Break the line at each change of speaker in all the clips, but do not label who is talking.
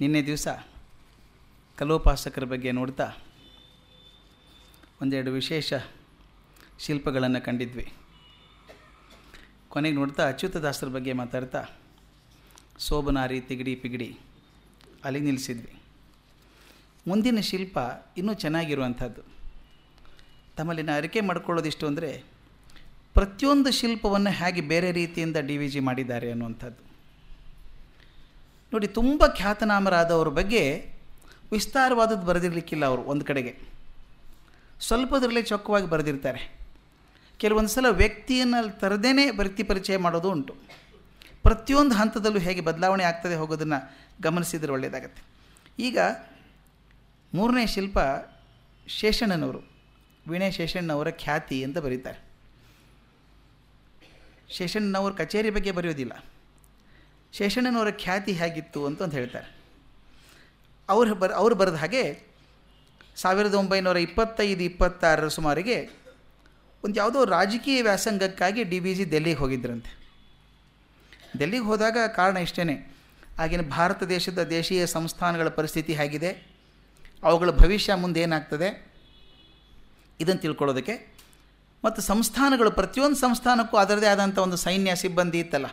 ನಿನ್ನೆ ದಿವಸ ಕಲೋಪಾಸಕರ ಬಗ್ಗೆ ನೋಡ್ತಾ ಒಂದೆರಡು ವಿಶೇಷ ಶಿಲ್ಪಗಳನ್ನು ಕಂಡಿದ್ವಿ. ಕೊನೆಗೆ ನೋಡ್ತಾ ಅಚ್ಯುತದಾಸರ ಬಗ್ಗೆ ಮಾತಾಡ್ತಾ ಸೋಬನಾರಿ, ತಿಗಡಿ, ಪಿಗಡಿ ಅಲ್ಲಿ ನಿಲ್ಲಿಸಿದ್ವಿ. ಮುಂದಿನ ಶಿಲ್ಪ ಇನ್ನೂ ಚೆನ್ನಾಗಿರುವಂಥದ್ದು. ತಮ್ಮಲ್ಲಿನ ಅರಿಕೆ ಮಾಡ್ಕೊಳ್ಳೋದಿಷ್ಟು ಅಂದರೆ ಪ್ರತಿಯೊಂದು ಶಿಲ್ಪವನ್ನು ಹೇಗೆ ಬೇರೆ ರೀತಿಯಿಂದ ಡಿ ವಿ ಜಿ ಮಾಡಿದ್ದಾರೆ ಅನ್ನುವಂಥದ್ದು. ನೋಡಿ, ತುಂಬ ಖ್ಯಾತನಾಮರಾದವ್ರ ಬಗ್ಗೆ ವಿಸ್ತಾರವಾದದ್ದು ಬರೆದಿರಲಿಕ್ಕಿಲ್ಲ ಅವರು ಒಂದು ಕಡೆಗೆ. ಸ್ವಲ್ಪದರಲ್ಲೇ ಚೊಕ್ಕವಾಗಿ ಬರೆದಿರ್ತಾರೆ. ಕೆಲವೊಂದು ಸಲ ವ್ಯಕ್ತಿಯನ್ನು ತರದೇ ವ್ಯಕ್ತಿ ಪರಿಚಯ ಮಾಡೋದು ಉಂಟು. ಪ್ರತಿಯೊಂದು ಹಂತದಲ್ಲೂ ಹೇಗೆ ಬದಲಾವಣೆ ಆಗ್ತದೆ ಹೋಗೋದನ್ನು ಗಮನಿಸಿದರೆ ಒಳ್ಳೆಯದಾಗತ್ತೆ ಈಗ ಮೂರನೇ ಶಿಲ್ಪ ಶೇಷಣ್ಣನವರು, ವೀಣೆ ಶೇಷಣ್ಣವರ ಖ್ಯಾತಿ ಅಂತ ಬರೀತಾರೆ. ಶೇಷಣ್ಣನವ್ರ ಕಚೇರಿ ಬಗ್ಗೆ ಬರೆಯೋದಿಲ್ಲ. ಶೇಷಣ್ಣನವರ ಖ್ಯಾತಿ ಹೇಗಿತ್ತು ಅಂತ ಅಂತ ಹೇಳ್ತಾರೆ. ಅವರು ಬರ್, ಅವರು ಬರೆದ ಹಾಗೆ ಸಾವಿರದ ಒಂಬೈನೂರ ಇಪ್ಪತ್ತೈದು, ಇಪ್ಪತ್ತಾರರ ಸುಮಾರಿಗೆ ಒಂದು ಯಾವುದೋ ರಾಜಕೀಯ ವ್ಯಾಸಂಗಕ್ಕಾಗಿ ಡಿ ಬಿ ಜಿ ದೆಲ್ಲಿಗೆ ಹೋಗಿದ್ರಂತೆ. ದೆಲ್ಲಿಗೆ ಹೋದಾಗ ಕಾರಣ ಇಷ್ಟೇ ಆಗಿನ ಭಾರತ ದೇಶದ ದೇಶೀಯ ಸಂಸ್ಥಾನಗಳ ಪರಿಸ್ಥಿತಿ ಹೇಗಿದೆ, ಅವುಗಳ ಭವಿಷ್ಯ ಮುಂದೆ ಏನಾಗ್ತದೆ ಇದನ್ನು ತಿಳ್ಕೊಳ್ಳೋದಕ್ಕೆ. ಮತ್ತು ಸಂಸ್ಥಾನಗಳು, ಪ್ರತಿಯೊಂದು ಸಂಸ್ಥಾನಕ್ಕೂ ಅದರದೇ ಆದಂಥ ಒಂದು ಸೈನ್ಯ, ಸಿಬ್ಬಂದಿ ಇತ್ತಲ್ಲ.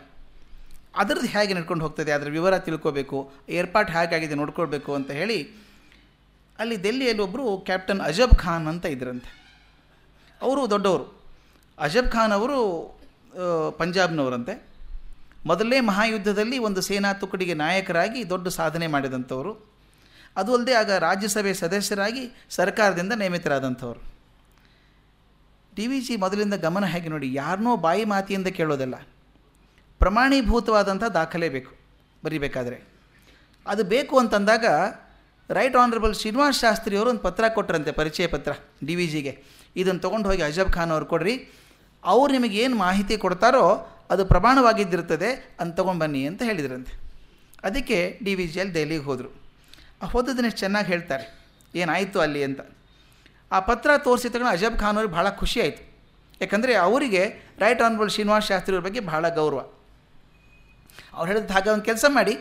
ಅದರದ್ದು ಹೇಗೆ ನಡ್ಕೊಂಡು ಹೋಗ್ತದೆ, ಅದರ ವಿವರ ತಿಳ್ಕೋಬೇಕು, ಏರ್ಪಾಟ್ ಹೇಗಾಗಿದೆ ನೋಡ್ಕೊಳ್ಬೇಕು ಅಂತ ಹೇಳಿ, ಅಲ್ಲಿ ದೆಲ್ಲಿಯಲ್ಲಿ ಒಬ್ಬರು ಕ್ಯಾಪ್ಟನ್ ಅಜಬ್ ಖಾನ್ ಅಂತ ಇದ್ರಂತೆ. ಅವರು ದೊಡ್ಡವರು. ಅಜಬ್ ಖಾನ್ ಅವರು ಪಂಜಾಬ್ನವರಂತೆ. ಮೊದಲನೇ ಮಹಾಯುದ್ಧದಲ್ಲಿ ಒಂದು ಸೇನಾ ತುಕಡಿಗೆ ನಾಯಕರಾಗಿ ದೊಡ್ಡ ಸಾಧನೆ ಮಾಡಿದಂಥವರು. ಅದು ಅಲ್ಲದೆ ಆಗ ರಾಜ್ಯಸಭೆ ಸದಸ್ಯರಾಗಿ ಸರ್ಕಾರದಿಂದ ನೇಮಿತರಾದಂಥವ್ರು. ಡಿ ವಿ ಜಿ ಮೊದಲಿಂದ ಗಮನ ಹೇಗೆ ನೋಡಿ, ಯಾರನ್ನೋ ಬಾಯಿ ಮಾತಿಯಿಂದ ಕೇಳೋದಲ್ಲ. ಪ್ರಮಾಣೀಭೂತವಾದಂಥ ದಾಖಲೆ ಬೇಕು, ಬರೀಬೇಕಾದ್ರೆ. ಅದು ಬೇಕು ಅಂತಂದಾಗ ರೈಟ್ ಆನರಬಲ್ ಶ್ರೀನಿವಾಸ್ ಶಾಸ್ತ್ರಿಯವರು ಒಂದು ಪತ್ರ ಕೊಟ್ಟರಂತೆ ಪರಿಚಯ ಪತ್ರ, ಡಿ ವಿ ಜಿಗೆ. ಇದನ್ನು ತೊಗೊಂಡು ಹೋಗಿ ಅಜಬ್ ಖಾನ್ ಅವ್ರು ಕೊಡ್ರಿ. ಅವ್ರು ನಿಮಗೆ ಏನು ಮಾಹಿತಿ ಕೊಡ್ತಾರೋ ಅದು ಪ್ರಮಾಣವಾಗಿದ್ದಿರ್ತದೆ ಅಂತ ತೊಗೊಂಡ್ಬನ್ನಿ ಅಂತ ಹೇಳಿದ್ರಂತೆ. ಅದಕ್ಕೆ ಡಿ ವಿ ಜಿಯಲ್ಲಿ ದೆಹಲಿಗೆ ಹೋದರು. ಆ ಹೋದದನ್ನು ಎಷ್ಟು ಚೆನ್ನಾಗಿ ಹೇಳ್ತಾರೆ, ಏನಾಯಿತು ಅಲ್ಲಿ ಅಂತ. ಆ ಪತ್ರ ತೋರಿಸಿ ತಗೊಂಡು ಅಜಬ್ ಖಾನ್ ಅವ್ರಿಗೆ ಭಾಳ ಖುಷಿ ಆಯಿತು. ಯಾಕಂದರೆ ಅವರಿಗೆ ರೈಟ್ ಆನರಬಲ್ ಶ್ರೀನಿವಾಸ್ ಶಾಸ್ತ್ರಿಯವ್ರ ಬಗ್ಗೆ ಭಾಳ ಗೌರವ. ಅವ್ರು ಹೇಳಿದ ಹಾಗೆ ಒಂದು ಕೆಲಸ ಮಾಡಿ.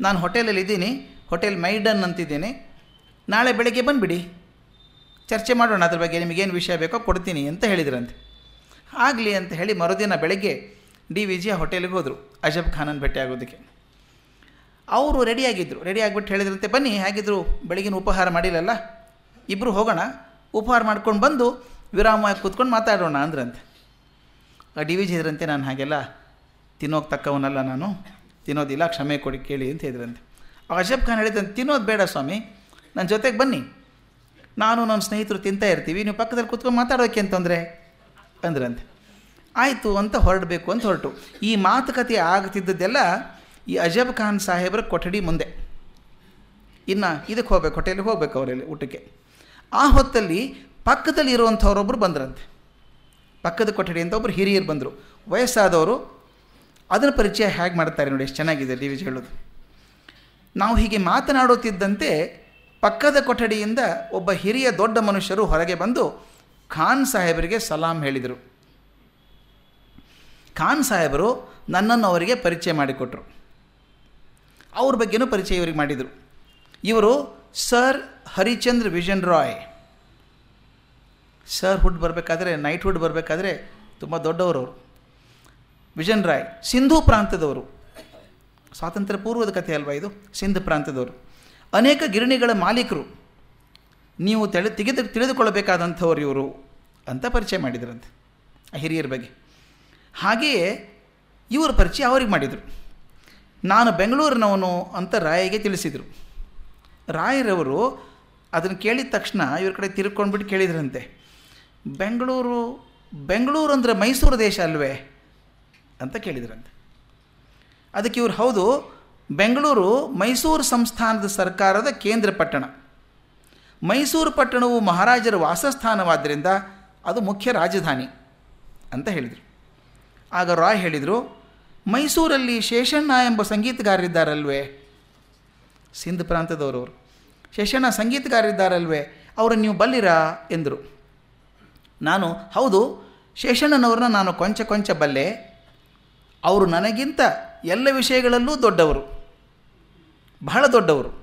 ನಾನು ಹೋಟೆಲಲ್ಲಿ ಇದ್ದೀನಿ. ಹೋಟೆಲ್ ಮೈಡನ್ ಅಂತಿದ್ದೀನಿ. ನಾಳೆ ಬೆಳಗ್ಗೆ ಬಂದುಬಿಡಿ. ಚರ್ಚೆ ಮಾಡೋಣ, ಅದ್ರ ಬಗ್ಗೆ ನಿಮಗೇನು ವಿಷಯ ಬೇಕೋ ಕೊಡ್ತೀನಿ ಅಂತ ಹೇಳಿದ್ರಂತೆ. ಆಗಲಿ ಅಂತ ಹೇಳಿ ಮರುದಿನ ಬೆಳಗ್ಗೆ ಡಿ ವಿ ಜಿ ಆ ಹೋಟೆಲಿಗೆ ಹೋದರು. ಅಜಬ್ ಖಾನನ್ ಭೇಟಿ ಆಗೋದಕ್ಕೆ. ಅವರು ರೆಡಿಯಾಗಿದ್ದರು ರೆಡಿ ಆಗಿಬಿಟ್ಟು ಹೇಳಿದ್ರಂತೆ, ಬನ್ನಿ, ಹೇಗಿದ್ರು? ಬೆಳಗಿನ ಉಪಹಾರ ಮಾಡಿಲ್ಲಲ್ಲ? ಇಬ್ಬರು ಹೋಗೋಣ. ಉಪಹಾರ ಮಾಡ್ಕೊಂಡು ಬಂದು ವಿರಾಮವಾಗಿ ಕೂತ್ಕೊಂಡು ಮಾತಾಡೋಣ ಅಂದ್ರಂತೆ. ಆ ಡಿ ವಿ ಜಿ ಇದ್ರಂತೆ ನಾನು ಹಾಗೆಲ್ಲ ತಿನ್ನೋಕೆ ತಕ್ಕವನಲ್ಲ ನಾನು. ತಿನ್ನೋದಿಲ್ಲ, ಕ್ಷಮೆ ಕೊಡಿ, ಕೇಳಿ ಅಂತ ಹೇಳಿದ್ರಂತೆ. ಅಶಬ್ ಖಾನ್ ಹೇಳಿದಂತೆ ತಿನ್ನೋದು ಬೇಡ ಸ್ವಾಮಿ ನನ್ನ ಜೊತೆಗೆ ಬನ್ನಿ. ನಾನು ನನ್ನ ಸ್ನೇಹಿತರು ತಿಂತಾ ಇರ್ತೀವಿ, ನೀವು ಪಕ್ಕದಲ್ಲಿ ಕೂತ್ಕೊಂಡು ಮಾತಾಡೋಕೆ ಅಂತಂದರೆ ಅಂದ್ರಂತೆ. ಆಯಿತು, ಅಂತ ಹೊರಡಬೇಕು ಅಂತ ಹೊರಟು. ಈ ಮಾತುಕತೆ ಆಗ್ತಿದ್ದದ್ದೆಲ್ಲ ಈ ಅಜಬ್ ಖಾನ್ ಸಾಹೇಬರ ಕೊಠಡಿ ಮುಂದೆ. ಇನ್ನು ಇದಕ್ಕೆ ಹೋಗ್ಬೇಕು ಹೊಟ್ಟೆಯಲ್ಲಿ ಹೋಗ್ಬೇಕು ಅವರಲ್ಲಿ ಊಟಕ್ಕೆ. ಆ ಹೊತ್ತಲ್ಲಿ ಪಕ್ಕದಲ್ಲಿ ಇರುವಂಥವ್ರೊಬ್ಬರು ಬಂದ್ರಂತೆ. ಪಕ್ಕದ ಕೊಠಡಿ ಅಂತ ಒಬ್ಬರು ಹಿರಿಯರು ಬಂದರು. ವಯಸ್ಸಾದವರು ಅದರ ಪರಿಚಯ ಹೇಗೆ ಮಾಡ್ತಾರೆ ನೋಡಿ, ಎಷ್ಟು ಚೆನ್ನಾಗಿದೆ ಡಿ ವಿಜ್ ಹೇಳೋದು. ನಾವು ಹೀಗೆ ಮಾತನಾಡುತ್ತಿದ್ದಂತೆ ಪಕ್ಕದ ಕೊಠಡಿಯಿಂದ ಒಬ್ಬ ಹಿರಿಯ ದೊಡ್ಡ ಮನುಷ್ಯರು ಹೊರಗೆ ಬಂದು ಖಾನ್ ಸಾಹೇಬರಿಗೆ ಸಲಾಂ ಹೇಳಿದರು. ಖಾನ್ ಸಾಹೇಬರು ನನ್ನನ್ನು ಅವರಿಗೆ ಪರಿಚಯ ಮಾಡಿಕೊಟ್ರು. ಅವ್ರ ಬಗ್ಗೆನೂ ಪರಿಚಯ ಇವರಿಗೆ ಮಾಡಿದರು. ಇವರು sir Harichandra Vijan Roy. Sir hood ಬರಬೇಕಾದ್ರೆ, ನೈಟ್ ಹುಡ್ ಬರಬೇಕಾದ್ರೆ ತುಂಬ ದೊಡ್ಡವರು ಅವರು. ವಿಜನ್ ರಾಯ್, ಸಿಂಧೂ ಪ್ರಾಂತದವರು ಸ್ವಾತಂತ್ರ್ಯ ಪೂರ್ವದ ಕಥೆ ಅಲ್ವಾ ಇದು? ಸಿಂಧ್ ಪ್ರಾಂತದವರು ಅನೇಕ ಗಿರಣಿಗಳ ಮಾಲೀಕರು. ನೀವು ತೆಳೆ, ತೆಗೆದು, ತಿಳಿದುಕೊಳ್ಳಬೇಕಾದಂಥವ್ರು ಇವರು ಅಂತ ಪರಿಚಯ ಮಾಡಿದ್ರಂತೆ, ಆ ಹಿರಿಯರ ಬಗ್ಗೆ. ಹಾಗೆಯೇ ಇವರ ಪರಿಚಯ ಅವ್ರಿಗೆ ಮಾಡಿದರು. ನಾನು ಬೆಂಗಳೂರಿನವನು ಅಂತ ರಾಯಿಗೆ ತಿಳಿಸಿದರು. ರಾಯರವರು ಅದನ್ನು ಕೇಳಿದ ತಕ್ಷಣ ಇವ್ರ ಕಡೆ ತಿರ್ಕೊಂಡ್ಬಿಟ್ಟು ಕೇಳಿದ್ರಂತೆ. ಬೆಂಗಳೂರು ಬೆಂಗಳೂರು ಅಂದರೆ ಮೈಸೂರು ದೇಶ ಅಲ್ವೇ? ಅಂತ ಕೇಳಿದ್ರಂತೆ. ಅದಕ್ಕೆ ಇವ್ರು ಹೌದು, ಬೆಂಗಳೂರು ಮೈಸೂರು ಸಂಸ್ಥಾನದ ಸರ್ಕಾರದ ಕೇಂದ್ರ ಪಟ್ಟಣ. ಮೈಸೂರು ಪಟ್ಟಣವು ಮಹಾರಾಜರ ವಾಸಸ್ಥಾನವಾದ್ದರಿಂದ ಅದು ಮುಖ್ಯ ರಾಜಧಾನಿ ಅಂತ ಹೇಳಿದರು. ಆಗ ರಾಯ್ ಹೇಳಿದರು, ಮೈಸೂರಲ್ಲಿ ಶೇಷಣ್ಣ ಎಂಬ ಸಂಗೀತಗಾರರಿದ್ದಾರಲ್ವೇ? ಸಿಂಧ್ ಪ್ರಾಂತದವರವರು. ಶೇಷಣ್ಣ ಸಂಗೀತಗಾರರಿದ್ದಾರಲ್ವೇ? ಅವರನ್ನು ನೀವು ಬಲ್ಲಿರಾ? ಎಂದರು. ನಾನು, ಹೌದು, ಶೇಷಣ್ಣನವ್ರನ್ನ ನಾನು ಕೊಂಚ ಕೊಂಚ ಬಲ್ಲೆ ಅವರು ನನಗಿಂತ ಎಲ್ಲ ವಿಷಯಗಳಲ್ಲೂ ದೊಡ್ಡವರು, ಬಹಳ ದೊಡ್ಡವರು.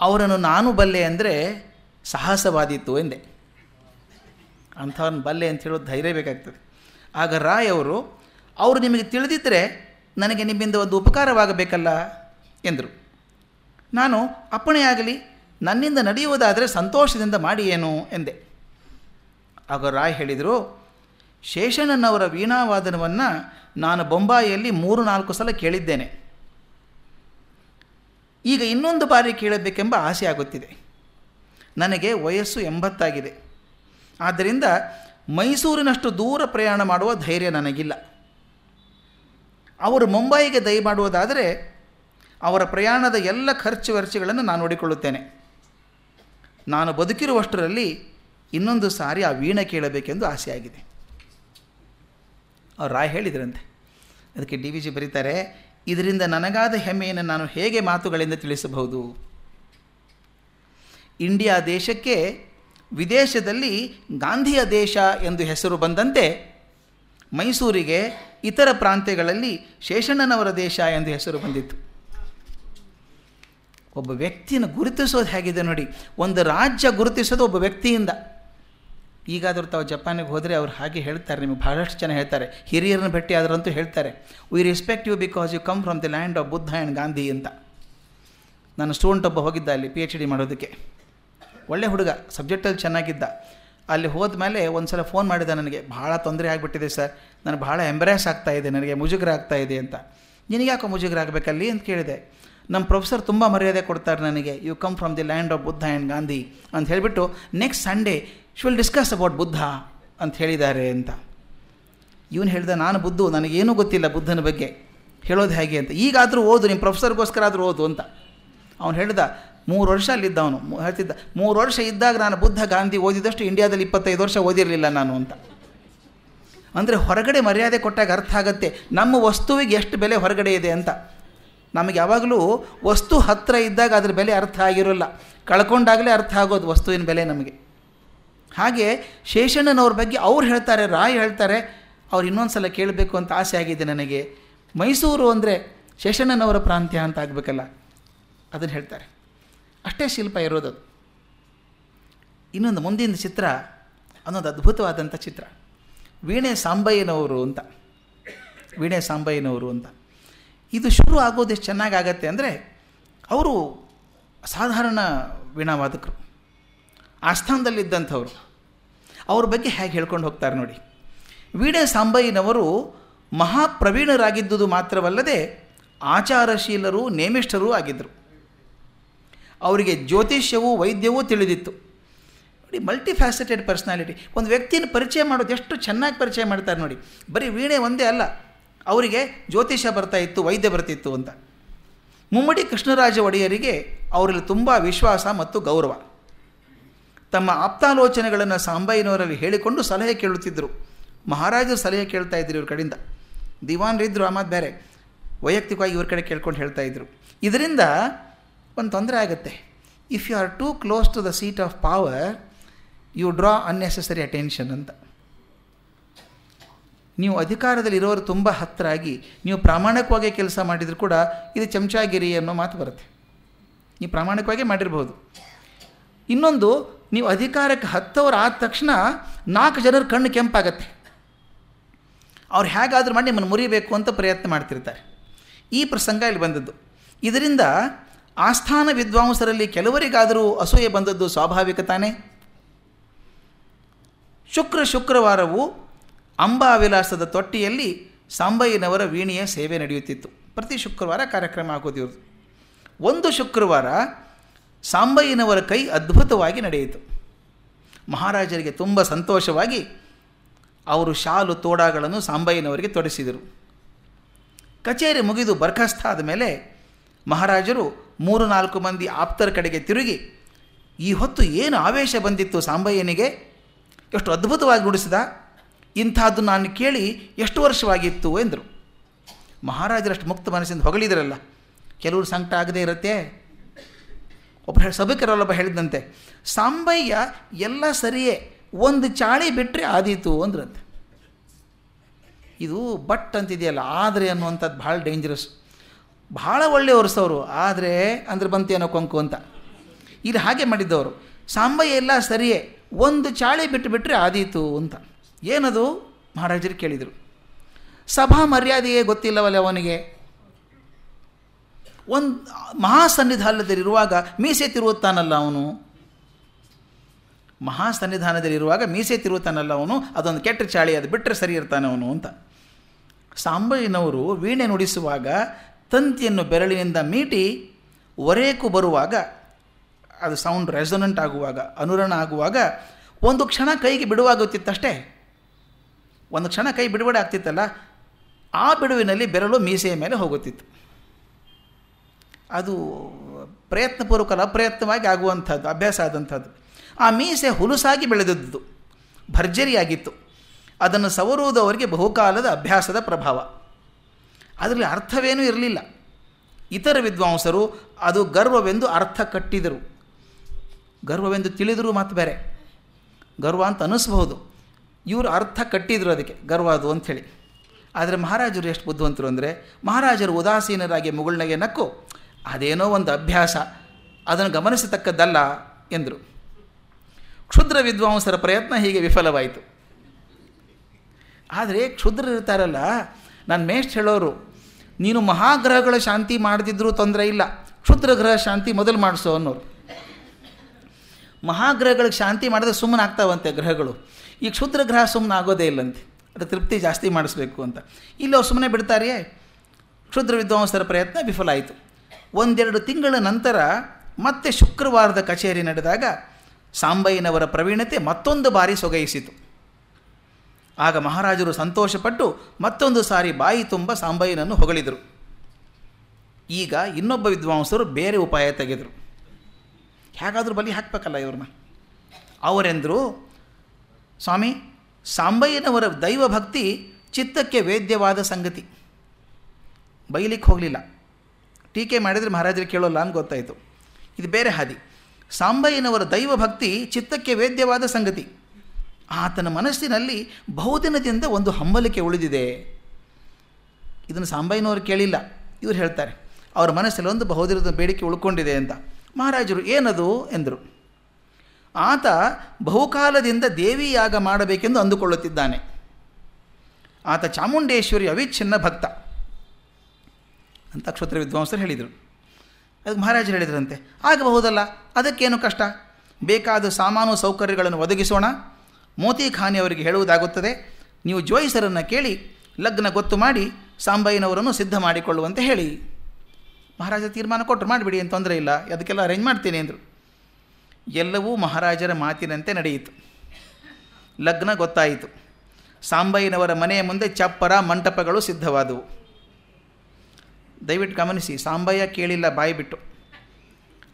ಅವರನ್ನು ನಾನು ಬಲ್ಲೆ ಅಂದರೆ ಸಾಹಸವಾದೀತು ಎಂದೆ. ಅಂಥವ್ರನ್ನ ಬಲ್ಲೆ ಅಂತ ಹೇಳೋದು ಧೈರ್ಯ ಬೇಕಾಗ್ತದೆ. ಆಗ ರಾಯ್ ಅವರು ಅವರು ನಿಮಗೆ ತಿಳಿದಿದ್ದರೆ ನನಗೆ ನಿಮ್ಮಿಂದ ಒಂದು ಉಪಕಾರವಾಗಬೇಕಲ್ಲ? ಎಂದರು. ನಾನು ಅಪ್ಪಣೆಯಾಗಲಿ, ನನ್ನಿಂದ ನಡೆಯುವುದಾದರೆ ಸಂತೋಷದಿಂದ ಮಾಡಿ ಏನು? ಎಂದೆ. ಆಗ ರಾಯ್ ಹೇಳಿದರು ಶೇಷಣ್ಣನವರ ವೀಣಾವಾದನವನ್ನು ನಾನು ಬೊಂಬಾಯಿಯಲ್ಲಿ ಮೂರು ನಾಲ್ಕು ಸಲ ಕೇಳಿದ್ದೇನೆ. ಈಗ ಇನ್ನೊಂದು ಬಾರಿ ಕೇಳಬೇಕೆಂಬ ಆಸೆ ಆಗುತ್ತಿದೆ. ನನಗೆ ವಯಸ್ಸು ಎಂಬತ್ತಾಗಿದೆ. ಆದ್ದರಿಂದ ಮೈಸೂರಿನಷ್ಟು ದೂರ ಪ್ರಯಾಣ ಮಾಡುವ ಧೈರ್ಯ ನನಗಿಲ್ಲ. ಅವರು ಮುಂಬೈಗೆ ದಯಮಾಡುವುದಾದರೆ ಅವರ ಪ್ರಯಾಣದ ಎಲ್ಲ ಖರ್ಚು ವರ್ಚುಗಳನ್ನು ನಾನು ನೋಡಿಕೊಳ್ಳುತ್ತೇನೆ. ನಾನು ಬದುಕಿರುವಷ್ಟರಲ್ಲಿ ಇನ್ನೊಂದು ಸಾರಿ ಆ ವೀಣೆ ಕೇಳಬೇಕೆಂದು ಆಸೆಯಾಗಿದೆ. ಅವ್ರು ರಾಯ್ ಹೇಳಿದ್ರಂತೆ. ಅದಕ್ಕೆ ಡಿ ವಿ ಜಿ ಬರೀತಾರೆ, ಇದರಿಂದ ನನಗಾದ ಹೆಮ್ಮೆಯನ್ನು ನಾನು ಹೇಗೆ ಮಾತುಗಳಿಂದ ತಿಳಿಸಬಹುದು? ಇಂಡಿಯಾ ದೇಶಕ್ಕೆ ವಿದೇಶದಲ್ಲಿ ಗಾಂಧಿಯ ದೇಶ ಎಂದು ಹೆಸರು ಬಂದಂತೆ ಮೈಸೂರಿಗೆ ಇತರ ಪ್ರಾಂತ್ಯಗಳಲ್ಲಿ ಶೇಷಣ್ಣನವರ ದೇಶ ಎಂದು ಹೆಸರು ಬಂದಿತ್ತು. ಒಬ್ಬ ವ್ಯಕ್ತಿಯನ್ನು ಗುರುತಿಸೋದು ಹೇಗಿದೆ ನೋಡಿ, ಒಂದು ರಾಜ್ಯ ಗುರುತಿಸೋದು ಒಬ್ಬ ವ್ಯಕ್ತಿಯಿಂದ. ಈಗಾದರೂ ತಾವು ಜಪಾನಿಗೆ ಹೋದರೆ ಅವ್ರು ಹಾಗೆ ಹೇಳ್ತಾರೆ, ನಿಮಗೆ ಬಹಳಷ್ಟು ಜನ ಹೇಳ್ತಾರೆ. ಹಿರಿಯರನ್ನ ಭೇಟಿ ಆದರಂತೂ ಹೇಳ್ತಾರೆ. We respect you because you come from the land of Buddha and Gandhi ಅಂತ. ನನ್ನ ಸ್ಟೂಡೆಂಟ್ ಒಬ್ಬ ಹೋಗಿದ್ದ ಅಲ್ಲಿ ಪಿ ಎಚ್ ಡಿ ಮಾಡೋದಕ್ಕೆ. ಒಳ್ಳೆ ಹುಡುಗ ಸಬ್ಜೆಕ್ಟಲ್ಲಿ ಚೆನ್ನಾಗಿದ್ದ. ಅಲ್ಲಿ ಹೋದ ಮೇಲೆ ಒಂದು ಸಲ ಫೋನ್ ಮಾಡಿದ ನನಗೆ ಭಾಳ ತೊಂದರೆ ಆಗಿಬಿಟ್ಟಿದೆ ಸರ್ ನನಗೆ ಭಾಳ ಎಂಬ್ರಾಸ್ ಇದೆ, ನನಗೆ ಮುಜುಗರ ಆಗ್ತಾ ಇದೆ ಅಂತ. ನಿನಗೆ ಯಾಕೋ ಮುಜುಗರ ಆಗಬೇಕಲ್ಲಿ? ಅಂತ ಕೇಳಿದೆ. ನಮ್ಮ ಪ್ರೊಫೆಸರ್ ತುಂಬ ಮರ್ಯಾದೆ ಕೊಡ್ತಾರೆ ನನಗೆ. You come from the land of Buddha and Gandhi ಅಂತ ಹೇಳಿಬಿಟ್ಟು next Sunday she will discuss about Buddha ಅಂತ ಹೇಳಿದ್ದಾರೆ ಅಂತ. ಇವನು ಹೇಳಿದ ನಾನು ಬುದ್ಧು, ನನಗೇನೂ ಗೊತ್ತಿಲ್ಲ ಬುದ್ಧನ ಬಗ್ಗೆ. ಹೇಳೋದು ಹೇಗೆ ಅಂತ. ಈಗಾದರೂ ಓದು ನಿಮ್ಮ ಪ್ರೊಫೆಸರ್ಗೋಸ್ಕರ ಆದರೂ ಓದು, ಅಂತ. ಅವನು ಹೇಳಿದ, ಮೂರು ವರ್ಷ ಅಲ್ಲಿದ್ದ ಅವನು. ಹೇಳ್ತಿದ್ದ, ಮೂರು ವರ್ಷ ಇದ್ದಾಗ ನಾನು ಬುದ್ಧ, ಗಾಂಧಿ ಓದಿದಷ್ಟು ಇಂಡಿಯಾದಲ್ಲಿ ಇಪ್ಪತ್ತೈದು ವರ್ಷ ಓದಿರಲಿಲ್ಲ ನಾನು, ಅಂತ. ಅಂದರೆ ಹೊರಗಡೆ ಮರ್ಯಾದೆ ಕೊಟ್ಟಾಗ ಅರ್ಥ ಆಗುತ್ತೆ. ನಮ್ಮ ವಸ್ತುವಿಗೆ ಎಷ್ಟು ಬೆಲೆ ಹೊರಗಡೆ ಇದೆ ಅಂತ. ನಮಗೆ ಯಾವಾಗಲೂ ವಸ್ತು ಹತ್ತಿರ ಇದ್ದಾಗ ಅದ್ರ ಬೆಲೆ ಅರ್ಥ ಆಗಿರೋಲ್ಲ. ಕಳ್ಕೊಂಡಾಗಲೇ ಅರ್ಥ ಆಗೋದು ವಸ್ತುವಿನ ಬೆಲೆ ನಮಗೆ. ಹಾಗೆ ಶೇಷಣ್ಣನವ್ರ ಬಗ್ಗೆ ಅವ್ರು ಹೇಳ್ತಾರೆ, ರಾಯ್ ಹೇಳ್ತಾರೆ, ಅವ್ರು ಇನ್ನೊಂದು ಸಲ ಕೇಳಬೇಕು ಅಂತ ಆಸೆ ಆಗಿದೆ ನನಗೆ. ಮೈಸೂರು ಅಂದರೆ ಶೇಷಣ್ಣನವರ ಪ್ರಾಂತ್ಯ ಅಂತ ಆಗಬೇಕಲ್ಲ? ಅದನ್ನು ಹೇಳ್ತಾರೆ. ಅಷ್ಟೇ ಶಿಲ್ಪ ಇರೋದದು ಇನ್ನೊಂದು ಮುಂದಿನ ಚಿತ್ರ, ಅನ್ನೊಂದು ಅದ್ಭುತವಾದಂಥ ಚಿತ್ರ. ವೀಣೆ ಸಾಂಬಯ್ಯನವರು ಅಂತ. ವೀಣೆ ಸಾಂಬಯ್ಯನವರು ಅಂತ. ಇದು ಶುರು ಆಗೋದು ಎಷ್ಟು ಚೆನ್ನಾಗಾಗತ್ತೆ ಅಂದರೆ ಅವರು ಸಾಧಾರಣ ವೀಣಾವಾದಕರು. ಆಸ್ಥಾನದಲ್ಲಿದ್ದಂಥವ್ರು ಅವ್ರ ಬಗ್ಗೆ ಹೇಗೆ ಹೇಳ್ಕೊಂಡು ಹೋಗ್ತಾರೆ ನೋಡಿ. ವೀಣೆ ಸಾಂಬಯ್ಯನವರು ಮಹಾಪ್ರವೀಣರಾಗಿದ್ದುದು ಮಾತ್ರವಲ್ಲದೆ ಆಚಾರಶೀಲರು ನೇಮಿಷ್ಠರೂ ಆಗಿದ್ದರು ಅವರಿಗೆ ಜ್ಯೋತಿಷ್ಯವೂ ವೈದ್ಯವೂ ತಿಳಿದಿತ್ತು. ನೋಡಿ ಮಲ್ಟಿ ಫ್ಯಾಸೆಟೆಡ್ ಪರ್ಸ್ನಾಲಿಟಿ ಒಂದು ವ್ಯಕ್ತಿಯನ್ನು ಪರಿಚಯ ಮಾಡೋದು ಎಷ್ಟು ಚೆನ್ನಾಗಿ ಪರಿಚಯ ಮಾಡ್ತಾರೆ ನೋಡಿ. ಬರೀ ವೀಣೆ ಒಂದೇ ಅಲ್ಲ. ಅವರಿಗೆ ಜ್ಯೋತಿಷ್ಯ ಬರ್ತಾ ಇತ್ತು, ವೈದ್ಯ ಬರ್ತಿತ್ತು ಅಂತ. ಮುಮ್ಮಡಿ ಕೃಷ್ಣರಾಜ ಒಡೆಯರಿಗೆ ಅವರಲ್ಲಿ ತುಂಬ ವಿಶ್ವಾಸ ಮತ್ತು ಗೌರವ. ತಮ್ಮ ಆಪ್ತಾಲೋಚನೆಗಳನ್ನು ಸಾಂಬಯ್ಯನವರಲ್ಲಿ ಹೇಳಿಕೊಂಡು ಸಲಹೆ ಕೇಳುತ್ತಿದ್ದರು ಮಹಾರಾಜರು ಸಲಹೆ ಕೇಳ್ತಾ ಇದ್ರು ಇವ್ರ ಕಡೆಯಿಂದ. ದಿವಾನ್ರಿದ್ದರು ಆಮದ್ ಬೇರೆ. ವೈಯಕ್ತಿಕವಾಗಿ ಇವ್ರ ಕಡೆ ಕೇಳ್ಕೊಂಡು ಹೇಳ್ತಾ ಇದ್ದರು ಇದರಿಂದ ಒಂದು ತೊಂದರೆ ಆಗುತ್ತೆ. If you are too close to the seat of power you draw unnecessary attention ಅಂತ. ನೀವು ಅಧಿಕಾರದಲ್ಲಿ ಇರೋರು ತುಂಬ ಹತ್ತಿರ ಆಗಿ ನೀವು ಪ್ರಾಮಾಣಿಕವಾಗಿ ಕೆಲಸ ಮಾಡಿದರೂ ಕೂಡ ಇದು ಚಮಚಾಗಿರಿ ಅನ್ನೋ ಮಾತು ಬರುತ್ತೆ. ನೀವು ಪ್ರಾಮಾಣಿಕವಾಗಿ ಮಾಡಿರ್ಬೋದು. ಇನ್ನೊಂದು, ನೀವು ಅಧಿಕಾರಕ್ಕೆ ಹತ್ತವರು ಆದ ತಕ್ಷಣ ನಾಲ್ಕು ಜನರ ಕಣ್ಣು ಕೆಂಪಾಗತ್ತೆ. ಅವ್ರು ಹೇಗಾದರೂ ಮಾಡಿ ನಿಮ್ಮನ್ನು ಮುರಿಬೇಕು ಅಂತ ಪ್ರಯತ್ನ ಮಾಡ್ತಿರ್ತಾರೆ. ಈ ಪ್ರಸಂಗ ಇಲ್ಲಿ ಬಂದದ್ದು. ಇದರಿಂದ ಆಸ್ಥಾನ ವಿದ್ವಾಂಸರಲ್ಲಿ ಕೆಲವರಿಗಾದರೂ ಅಸೂಯೆ ಬಂದದ್ದು ಸ್ವಾಭಾವಿಕ ತಾನೇ? ಶುಕ್ರ ಶುಕ್ರವಾರವು ಅಂಬಾವಿಲಾಸದ ತೊಟ್ಟಿಯಲ್ಲಿ ಸಾಂಬಯ್ಯನವರ ವೀಣೆಯ ಸೇವೆ ನಡೆಯುತ್ತಿತ್ತು. ಪ್ರತಿ ಶುಕ್ರವಾರ ಕಾರ್ಯಕ್ರಮ ಆಗೋದು ಒಂದು ಶುಕ್ರವಾರ ಸಾಂಬಯ್ಯನವರ ಕೈ ಅದ್ಭುತವಾಗಿ ನಡೆಯಿತು. ಮಹಾರಾಜರಿಗೆ ತುಂಬ ಸಂತೋಷವಾಗಿ ಅವರು ಶಾಲು ತೋಡಾಗಳನ್ನು ಸಾಂಬಯ್ಯನವರಿಗೆ ತೊಡಿಸಿದರು. ಕಚೇರಿ ಮುಗಿದು ಬರ್ಖಾಸ್ತ ಆದ ಮೇಲೆ ಮಹಾರಾಜರು ಮೂರು ನಾಲ್ಕು ಮಂದಿ ಆಪ್ತರ ಕಡೆಗೆ ತಿರುಗಿ, ಈ ಹೊತ್ತು ಏನು ಆವೇಶ ಬಂದಿತ್ತು ಸಾಂಬಯ್ಯನಿಗೆ? ಎಷ್ಟು ಅದ್ಭುತವಾಗಿ ನುಡಿಸಿದ? ಇಂಥದ್ದು ನಾನು ಕೇಳಿ ಎಷ್ಟು ವರ್ಷವಾಗಿತ್ತು ಎಂದರು. ಮಹಾರಾಜರಷ್ಟು ಮುಕ್ತ ಮನಸ್ಸಿಂದ ಹೊಗಳಿದ್ರಲ್ಲ. ಕೆಲವರು ಸಂಕಟ ಆಗದೇ ಇರುತ್ತೆ. ಒಬ್ಬ ಸಭಿಕರಲ್ಲೊಬ್ಬ ಹೇಳಿದಂತೆ, ಸಾಂಬಯ್ಯ, ಎಲ್ಲ ಸರಿಯೇ, ಒಂದು ಚಾಳಿ ಬಿಟ್ಟರೆ ಆದೀತು, ಅಂದ್ರಂತೆ. ಇದು ಬಟ್ ಅಂತಿದೆಯಲ್ಲ, ಆದರೆ ಅನ್ನುವಂಥದ್ದು ಭಾಳ ಡೇಂಜರಸ್ ಭಾಳ ಒಳ್ಳೆಯವರು ಸವರು ಆದರೆ ಅಂದ್ರೆ ಬಂತೇನೋ ಕೊಂಕು ಅಂತ. ಇಲ್ಲಿ ಹಾಗೆ ಮಾಡಿದ್ದವರು, ಸಾಂಬಯ್ಯ, ಎಲ್ಲ ಸರಿಯೇ, ಒಂದು ಚಾಳಿ ಬಿಟ್ಟು ಬಿಟ್ಟರೆ ಆದೀತು, ಅಂತ. ಏನದು? ಮಹಾರಾಜರು ಕೇಳಿದರು. ಸಭಾ ಮರ್ಯಾದೆಯೇ ಗೊತ್ತಿಲ್ಲವಲ್ಲ ಅವನಿಗೆ? ಒಂದು ಮಹಾಸನ್ನಿಧಾನದಲ್ಲಿರುವಾಗ ಮೀಸೆ ತಿರುವುತ್ತಾನಲ್ಲ ಅವನು? ಮಹಾಸನ್ನಿಧಾನದಲ್ಲಿರುವಾಗ ಮೀಸೆ ತಿರುವುತ್ತಾನಲ್ಲ ಅವನು? ಅದೊಂದು ಕೆಟ್ಟ ಚಾಳಿ, ಅದು ಬಿಟ್ಟರೆ ಸರಿ ಇರ್ತಾನೆ ಅವನು ಅಂತ. ಸಾಂಬಯ್ಯನವರು ವೀಣೆ ನುಡಿಸುವಾಗ ತಂತಿಯನ್ನು ಬೆರಳಿನಿಂದ ಮೀಟಿ ಒರೇಕು ಬರುವಾಗ, ಅದು ಸೌಂಡ್ ರೆಸೊನೆಂಟ್ ಆಗುವಾಗ ಅನುರಣ ಆಗುವಾಗ ಒಂದು ಕ್ಷಣ ಕೈಗೆ ಬಿಡುವಾಗುತ್ತಿತ್ತಷ್ಟೇ. ಒಂದು ಕ್ಷಣ ಕೈ ಬಿಡುಗಡೆ ಆಗ್ತಿತ್ತಲ್ಲ, ಆ ಬಿಡುವಿನಲ್ಲಿ ಬೆರಳು ಮೀಸೆಯ ಮೇಲೆ ಹೋಗುತ್ತಿತ್ತು. ಅದು ಪ್ರಯತ್ನಪೂರ್ವಕ, ಅಪ್ರಯತ್ನವಾಗಿ ಆಗುವಂಥದ್ದು, ಅಭ್ಯಾಸ ಆದಂಥದ್ದು. ಆ ಮೀಸೆ ಹುಲುಸಾಗಿ ಬೆಳೆದದ್ದು, ಭರ್ಜರಿಯಾಗಿತ್ತು. ಅದನ್ನು ಸವರುವುದವರಿಗೆ ಬಹುಕಾಲದ ಅಭ್ಯಾಸದ ಪ್ರಭಾವ. ಅದರಲ್ಲಿ ಅರ್ಥವೇನೂ ಇರಲಿಲ್ಲ. ಇತರ ವಿದ್ವಾಂಸರು ಅದು ಗರ್ವವೆಂದು ಅರ್ಥ ಕಟ್ಟಿದರು. ಗರ್ವವೆಂದು ತಿಳಿದರೂ ಮತ್ತು ಬೇರೆ. ಗರ್ವ ಅಂತ ಅನ್ನಿಸ್ಬಹುದು. ಇವರು ಅರ್ಥ ಕಟ್ಟಿದ್ರು ಅದಕ್ಕೆ, ಗರ್ವ ಅದು ಅಂಥೇಳಿ ಆದರೆ ಮಹಾರಾಜರು ಎಷ್ಟು ಬುದ್ಧಿವಂತರು ಅಂದರೆ, ಮಹಾರಾಜರು ಉದಾಸೀನರಾಗಿ ಮುಗುಳ್ನಗೆ ನಕ್ಕು, ಅದೇನೋ ಒಂದು ಅಭ್ಯಾಸ, ಅದನ್ನು ಗಮನಿಸತಕ್ಕದ್ದಲ್ಲ ಎಂದರು. ಕ್ಷುದ್ರ ವಿದ್ವಾಂಸರ ಪ್ರಯತ್ನ ಹೀಗೆ ವಿಫಲವಾಯಿತು. ಆದರೆ ಕ್ಷುದ್ರ ಇರ್ತಾರಲ್ಲ, ನಾನು ಮೇಷ್ಟ್ ಹೇಳೋರು, ನೀನು ಮಹಾಗ್ರಹಗಳ ಶಾಂತಿ ಮಾಡದಿದ್ರೂ ತೊಂದರೆ ಇಲ್ಲ, ಕ್ಷುದ್ರ ಗ್ರಹ ಶಾಂತಿ ಮೊದಲು ಮಾಡಿಸೋ ಅನ್ನೋರು. ಮಹಾಗ್ರಹಗಳಿಗೆ ಶಾಂತಿ ಮಾಡಿದ್ರೆ ಸುಮ್ಮನೆ ಆಗ್ತಾವಂತೆ ಗ್ರಹಗಳು. ಈ ಕ್ಷುದ್ರ ಗ್ರಹ ಸುಮ್ಮನೆ ಆಗೋದೇ ಇಲ್ಲಂತೆ ಅದು ತೃಪ್ತಿ ಜಾಸ್ತಿ ಮಾಡಿಸ್ಬೇಕು ಅಂತ. ಇಲ್ಲಿ ಅವ್ರು ಸುಮ್ಮನೆ ಬಿಡ್ತಾರೆಯೇ ಕ್ಷುದ್ರ ವಿದ್ವಾಂಸರ ಪ್ರಯತ್ನ ವಿಫಲ ಆಯಿತು. ಒಂದೆರಡು ತಿಂಗಳ ನಂತರ ಮತ್ತೆ ಶುಕ್ರವಾರದ ಕಚೇರಿ ನಡೆದಾಗ ಸಾಂಬಯ್ಯನವರ ಪ್ರವೀಣತೆ ಮತ್ತೊಂದು ಬಾರಿ ಸೊಗೈಸಿತು. ಆಗ ಮಹಾರಾಜರು ಸಂತೋಷಪಟ್ಟು ಮತ್ತೊಂದು ಸಾರಿ ಬಾಯಿ ತುಂಬ ಸಾಂಬಯ್ಯನನ್ನು ಹೊಗಳಿದರು. ಈಗ ಇನ್ನೊಬ್ಬ ವಿದ್ವಾಂಸರು ಬೇರೆ ಉಪಾಯ ತೆಗೆದರು. ಹೇಗಾದರೂ ಬಲಿ ಹಾಕಬೇಕಲ್ಲ ಇವ್ರನ್ನ. ಅವರೆಂದರು ಸ್ವಾಮಿ, ಸಾಂಬಯ್ಯನವರ ದೈವ ಭಕ್ತಿ ಚಿತ್ತಕ್ಕೆ ವೇದ್ಯವಾದ ಸಂಗತಿ. ಬೈಲಿಕ್ಕೆ ಹೋಗಲಿಲ್ಲ. ಟೀಕೆ ಮಾಡಿದರೆ ಮಹಾರಾಜರು ಕೇಳೋಲ್ಲ ಅಂತ ಗೊತ್ತಾಯಿತು. ಇದು ಬೇರೆ ಹಾದಿ. ಸಾಂಬಯ್ಯನವರ ದೈವ ಭಕ್ತಿ ಚಿತ್ತಕ್ಕೆ ವೇದ್ಯವಾದ ಸಂಗತಿ. ಆತನ ಮನಸ್ಸಿನಲ್ಲಿ ಬಹುದಿನದಿಂದ ಒಂದು ಹಂಬಲಿಕೆ ಉಳಿದಿದೆ. ಇದನ್ನು ಸಾಂಬಯ್ಯನವರು ಕೇಳಿಲ್ಲ. ಇವರು ಹೇಳ್ತಾರೆ, ಅವರ ಮನಸ್ಸಲ್ಲಿ ಒಂದು ಬಹುದಿನದ ಬೇಡಿಕೆ ಉಳ್ಕೊಂಡಿದೆ ಅಂತ. ಮಹಾರಾಜರು, ಏನದು? ಎಂದರು. ಆತ ಬಹುಕಾಲದಿಂದ ದೇವಿಯಾಗ ಮಾಡಬೇಕೆಂದು ಅಂದುಕೊಳ್ಳುತ್ತಿದ್ದಾನೆ. ಆತ ಚಾಮುಂಡೇಶ್ವರಿ ಅವಿಚ್ಛಿನ್ನ ಭಕ್ತ. ಅಂತ ಕ್ಷತ್ರ ವಿದ್ವಾಂಸರು ಹೇಳಿದರು. ಅದಕ್ಕೆ ಮಹಾರಾಜರು ಹೇಳಿದ್ರಂತೆ. ಆಗಬಹುದಲ್ಲ? ಅದಕ್ಕೇನು ಕಷ್ಟ? ಬೇಕಾದ ಸಾಮಾನು ಸೌಕರ್ಯಗಳನ್ನು ಒದಗಿಸೋಣ. ಮೋತಿ ಖಾನಿಯವರಿಗೆ ಹೇಳುವುದಾಗುತ್ತದೆ. ನೀವು ಜೋಯಿಸರನ್ನು ಕೇಳಿ, ಲಗ್ನ ಗೊತ್ತು ಮಾಡಿ, ಸಾಂಬಯ್ಯನವರನ್ನು ಸಿದ್ಧ ಮಾಡಿಕೊಳ್ಳುವಂತೆ ಹೇಳಿ. ಮಹಾರಾಜ ತೀರ್ಮಾನ ಕೊಟ್ಟರು, ಮಾಡಿಬಿಡಿ, ಏನು ತೊಂದರೆ ಇಲ್ಲ. ಅದಕ್ಕೆಲ್ಲ ಅರೇಂಜ್ ಮಾಡ್ತೀನಿ ಅಂದರು. ಎಲ್ಲವೂ ಮಹಾರಾಜರ ಮಾತಿನಂತೆ ನಡೆಯಿತು. ಲಗ್ನ ಗೊತ್ತಾಯಿತು. ಸಾಂಬಯ್ಯನವರ ಮನೆಯ ಮುಂದೆ ಚಪ್ಪರ ಮಂಟಪಗಳು ಸಿದ್ಧವಾದವು. ದಯವಿಟ್ಟು ಗಮನಿಸಿ, ಸಾಂಬಯ್ಯ ಕೇಳಿಲ್ಲ, ಬಾಯಿ ಬಿಟ್ಟು.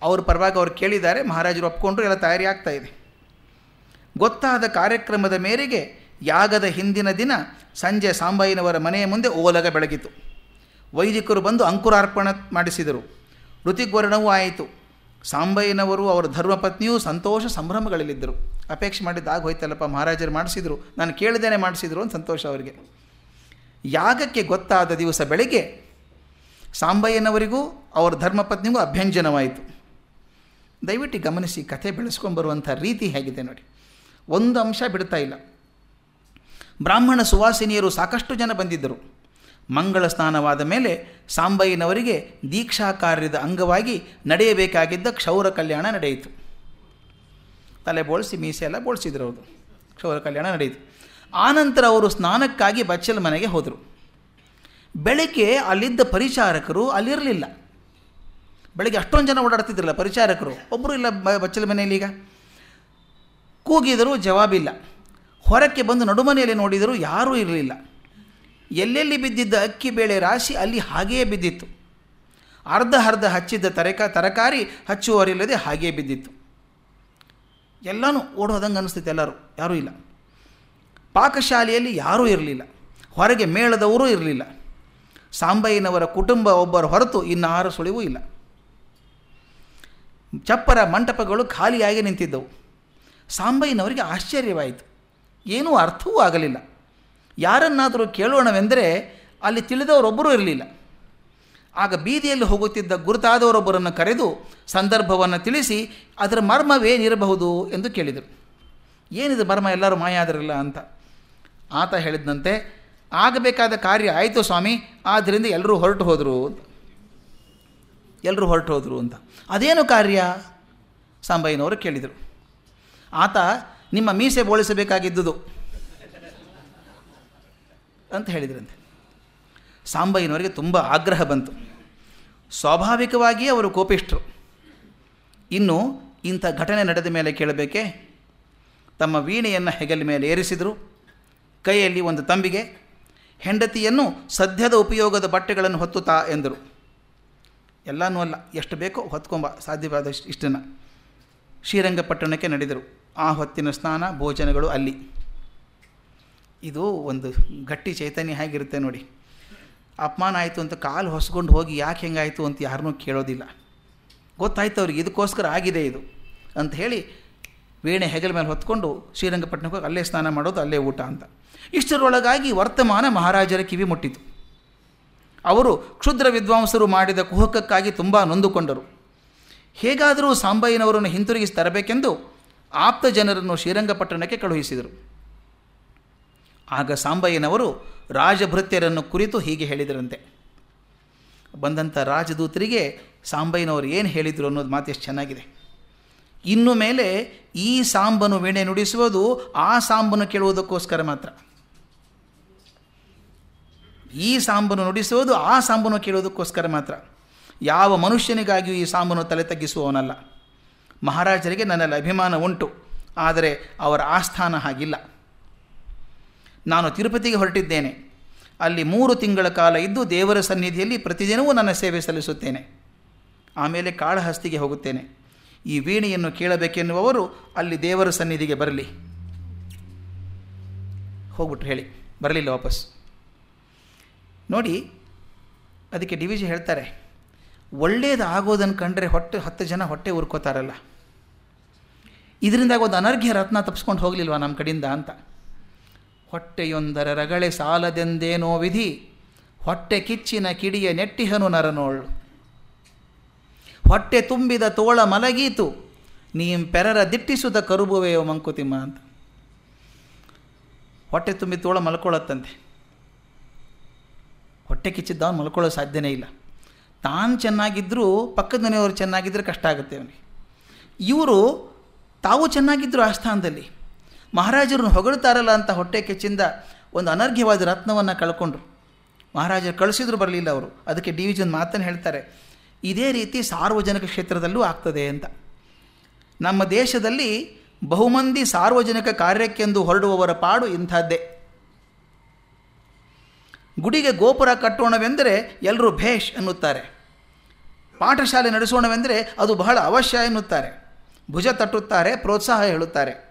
ಅವ್ರ ಪರವಾಗಿ ಅವ್ರು ಕೇಳಿದ್ದಾರೆ, ಮಹಾರಾಜರು ಒಪ್ಕೊಂಡ್ರು, ಎಲ್ಲ ತಯಾರಿ ಆಗ್ತಾ ಇದೆ. ಗೊತ್ತಾದ ಕಾರ್ಯಕ್ರಮದ ಮೇರೆಗೆ ಯಾಗದ ಹಿಂದಿನ ದಿನ ಸಂಜೆ ಸಾಂಬಯ್ಯನವರ ಮನೆಯ ಮುಂದೆ ಓಲಗ ಬೆಳಗಿತು. ವೈದಿಕರು ಬಂದು ಅಂಕುರಾರ್ಪಣ ಮಾಡಿಸಿದರು. ಋತಿಗ್ವರ್ಣವೂ ಆಯಿತು. ಸಾಂಬಯ್ಯನವರು ಅವರ ಧರ್ಮಪತ್ನಿಯೂ ಸಂತೋಷ ಸಂಭ್ರಮಗಳಲ್ಲಿದ್ದರು. ಅಪೇಕ್ಷೆ ಮಾಡಿದ್ದು ಹೋಯ್ತಲ್ಲಪ್ಪ, ಮಹಾರಾಜರು ಮಾಡಿಸಿದರು. ನಾನು ಕೇಳಿದೇನೆ ಮಾಡಿಸಿದರು ಅಂತ ಸಂತೋಷ ಅವರಿಗೆ. ಯಾಗಕ್ಕೆ ಗೊತ್ತಾದ ದಿವಸ ಬೆಳಿಗ್ಗೆ ಸಾಂಬಯ್ಯನವರಿಗೂ ಅವರ ಧರ್ಮಪತ್ನಿಗೂ ಅಭ್ಯಂಜನವಾಯಿತು. ದಯವಿಟ್ಟು ಗಮನಿಸಿ, ಕಥೆ ಬೆಳೆಸ್ಕೊಂಬರುವಂಥ ರೀತಿ ಹೇಗಿದೆ ನೋಡಿ. ಒಂದು ಅಂಶ ಬಿಡ್ತಾ ಇಲ್ಲ. ಬ್ರಾಹ್ಮಣ ಸುವಾಸಿನಿಯರು ಸಾಕಷ್ಟು ಜನ ಬಂದಿದ್ದರು. ಮಂಗಳ ಸ್ನಾನವಾದ ಮೇಲೆ ಸಾಂಬಯ್ಯನವರಿಗೆ ದೀಕ್ಷಾ ಕಾರ್ಯದ ಅಂಗವಾಗಿ ನಡೆಯಬೇಕಾಗಿದ್ದ ಕ್ಷೌರ ಕಲ್ಯಾಣ ನಡೆಯಿತು. ತಲೆ ಬೋಳಿಸಿ, ಮೀಸೆ ಎಲ್ಲ ಬೋಳಿಸಿದ್ರು ಅವರು. ಕ್ಷೌರ ಕಲ್ಯಾಣ ನಡೆಯಿತು. ಆನಂತರ ಅವರು ಸ್ನಾನಕ್ಕಾಗಿ ಬಚ್ಚಲ ಮನೆಗೆ ಹೋದರು. ಬೆಳಗ್ಗೆ ಅಲ್ಲಿದ್ದ ಪರಿಚಾರಕರು ಅಲ್ಲಿರಲಿಲ್ಲ. ಬೆಳಗ್ಗೆ ಅಷ್ಟೊಂದು ಜನ ಓಡಾಡ್ತಿದ್ರಲ್ಲ ಪರಿಚಾರಕರು. ಒಬ್ಬರು ಇಲ್ಲ ಬಚ್ಚಲ ಮನೆಯಲ್ಲಿ ಈಗ. ಕೂಗಿದರೂ ಜವಾಬಿಲ್ಲ. ಹೊರಕ್ಕೆ ಬಂದು ನಡುಮನೆಯಲ್ಲಿ ನೋಡಿದರೂ ಯಾರೂ ಇರಲಿಲ್ಲ. ಎಲ್ಲೆಲ್ಲಿ ಬಿದ್ದಿದ್ದ ಅಕ್ಕಿ ಬೇಳೆ ರಾಶಿ ಅಲ್ಲಿ ಹಾಗೆಯೇ ಬಿದ್ದಿತ್ತು. ಅರ್ಧ ಅರ್ಧ ಹಚ್ಚಿದ್ದ ತರಕ ತರಕಾರಿ ಹಚ್ಚುವವರಿಲ್ಲದೆ ಹಾಗೆಯೇ ಬಿದ್ದಿತ್ತು. ಎಲ್ಲನೂ ಓಡೋದಂಗೆ ಅನಿಸ್ತಿತ್ತು ಎಲ್ಲರೂ, ಯಾರೂ ಇಲ್ಲ. ಪಾಕಶಾಲೆಯಲ್ಲಿ ಯಾರೂ ಇರಲಿಲ್ಲ. ಹೊರಗೆ ಮೇಳದವರೂ ಇರಲಿಲ್ಲ. ಸಾಂಬಯ್ಯನವರ ಕುಟುಂಬ ಒಬ್ಬರ ಹೊರತು ಇನ್ನಾರು ಸುಳಿವೂ ಇಲ್ಲ. ಚಪ್ಪರ ಮಂಟಪಗಳು ಖಾಲಿಯಾಗಿ ನಿಂತಿದ್ದವು. ಸಾಂಬಯ್ಯನವರಿಗೆ ಆಶ್ಚರ್ಯವಾಯಿತು. ಏನೂ ಅರ್ಥವೂ ಆಗಲಿಲ್ಲ. ಯಾರನ್ನಾದರೂ ಕೇಳೋಣವೆಂದರೆ ಅಲ್ಲಿ ತಿಳಿದವರೊಬ್ಬರೂ ಇರಲಿಲ್ಲ. ಆಗ ಬೀದಿಯಲ್ಲಿ ಹೋಗುತ್ತಿದ್ದ ಗುರುತಾದವರೊಬ್ಬರನ್ನು ಕರೆದು ಸಂದರ್ಭವನ್ನು ತಿಳಿಸಿ ಅದರ ಮರ್ಮವೇನಿರಬಹುದು ಎಂದು ಕೇಳಿದರು. ಏನಿದು ಮರ್ಮ? ಎಲ್ಲರೂ ಮಾಯ ಅಂತ. ಆತ ಹೇಳಿದಂತೆ, ಆಗಬೇಕಾದ ಕಾರ್ಯ ಆಯಿತು ಸ್ವಾಮಿ ಆದ್ದರಿಂದ ಎಲ್ಲರೂ ಹೊರಟು ಹೋದರು ಎಲ್ಲರೂ ಹೊರಟು ಹೋದರು ಅಂತ. ಅದೇನು ಕಾರ್ಯ? ಸಾಂಬಯ್ಯನವರು ಕೇಳಿದರು. ಆತ, ನಿಮ್ಮ ಮೀಸೆ ಬೋಳಿಸಬೇಕಾಗಿದ್ದುದು. ಅಂತ ಹೇಳಿದ್ರಂತೆ. ಸಾಂಬಯ್ಯನವರಿಗೆ ತುಂಬ ಆಗ್ರಹ ಬಂತು. ಸ್ವಾಭಾವಿಕವಾಗಿಯೇ ಅವರು ಕೋಪಿಷ್ಠರು ಇನ್ನು ಇಂಥ ಘಟನೆ ನಡೆದ ಮೇಲೆ ಕೇಳಬೇಕೆ? ತಮ್ಮ ವೀಣೆಯನ್ನು ಹೆಗಲ ಮೇಲೆ ಏರಿಸಿದರು. ಕೈಯಲ್ಲಿ ಒಂದು ತಂಬಿಗೆ, ಹೆಂಡತಿಯನ್ನು ಸದ್ಯದ ಉಪಯೋಗದ ಬಟ್ಟೆಗಳನ್ನು ಹೊತ್ತುತ್ತಾ ಎಂದರು. ಎಲ್ಲನೂ ಅಲ್ಲ, ಎಷ್ಟು ಬೇಕೋ ಹೊತ್ಕೊಂಬ, ಸಾಧ್ಯವಾದಷ್ಟು ಇಷ್ಟನ್ನು. ಶ್ರೀರಂಗಪಟ್ಟಣಕ್ಕೆ ನಡೆದರು. ಆ ಹೊತ್ತಿನ ಸ್ನಾನ, ಭೋಜನಗಳು ಅಲ್ಲಿ. ಇದು ಒಂದು ಗಟ್ಟಿ ಚೈತನ್ಯ ಹೇಗಿರುತ್ತೆ ನೋಡಿ. ಅಪಮಾನ ಆಯಿತು ಅಂತ ಕಾಲು ಹೊಸ್ಕೊಂಡು ಹೋಗಿ ಯಾಕೆ ಹೆಂಗಾಯಿತು ಅಂತ ಯಾರನ್ನೂ ಕೇಳೋದಿಲ್ಲ. ಗೊತ್ತಾಯ್ತು ಅವ್ರಿಗೆ ಇದಕ್ಕೋಸ್ಕರ ಆಗಿದೆ ಇದು ಅಂತ ಹೇಳಿ ವೀಣೆ ಹೆಗಲ ಮೇಲೆ ಹೊತ್ಕೊಂಡು ಶ್ರೀರಂಗಪಟ್ಟಣಕ್ಕೆ ಹೋಗಿ ಅಲ್ಲೇ ಸ್ನಾನ ಮಾಡೋದು, ಅಲ್ಲೇ ಊಟ ಅಂತ. ಇಷ್ಟರೊಳಗಾಗಿ ವರ್ತಮಾನ ಮಹಾರಾಜರ ಕಿವಿ ಮುಟ್ಟಿತು. ಅವರು ಕ್ಷುದ್ರ ವಿದ್ವಾಂಸರು ಮಾಡಿದ ಕುಹಕಕ್ಕಾಗಿ ತುಂಬ ನೊಂದುಕೊಂಡರು. ಹೇಗಾದರೂ ಸಾಂಬಯ್ಯನವರನ್ನು ಹಿಂತಿರುಗಿಸಿ ತರಬೇಕೆಂದು ಆಪ್ತ ಜನರನ್ನು ಶ್ರೀರಂಗಪಟ್ಟಣಕ್ಕೆ ಕಳುಹಿಸಿದರು. ಆಗ ಸಾಂಬಯ್ಯನವರು ರಾಜಭೃತ್ಯರನ್ನು ಕುರಿತು ಹೀಗೆ ಹೇಳಿದರಂತೆ. ಬಂದಂಥ ರಾಜದೂತರಿಗೆ ಸಾಂಬಯ್ಯನವರು ಏನು ಹೇಳಿದರು ಅನ್ನೋದು ಮಾತು ಎಷ್ಟು ಚೆನ್ನಾಗಿದೆ. ಇನ್ನು ಮೇಲೆ ಈ ಸಾಂಬನು ವೀಣೆ ನುಡಿಸುವುದು ಆ ಸಾಂಬನು ಕೇಳುವುದಕ್ಕೋಸ್ಕರ ಮಾತ್ರ. ಈ ಸಾಂಬನು ನುಡಿಸುವುದು ಆ ಸಾಂಬನು ಕೇಳುವುದಕ್ಕೋಸ್ಕರ ಮಾತ್ರ. ಯಾವ ಮನುಷ್ಯನಿಗಾಗಿಯೂ ಈ ಸಾಂಬನು ತಲೆ ತಗ್ಗಿಸುವವನಲ್ಲ. ಮಹಾರಾಜರಿಗೆ ನನ್ನಲ್ಲಿ ಅಭಿಮಾನ ಉಂಟು. ಆದರೆ ಅವರ ಆಸ್ಥಾನ ಹಾಗಿಲ್ಲ. ನಾನು ತಿರುಪತಿಗೆ ಹೊರಟಿದ್ದೇನೆ. ಅಲ್ಲಿ ಮೂರು ತಿಂಗಳ ಕಾಲ ಇದ್ದು ದೇವರ ಸನ್ನಿಧಿಯಲ್ಲಿ ಪ್ರತಿದಿನವೂ ನನ್ನ ಸೇವೆ ಸಲ್ಲಿಸುತ್ತೇನೆ. ಆಮೇಲೆ ಕಾಳಹಸ್ತಿಗೆ ಹೋಗುತ್ತೇನೆ. ಈ ವೀಣೆಯನ್ನು ಕೇಳಬೇಕೆನ್ನುವವರು ಅಲ್ಲಿ ದೇವರ ಸನ್ನಿಧಿಗೆ ಬರಲಿ. ಹೋಗ್ಬಿಟ್ರು ಹೇಳಿ, ಬರಲಿಲ್ಲ ವಾಪಸ್. ನೋಡಿ, ಅದಕ್ಕೆ ಡಿವಿಜಿ ಹೇಳ್ತಾರೆ ಒಳ್ಳೆಯದು ಆಗೋದನ್ನು ಕಂಡ್ರೆ ಹೊಟ್ಟೆ, ಹತ್ತು ಜನ ಹೊಟ್ಟೆ ಉರ್ಕೋತಾರಲ್ಲ. ಇದರಿಂದಾಗ ಒಂದು ಅನರ್ಘ್ಯ ರತ್ನ ತಪ್ಪಿಸ್ಕೊಂಡು ಹೋಗಲಿಲ್ವಾ ನಮ್ಮ ಕಡೆಯಿಂದ ಅಂತ. ಹೊಟ್ಟೆಯೊಂದರ ರಗಳೆ ಸಾಲದೆಂದೇನೋ ವಿಧಿ, ಹೊಟ್ಟೆ ಕಿಚ್ಚಿನ ಕಿಡಿಯ ನೆಟ್ಟಿಹನು ನರನೋಳು. ಹೊಟ್ಟೆ ತುಂಬಿದ ತೋಳ ಮಲಗೀತು, ನೀಂ ಪೆರರ ದಿಟ್ಟಿಸುದ ಕರುಬುವೆಯೋ ಮಂಕುತಿಮ್ಮ ಅಂತ. ಹೊಟ್ಟೆ ತುಂಬಿ ತೋಳ ಮಲ್ಕೊಳ್ಳತ್ತಂತೆ. ಹೊಟ್ಟೆ ಕಿಚ್ಚಿದ್ದವನು ಮಲ್ಕೊಳ್ಳೋ ಸಾಧ್ಯನೇ ಇಲ್ಲ. ತಾನು ಚೆನ್ನಾಗಿದ್ದರೂ ಪಕ್ಕದ ಮನೆಯವರು ಚೆನ್ನಾಗಿದ್ದರೆ ಕಷ್ಟ ಆಗುತ್ತೆ ಅವನಿಗೆ. ಇವರು ತಾವು ಚೆನ್ನಾಗಿದ್ದರು ಆ ಸ್ಥಾನದಲ್ಲಿ. ಮಹಾರಾಜರನ್ನು ಹೊಗಳ್ತಾರಲ್ಲ ಅಂತ ಹೊಟ್ಟೆ ಕೆಚ್ಚಿಂದ ಒಂದು ಅನರ್ಘ್ಯವಾದ ರತ್ನವನ್ನು ಕಳ್ಕೊಂಡ್ರು. ಮಹಾರಾಜರು ಕಳಿಸಿದ್ರು ಬರಲಿಲ್ಲ ಅವರು. ಅದಕ್ಕೆ ಡಿ ವಿ ಜಿ ಮಾತನ್ನು ಹೇಳ್ತಾರೆ, ಇದೇ ರೀತಿ ಸಾರ್ವಜನಿಕ ಕ್ಷೇತ್ರದಲ್ಲೂ ಆಗ್ತದೆ ಅಂತ. ನಮ್ಮ ದೇಶದಲ್ಲಿ ಬಹುಮಂದಿ ಸಾರ್ವಜನಿಕ ಕಾರ್ಯಕ್ಕೆಂದು ಹೊರಡುವವರ ಪಾಡು ಇಂಥದ್ದೇ. ಗುಡಿಗೆ ಗೋಪುರ ಕಟ್ಟೋಣವೆಂದರೆ ಎಲ್ಲರೂ ಭೇಷ್ ಎನ್ನುತ್ತಾರೆ ಪಾಠಶಾಲೆ ನಡೆಸೋಣವೆಂದರೆ ಅದು ಬಹಳ ಅವಶ್ಯ ಎನ್ನುತ್ತಾರೆ. ಭುಜ ತಟ್ಟುತ್ತಾರೆ, ಪ್ರೋತ್ಸಾಹ ಹೇಳುತ್ತಾರೆ.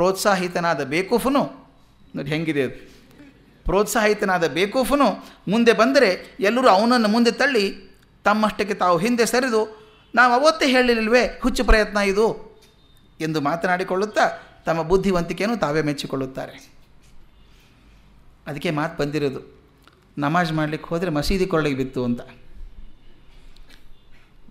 ಪ್ರೋತ್ಸಾಹಿತನಾದ ಬೇಕೂಫನು, ನೋಡಿ ಹೆಂಗಿದೆ ಅದು. ಪ್ರೋತ್ಸಾಹಿತನಾದ ಬೇಕೂಫನು ಮುಂದೆ ಬಂದರೆ ಎಲ್ಲರೂ ಅವನನ್ನು ಮುಂದೆ ತಳ್ಳಿ ತಮ್ಮಷ್ಟಕ್ಕೆ ತಾವು ಹಿಂದೆ ಸರಿದು, ನಾವು ಅವತ್ತೇ ಹೇಳಿರಲಿಲ್ವೇ ಹುಚ್ಚು ಪ್ರಯತ್ನ ಇದು ಎಂದು ಮಾತನಾಡಿಕೊಳ್ಳುತ್ತಾ ತಮ್ಮ ಬುದ್ಧಿವಂತಿಕೆಯನ್ನು ತಾವೇ ಮೆಚ್ಚಿಕೊಳ್ಳುತ್ತಾರೆ. ಅದಕ್ಕೆ ಮಾತು ಬಂದಿರೋದು, ನಮಾಜ್ ಮಾಡಲಿಕ್ಕೆ ಹೋದರೆ ಮಸೀದಿ ಕೊರಳಿಗೆ ಬಿತ್ತು ಅಂತ.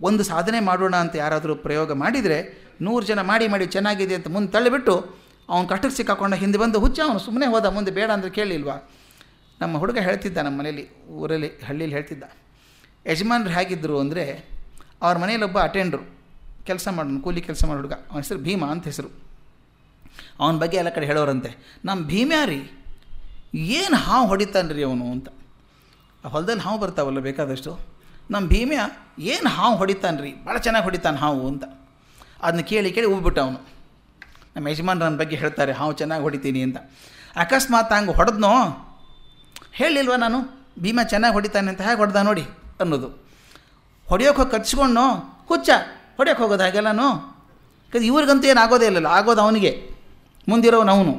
ಒಂದು ಸಾಧನೆ ಮಾಡೋಣ ಅಂತ ಯಾರಾದರೂ ಪ್ರಯೋಗ ಮಾಡಿದರೆ ನೂರು ಜನ ಮಾಡಿ ಮಾಡಿ ಚೆನ್ನಾಗಿದೆ ಅಂತ ಮುಂದೆ ತಳ್ಳಿಬಿಟ್ಟು ಅವನು ಕಟ್ಟಕ್ಕೆ ಸಿಕ್ಕಾಕೊಂಡ ಹಿಂದೆ ಬಂದು, ಹುಚ್ಚ ಅವನು ಸುಮ್ಮನೆ ಹೋದ, ಮುಂದೆ ಬೇಡ ಅಂದರೆ ಕೇಳಿಲ್ವಾ? ನಮ್ಮ ಹುಡುಗ ಹೇಳ್ತಿದ್ದ ನಮ್ಮ ಮನೇಲಿ ಊರಲ್ಲಿ, ಹಳ್ಳೀಲಿ ಹೇಳ್ತಿದ್ದ. ಯಜಮಾನ್ರು ಹೇಗಿದ್ದರು ಅಂದರೆ, ಅವ್ರ ಒಬ್ಬ ಅಟೆಂಡ್ರು ಕೆಲಸ ಮಾಡೋನು, ಕೂಲಿ ಕೆಲಸ ಮಾಡೋ ಹುಡುಗ. ಅವನ ಹೆಸರು ಭೀಮ ಅಂತ ಹೆಸರು. ಅವನ ಬಗ್ಗೆ ಎಲ್ಲ ಕಡೆ ಹೇಳೋರಂತೆ ನಮ್ಮ ಭೀಮ್ಯಾರಿ ಏನು ಹಾವು ಹೊಡಿತಾನ್ರಿ ಅವನು? ಅಂತ. ಆ ಹೊಲದಲ್ಲಿ ಹಾವು ಬರ್ತಾವಲ್ಲ ಬೇಕಾದಷ್ಟು. ನಮ್ಮ ಭೀಮ್ಯ ಏನು ಹಾವು ಹೊಡಿತಾನ್ರಿ? ಭಾಳ ಚೆನ್ನಾಗಿ ಹೊಡಿತಾನೆ ಹಾವು, ಅಂತ. ಅದನ್ನ ಕೇಳಿ ಕೇಳಿ ಉಬ್ಬಿಟ್ಟ ಅವನು. ನಮ್ಮ ಯಜಮಾನ್ರು ನನ್ನ ಬಗ್ಗೆ ಹೇಳ್ತಾರೆ, ಹಾವು ಚೆನ್ನಾಗಿ ಹೊಡಿತೀನಿ ಅಂತ. ಅಕಸ್ಮಾತ್ ಹಂಗೆ ಹೊಡೆದ್ನೋ, ಹೇಳಿಲ್ವ ನಾನು? ಭೀಮ ಚೆನ್ನಾಗಿ ಹೊಡಿತಾನೆ ಅಂತ ಹೇಗೆ ಹೊಡೆದ ನೋಡಿ? ಅನ್ನೋದು. ಹೊಡೆಯೋಕೆ ಹೋಗಿ ಕಚ್ಕೊಂಡು ಹುಚ್ಚ, ಹೊಡೆಯೋಕೆ ಹೋಗೋದು ಹಾಗೆಲ್ಲನೂ ಇವ್ರಿಗಂತೂ ಏನು ಆಗೋದೇ ಇಲ್ಲಲ್ಲ, ಆಗೋದು ಅವನಿಗೆ. ಮುಂದಿರೋನು ಅವನು.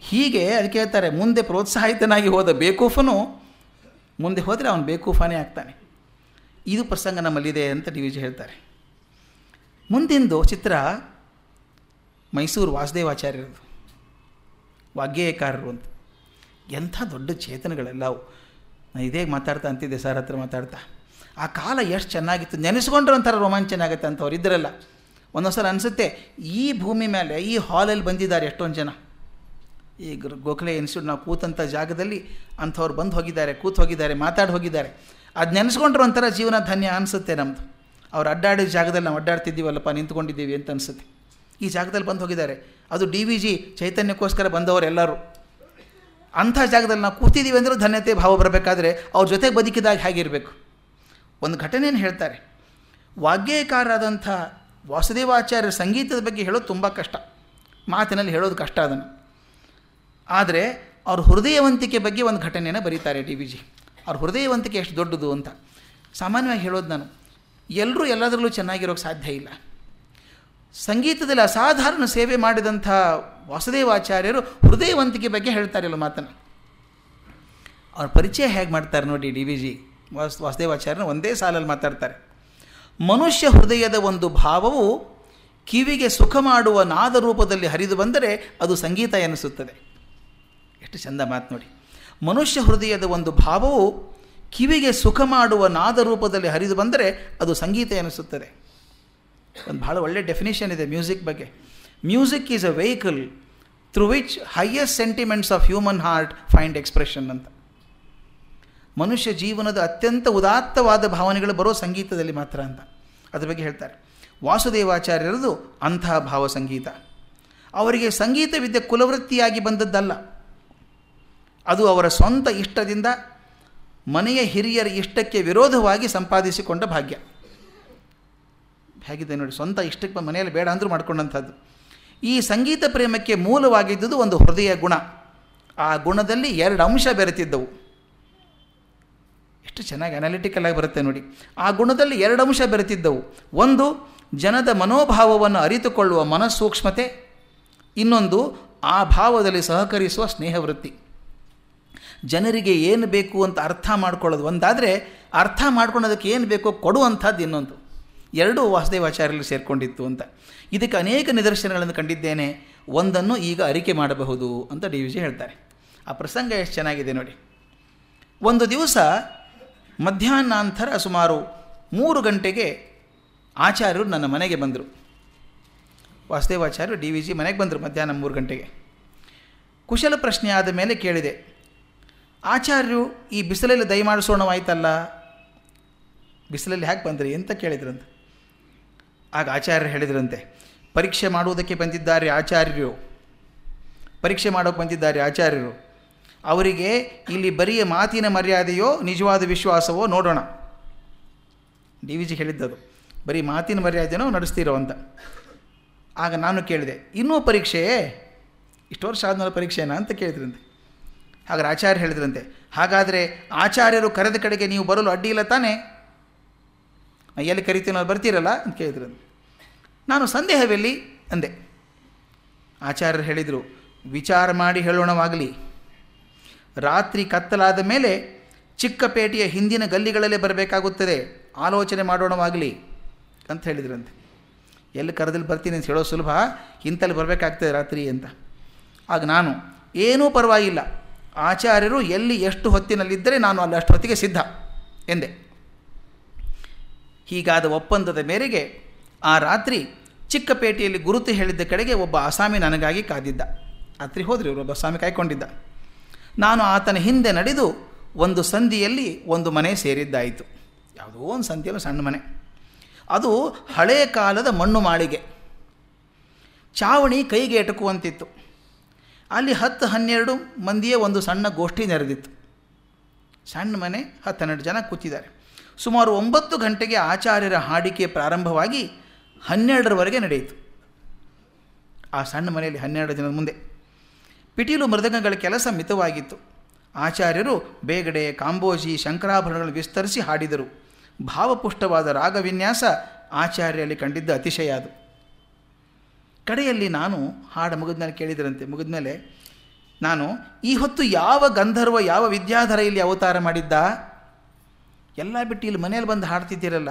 ಹೀಗೆ ಅದಕ್ಕೆ ಹೇಳ್ತಾರೆ, ಮುಂದೆ ಪ್ರೋತ್ಸಾಹಿತನಾಗಿ ಹೋದ ಬೇಕೂಫನು, ಮುಂದೆ ಹೋದರೆ ಅವನು ಬೇಕೂಫಾನೇ ಆಗ್ತಾನೆ. ಇದು ಪ್ರಸಂಗ ನಮ್ಮಲ್ಲಿದೆ ಅಂತ ಡಿ ವಿಜಿ ಹೇಳ್ತಾರೆ. ಮುಂದಿಂದು ಚಿತ್ರ ಮೈಸೂರು ವಾಸುದೇವಾಚಾರ್ಯರದು ವಾಗ್ಗೇಯಕಾರರು ಅಂತ. ಎಂಥ ದೊಡ್ಡ ಚೇತನಗಳೆಲ್ಲವು. ನಾನು ಇದೇ ಮಾತಾಡ್ತಾ ಅಂತಿದ್ದೆ, ಸರ್ ಹತ್ರ ಮಾತಾಡ್ತಾ. ಆ ಕಾಲ ಎಷ್ಟು ಚೆನ್ನಾಗಿತ್ತು. ನೆನೆಸ್ಕೊಂಡ್ರೆ ಒಂಥರ ರೋಮಾಂಚನ ಆಗುತ್ತೆ ಅಂತ ಅವ್ರು ಇದ್ರಲ್ಲ. ಒಂದೊಂದ್ಸಲ ಅನಿಸುತ್ತೆ, ಈ ಭೂಮಿ ಮೇಲೆ, ಈ ಹಾಲಲ್ಲಿ ಬಂದಿದ್ದಾರೆ ಎಷ್ಟೊಂದು ಜನ. ಈ ಗೋಖಲೆ ಇನ್ಸ್ಟಿಟ್ಯೂಟ್ ನಾವು ಕೂತಂಥ ಜಾಗದಲ್ಲಿ ಅಂಥವ್ರು ಬಂದು ಹೋಗಿದ್ದಾರೆ, ಕೂತು ಹೋಗಿದ್ದಾರೆ, ಮಾತಾಡಿ ಹೋಗಿದ್ದಾರೆ. ಅದು ನೆನೆಸ್ಕೊಂಡ್ರೆ ಒಂಥರ ಜೀವನ ಧನ್ಯ ಅನಿಸುತ್ತೆ ನಮ್ಮದು ಅವ್ರು ಅಡ್ಡಾಡಿದ ಜಾಗದಲ್ಲಿ ನಾವು ಅಡ್ಡಾಡ್ತಿದ್ದೀವಲ್ಲಪ್ಪ, ನಿಂತ್ಕೊಂಡಿದ್ದೀವಿ ಅಂತ ಅನಿಸುತ್ತೆ. ಈ ಜಾಗದಲ್ಲಿ ಬಂದು ಹೋಗಿದ್ದಾರೆ. ಅದು ಡಿ ವಿ ಜಿ ಚೈತನ್ಯಕ್ಕೋಸ್ಕರ ಬಂದವರೆಲ್ಲರೂ. ಅಂಥ ಜಾಗದಲ್ಲಿ ನಾವು ಕೂತಿದ್ದೀವಿ ಅಂದರೆ ಧನ್ಯತೆ, ಭಾವ ಬರಬೇಕಾದ್ರೆ ಅವ್ರ ಜೊತೆಗೆ ಬದುಕಿದಾಗ ಹೇಗಿರಬೇಕು? ಒಂದು ಘಟನೆಯನ್ನು ಹೇಳ್ತಾರೆ. ವಾಗ್ಯಕಾರರಾದಂಥ ವಾಸುದೇವಾಚಾರ್ಯ ಸಂಗೀತದ ಬಗ್ಗೆ ಹೇಳೋದು ತುಂಬ ಕಷ್ಟ. ಮಾತಿನಲ್ಲಿ ಹೇಳೋದು ಕಷ್ಟ ಅದನ್ನು. ಆದರೆ ಅವ್ರ ಹೃದಯವಂತಿಕೆ ಬಗ್ಗೆ ಒಂದು ಘಟನೆಯನ್ನು ಬರೀತಾರೆ ಡಿ ವಿ ಜಿ. ಅವ್ರ ಹೃದಯವಂತಿಕೆ ಎಷ್ಟು ದೊಡ್ಡದು ಅಂತ. ಸಾಮಾನ್ಯವಾಗಿ ಹೇಳೋದು ನಾನು, ಎಲ್ಲರೂ ಎಲ್ಲದರಲ್ಲೂ ಚೆನ್ನಾಗಿರೋಕ್ಕೆ ಸಾಧ್ಯ ಇಲ್ಲ. ಸಂಗೀತದಲ್ಲಿ ಅಸಾಧಾರಣ ಸೇವೆ ಮಾಡಿದಂಥ ವಾಸುದೇವಾಚಾರ್ಯರು ಹೃದಯವಂತಿಕೆ ಬಗ್ಗೆ ಹೇಳ್ತಾರೆ ಹೇಳ್ತಾರಲ್ಲ ಮಾತನ್ನು. ಅವ್ರ ಪರಿಚಯ ಹೇಗೆ ಮಾಡ್ತಾರೆ ನೋಡಿ ಡಿ ವಿ ಜಿ ವಾಸ್, ವಾಸುದೇವಾಚಾರ್ಯನ ಒಂದೇ ಸಾಲಲ್ಲಿ ಮಾತಾಡ್ತಾರೆ. ಮನುಷ್ಯ ಹೃದಯದ ಒಂದು ಭಾವವು ಕಿವಿಗೆ ಸುಖ ಮಾಡುವ ನಾದ ರೂಪದಲ್ಲಿ ಹರಿದು ಬಂದರೆ ಅದು ಸಂಗೀತ ಎನಿಸುತ್ತದೆ. ಎಷ್ಟು ಚಂದ ಮಾತು ನೋಡಿ. ಮನುಷ್ಯ ಹೃದಯದ ಒಂದು ಭಾವವು ಕಿವಿಗೆ ಸುಖ ಮಾಡುವ ನಾದ ರೂಪದಲ್ಲಿ ಹರಿದು ಬಂದರೆ ಅದು ಸಂಗೀತ ಎನಿಸುತ್ತದೆ. ಒಂದು ಭಾಳ ಒಳ್ಳೆ ಡೆಫಿನೇಷನ್ ಇದೆ ಮ್ಯೂಸಿಕ್ ಬಗ್ಗೆ. Music is a vehicle through which highest sentiments of human heart find expression ಅಂತ. ಮನುಷ್ಯ ಜೀವನದ ಅತ್ಯಂತ ಉದಾತ್ತವಾದ ಭಾವನೆಗಳು ಬರೋ ಸಂಗೀತದಲ್ಲಿ ಮಾತ್ರ ಅಂತ. ಅದ್ರ ಬಗ್ಗೆ ಹೇಳ್ತಾರೆ. ವಾಸುದೇವಾಚಾರ್ಯರದು ಅಂತಹ ಭಾವ ಸಂಗೀತ. ಅವರಿಗೆ ಸಂಗೀತ ವಿದ್ಯೆ ಕುಲವೃತ್ತಿಯಾಗಿ ಬಂದದ್ದಲ್ಲ. ಅದು ಅವರ ಸ್ವಂತ ಇಷ್ಟದಿಂದ ಮನೆಯ ಹಿರಿಯರ ಇಷ್ಟಕ್ಕೆ ವಿರೋಧವಾಗಿ ಸಂಪಾದಿಸಿಕೊಂಡ ಭಾಗ್ಯ. ಹೇಗಿದೆ ನೋಡಿ, ಸ್ವಂತ ಇಷ್ಟಕ್ಕೆ ಮನೆಯಲ್ಲಿ ಬೇಡ ಅಂದರೂ ಮಾಡ್ಕೊಂಡಂಥದ್ದು. ಈ ಸಂಗೀತ ಪ್ರೇಮಕ್ಕೆ ಮೂಲವಾಗಿದ್ದುದು ಒಂದು ಹೃದಯ ಗುಣ. ಆ ಗುಣದಲ್ಲಿ ಎರಡು ಅಂಶ ಬೆರೆತಿದ್ದವು. ಎಷ್ಟು ಚೆನ್ನಾಗಿ ಅನಾಲಿಟಿಕಲ್ ಆಗಿ ಬರುತ್ತೆ ನೋಡಿ. ಆ ಗುಣದಲ್ಲಿ ಎರಡು ಅಂಶ ಬೆರೆತಿದ್ದವು. ಒಂದು, ಜನದ ಮನೋಭಾವವನ್ನು ಅರಿತುಕೊಳ್ಳುವ ಮನಸ್ಸೂಕ್ಷ್ಮತೆ ಇನ್ನೊಂದು, ಆ ಭಾವದಲ್ಲಿ ಸಹಕರಿಸುವ ಸ್ನೇಹವೃತ್ತಿ. ಜನರಿಗೆ ಏನು ಬೇಕು ಅಂತ ಅರ್ಥ ಮಾಡ್ಕೊಳ್ಳೋದು. ಒಂದಾದರೆ, ಅರ್ಥ ಮಾಡ್ಕೊಳ್ಳೋದಕ್ಕೆ ಏನು ಬೇಕೋ ಕೊಡುವಂಥದ್ದು ಇನ್ನೊಂದು. ಎರಡೂ ವಾಸುದೇವಾಚಾರ್ಯರು ಸೇರಿಕೊಂಡಿತ್ತು ಅಂತ. ಇದಕ್ಕೆ ಅನೇಕ ನಿದರ್ಶನಗಳನ್ನು ಕಂಡಿದ್ದೇನೆ. ಒಂದನ್ನು ಈಗ ಅರಿಕೆ ಮಾಡಬಹುದು ಅಂತ ಡಿ ವಿ ಜಿ ಹೇಳ್ತಾರೆ. ಆ ಪ್ರಸಂಗ ಎಷ್ಟು ಚೆನ್ನಾಗಿದೆ ನೋಡಿ. ಒಂದು ದಿವಸ ಮಧ್ಯಾಹ್ನಾಂತರ ಸುಮಾರು ಮೂರು ಗಂಟೆಗೆ ಆಚಾರ್ಯರು ನನ್ನ ಮನೆಗೆ ಬಂದರು. ವಾಸುದೇವಾಚಾರ್ಯರು ಡಿ ವಿ ಜಿ ಮನೆಗೆ ಬಂದರು ಮಧ್ಯಾಹ್ನ ಮೂರು ಗಂಟೆಗೆ. ಕುಶಲ ಪ್ರಶ್ನೆ ಆದ ಮೇಲೆ ಕೇಳಿದೆ. ಆಚಾರ್ಯರು ಈ ಬಿಸಿಲಲ್ಲಿ ದಯಮಾಡಿಸೋಣವಾಯ್ತಲ್ಲ? ಬಿಸಿಲಲ್ಲಿ ಹ್ಯಾಕೆ ಬಂದ್ರಿ ಅಂತ ಕೇಳಿದ್ರಂತೆ. ಆಗ ಆಚಾರ್ಯರು ಹೇಳಿದ್ರಂತೆ, ಪರೀಕ್ಷೆ ಮಾಡುವುದಕ್ಕೆ ಬಂದಿದ್ದಾರೆ ಆಚಾರ್ಯರು. ಪರೀಕ್ಷೆ ಮಾಡೋಕ್ಕೆ ಬಂದಿದ್ದಾರೆ ಆಚಾರ್ಯರು. ಅವರಿಗೆ ಇಲ್ಲಿ ಬರಿಯ ಮಾತಿನ ಮರ್ಯಾದೆಯೋ, ನಿಜವಾದ ವಿಶ್ವಾಸವೋ ನೋಡೋಣ. ಡಿ ವಿ ಜಿ ಹೇಳಿದ್ದದು. ಬರೀ ಮಾತಿನ ಮರ್ಯಾದೆನೋ ನಡೆಸ್ತಿರೋ ಅಂತ. ಆಗ ನಾನು ಕೇಳಿದೆ, ಇನ್ನೂ ಪರೀಕ್ಷೆಯೇ ಇಷ್ಟು ವರ್ಷ ಆದಮೇಲೆ ಪರೀಕ್ಷೆನಾ? ಅಂತ ಕೇಳಿದ್ರಂತೆ. ಹಾಗಾದ್ರೆ ಆಚಾರ್ಯ ಹೇಳಿದ್ರಂತೆ, ಹಾಗಾದರೆ ಆಚಾರ್ಯರು ಕರೆದ ಕಡೆಗೆ ನೀವು ಬರಲು ಅಡ್ಡಿ ಇಲ್ಲ ತಾನೇ? ಎಲ್ಲಿ ಕರಿತೀನೋ ಬರ್ತೀರಲ್ಲ? ಅಂತ ಕೇಳಿದ್ರಂತೆ. ನಾನು ಸಂದೇಹವೆಲ್ಲಿ? ಅಂದೆ. ಆಚಾರ್ಯರು ಹೇಳಿದರು, ವಿಚಾರ ಮಾಡಿ ಹೇಳೋಣವಾಗಲಿ. ರಾತ್ರಿ ಕತ್ತಲಾದ ಮೇಲೆ ಚಿಕ್ಕಪೇಟೆಯ ಹಿಂದಿನ ಗಲ್ಲಿಗಳಲ್ಲೇ ಬರಬೇಕಾಗುತ್ತದೆ. ಆಲೋಚನೆ ಮಾಡೋಣವಾಗಲಿ ಅಂತ ಹೇಳಿದ್ರಂತೆ. ಎಲ್ಲಿ ಕರೆದಲ್ಲಿ ಬರ್ತೀನಿ ಅಂತ ಹೇಳೋ ಸುಲಭ? ಇಂತಲ್ಲಿ ಬರಬೇಕಾಗ್ತದೆ ರಾತ್ರಿ ಅಂತ. ಆಗ ನಾನು, ಏನೂ ಪರವಾಗಿಲ್ಲ. ಆಚಾರ್ಯರು ಎಲ್ಲಿ ಎಷ್ಟು ಹೊತ್ತಿನಲ್ಲಿದ್ದರೆ ನಾನು ಅಲ್ಲಿ ಅಷ್ಟು ಹೊತ್ತಿಗೆ ಸಿದ್ಧ, ಎಂದೆ. ಹೀಗಾದ ಒಪ್ಪಂದದ ಮೇರೆಗೆ ಆ ರಾತ್ರಿ ಚಿಕ್ಕಪೇಟೆಯಲ್ಲಿ ಗುರುತು ಹೇಳಿದ್ದ ಕಡೆಗೆ ಒಬ್ಬ ಅಸಾಮಿ ನನಗಾಗಿ ಕಾದಿದ್ದ. ರಾತ್ರಿ ಹೋದ್ರಿ ಒಬ್ಬ ಅಸಾಮಿ ಕಾಯ್ಕೊಂಡಿದ್ದ. ನಾನು ಆತನ ಹಿಂದೆ ನಡೆದು ಒಂದು ಸಂಧಿಯಲ್ಲಿ ಒಂದು ಮನೆ ಸೇರಿದ್ದಾಯಿತು. ಯಾವುದೋ ಒಂದು ಸಂಧಿಯಲ್ಲಿ ಸಣ್ಣ ಮನೆ. ಅದು ಹಳೆಯ ಕಾಲದ ಮಣ್ಣು ಮಾಳಿಗೆ. ಚಾವಣಿ ಕೈಗೆ ಎಟುಕುವಂತಿತ್ತು. ಅಲ್ಲಿ ಹತ್ತು ಹನ್ನೆರಡು ಮಂದಿಯೇ ಒಂದು ಸಣ್ಣ ಗೋಷ್ಠಿ ನೆರೆದಿತ್ತು. ಸಣ್ಣ ಮನೆ ಹತ್ತು ಹನ್ನೆರಡು ಜನ ಕೂತಿದ್ದಾರೆ. ಸುಮಾರು ಒಂಬತ್ತು ಗಂಟೆಗೆ ಆಚಾರ್ಯರ ಹಾಡಿಕೆ ಪ್ರಾರಂಭವಾಗಿ ಹನ್ನೆರಡರವರೆಗೆ ನಡೆಯಿತು. ಆ ಸಣ್ಣ ಮನೆಯಲ್ಲಿ ಹನ್ನೆರಡು ಜನದ ಮುಂದೆ ಪಿಟೀಲು ಮೃದಂಗಗಳ ಕೆಲಸ ಮಿತವಾಗಿತ್ತು. ಆಚಾರ್ಯರು ಬೇಗಡೆ ಕಾಂಬೋಜಿ, ಶಂಕರಾಭರಣಗಳನ್ನು ವಿಸ್ತರಿಸಿ ಹಾಡಿದರು. ಭಾವಪುಷ್ಟವಾದ ರಾಗವಿನ್ಯಾಸ ಆಚಾರ್ಯಲ್ಲಿ ಕಂಡಿದ್ದ ಅತಿಶಯ ಅದು. ಕಡೆಯಲ್ಲಿ ನಾನು ಹಾಡು ಮುಗಿದ್ಮೇಲೆ ಕೇಳಿದರಂತೆ ಮುಗಿದ್ಮೇಲೆ ನಾನು, ಈ ಹೊತ್ತು ಯಾವ ಗಂಧರ್ವ, ಯಾವ ವಿದ್ಯಾಧರ ಇಲ್ಲಿ ಅವತಾರ ಮಾಡಿದ್ದ? ಎಲ್ಲ ಬಿಟ್ಟು ಇಲ್ಲಿ ಮನೆಯಲ್ಲಿ ಬಂದು ಹಾಡ್ತಿದ್ದೀರಲ್ಲ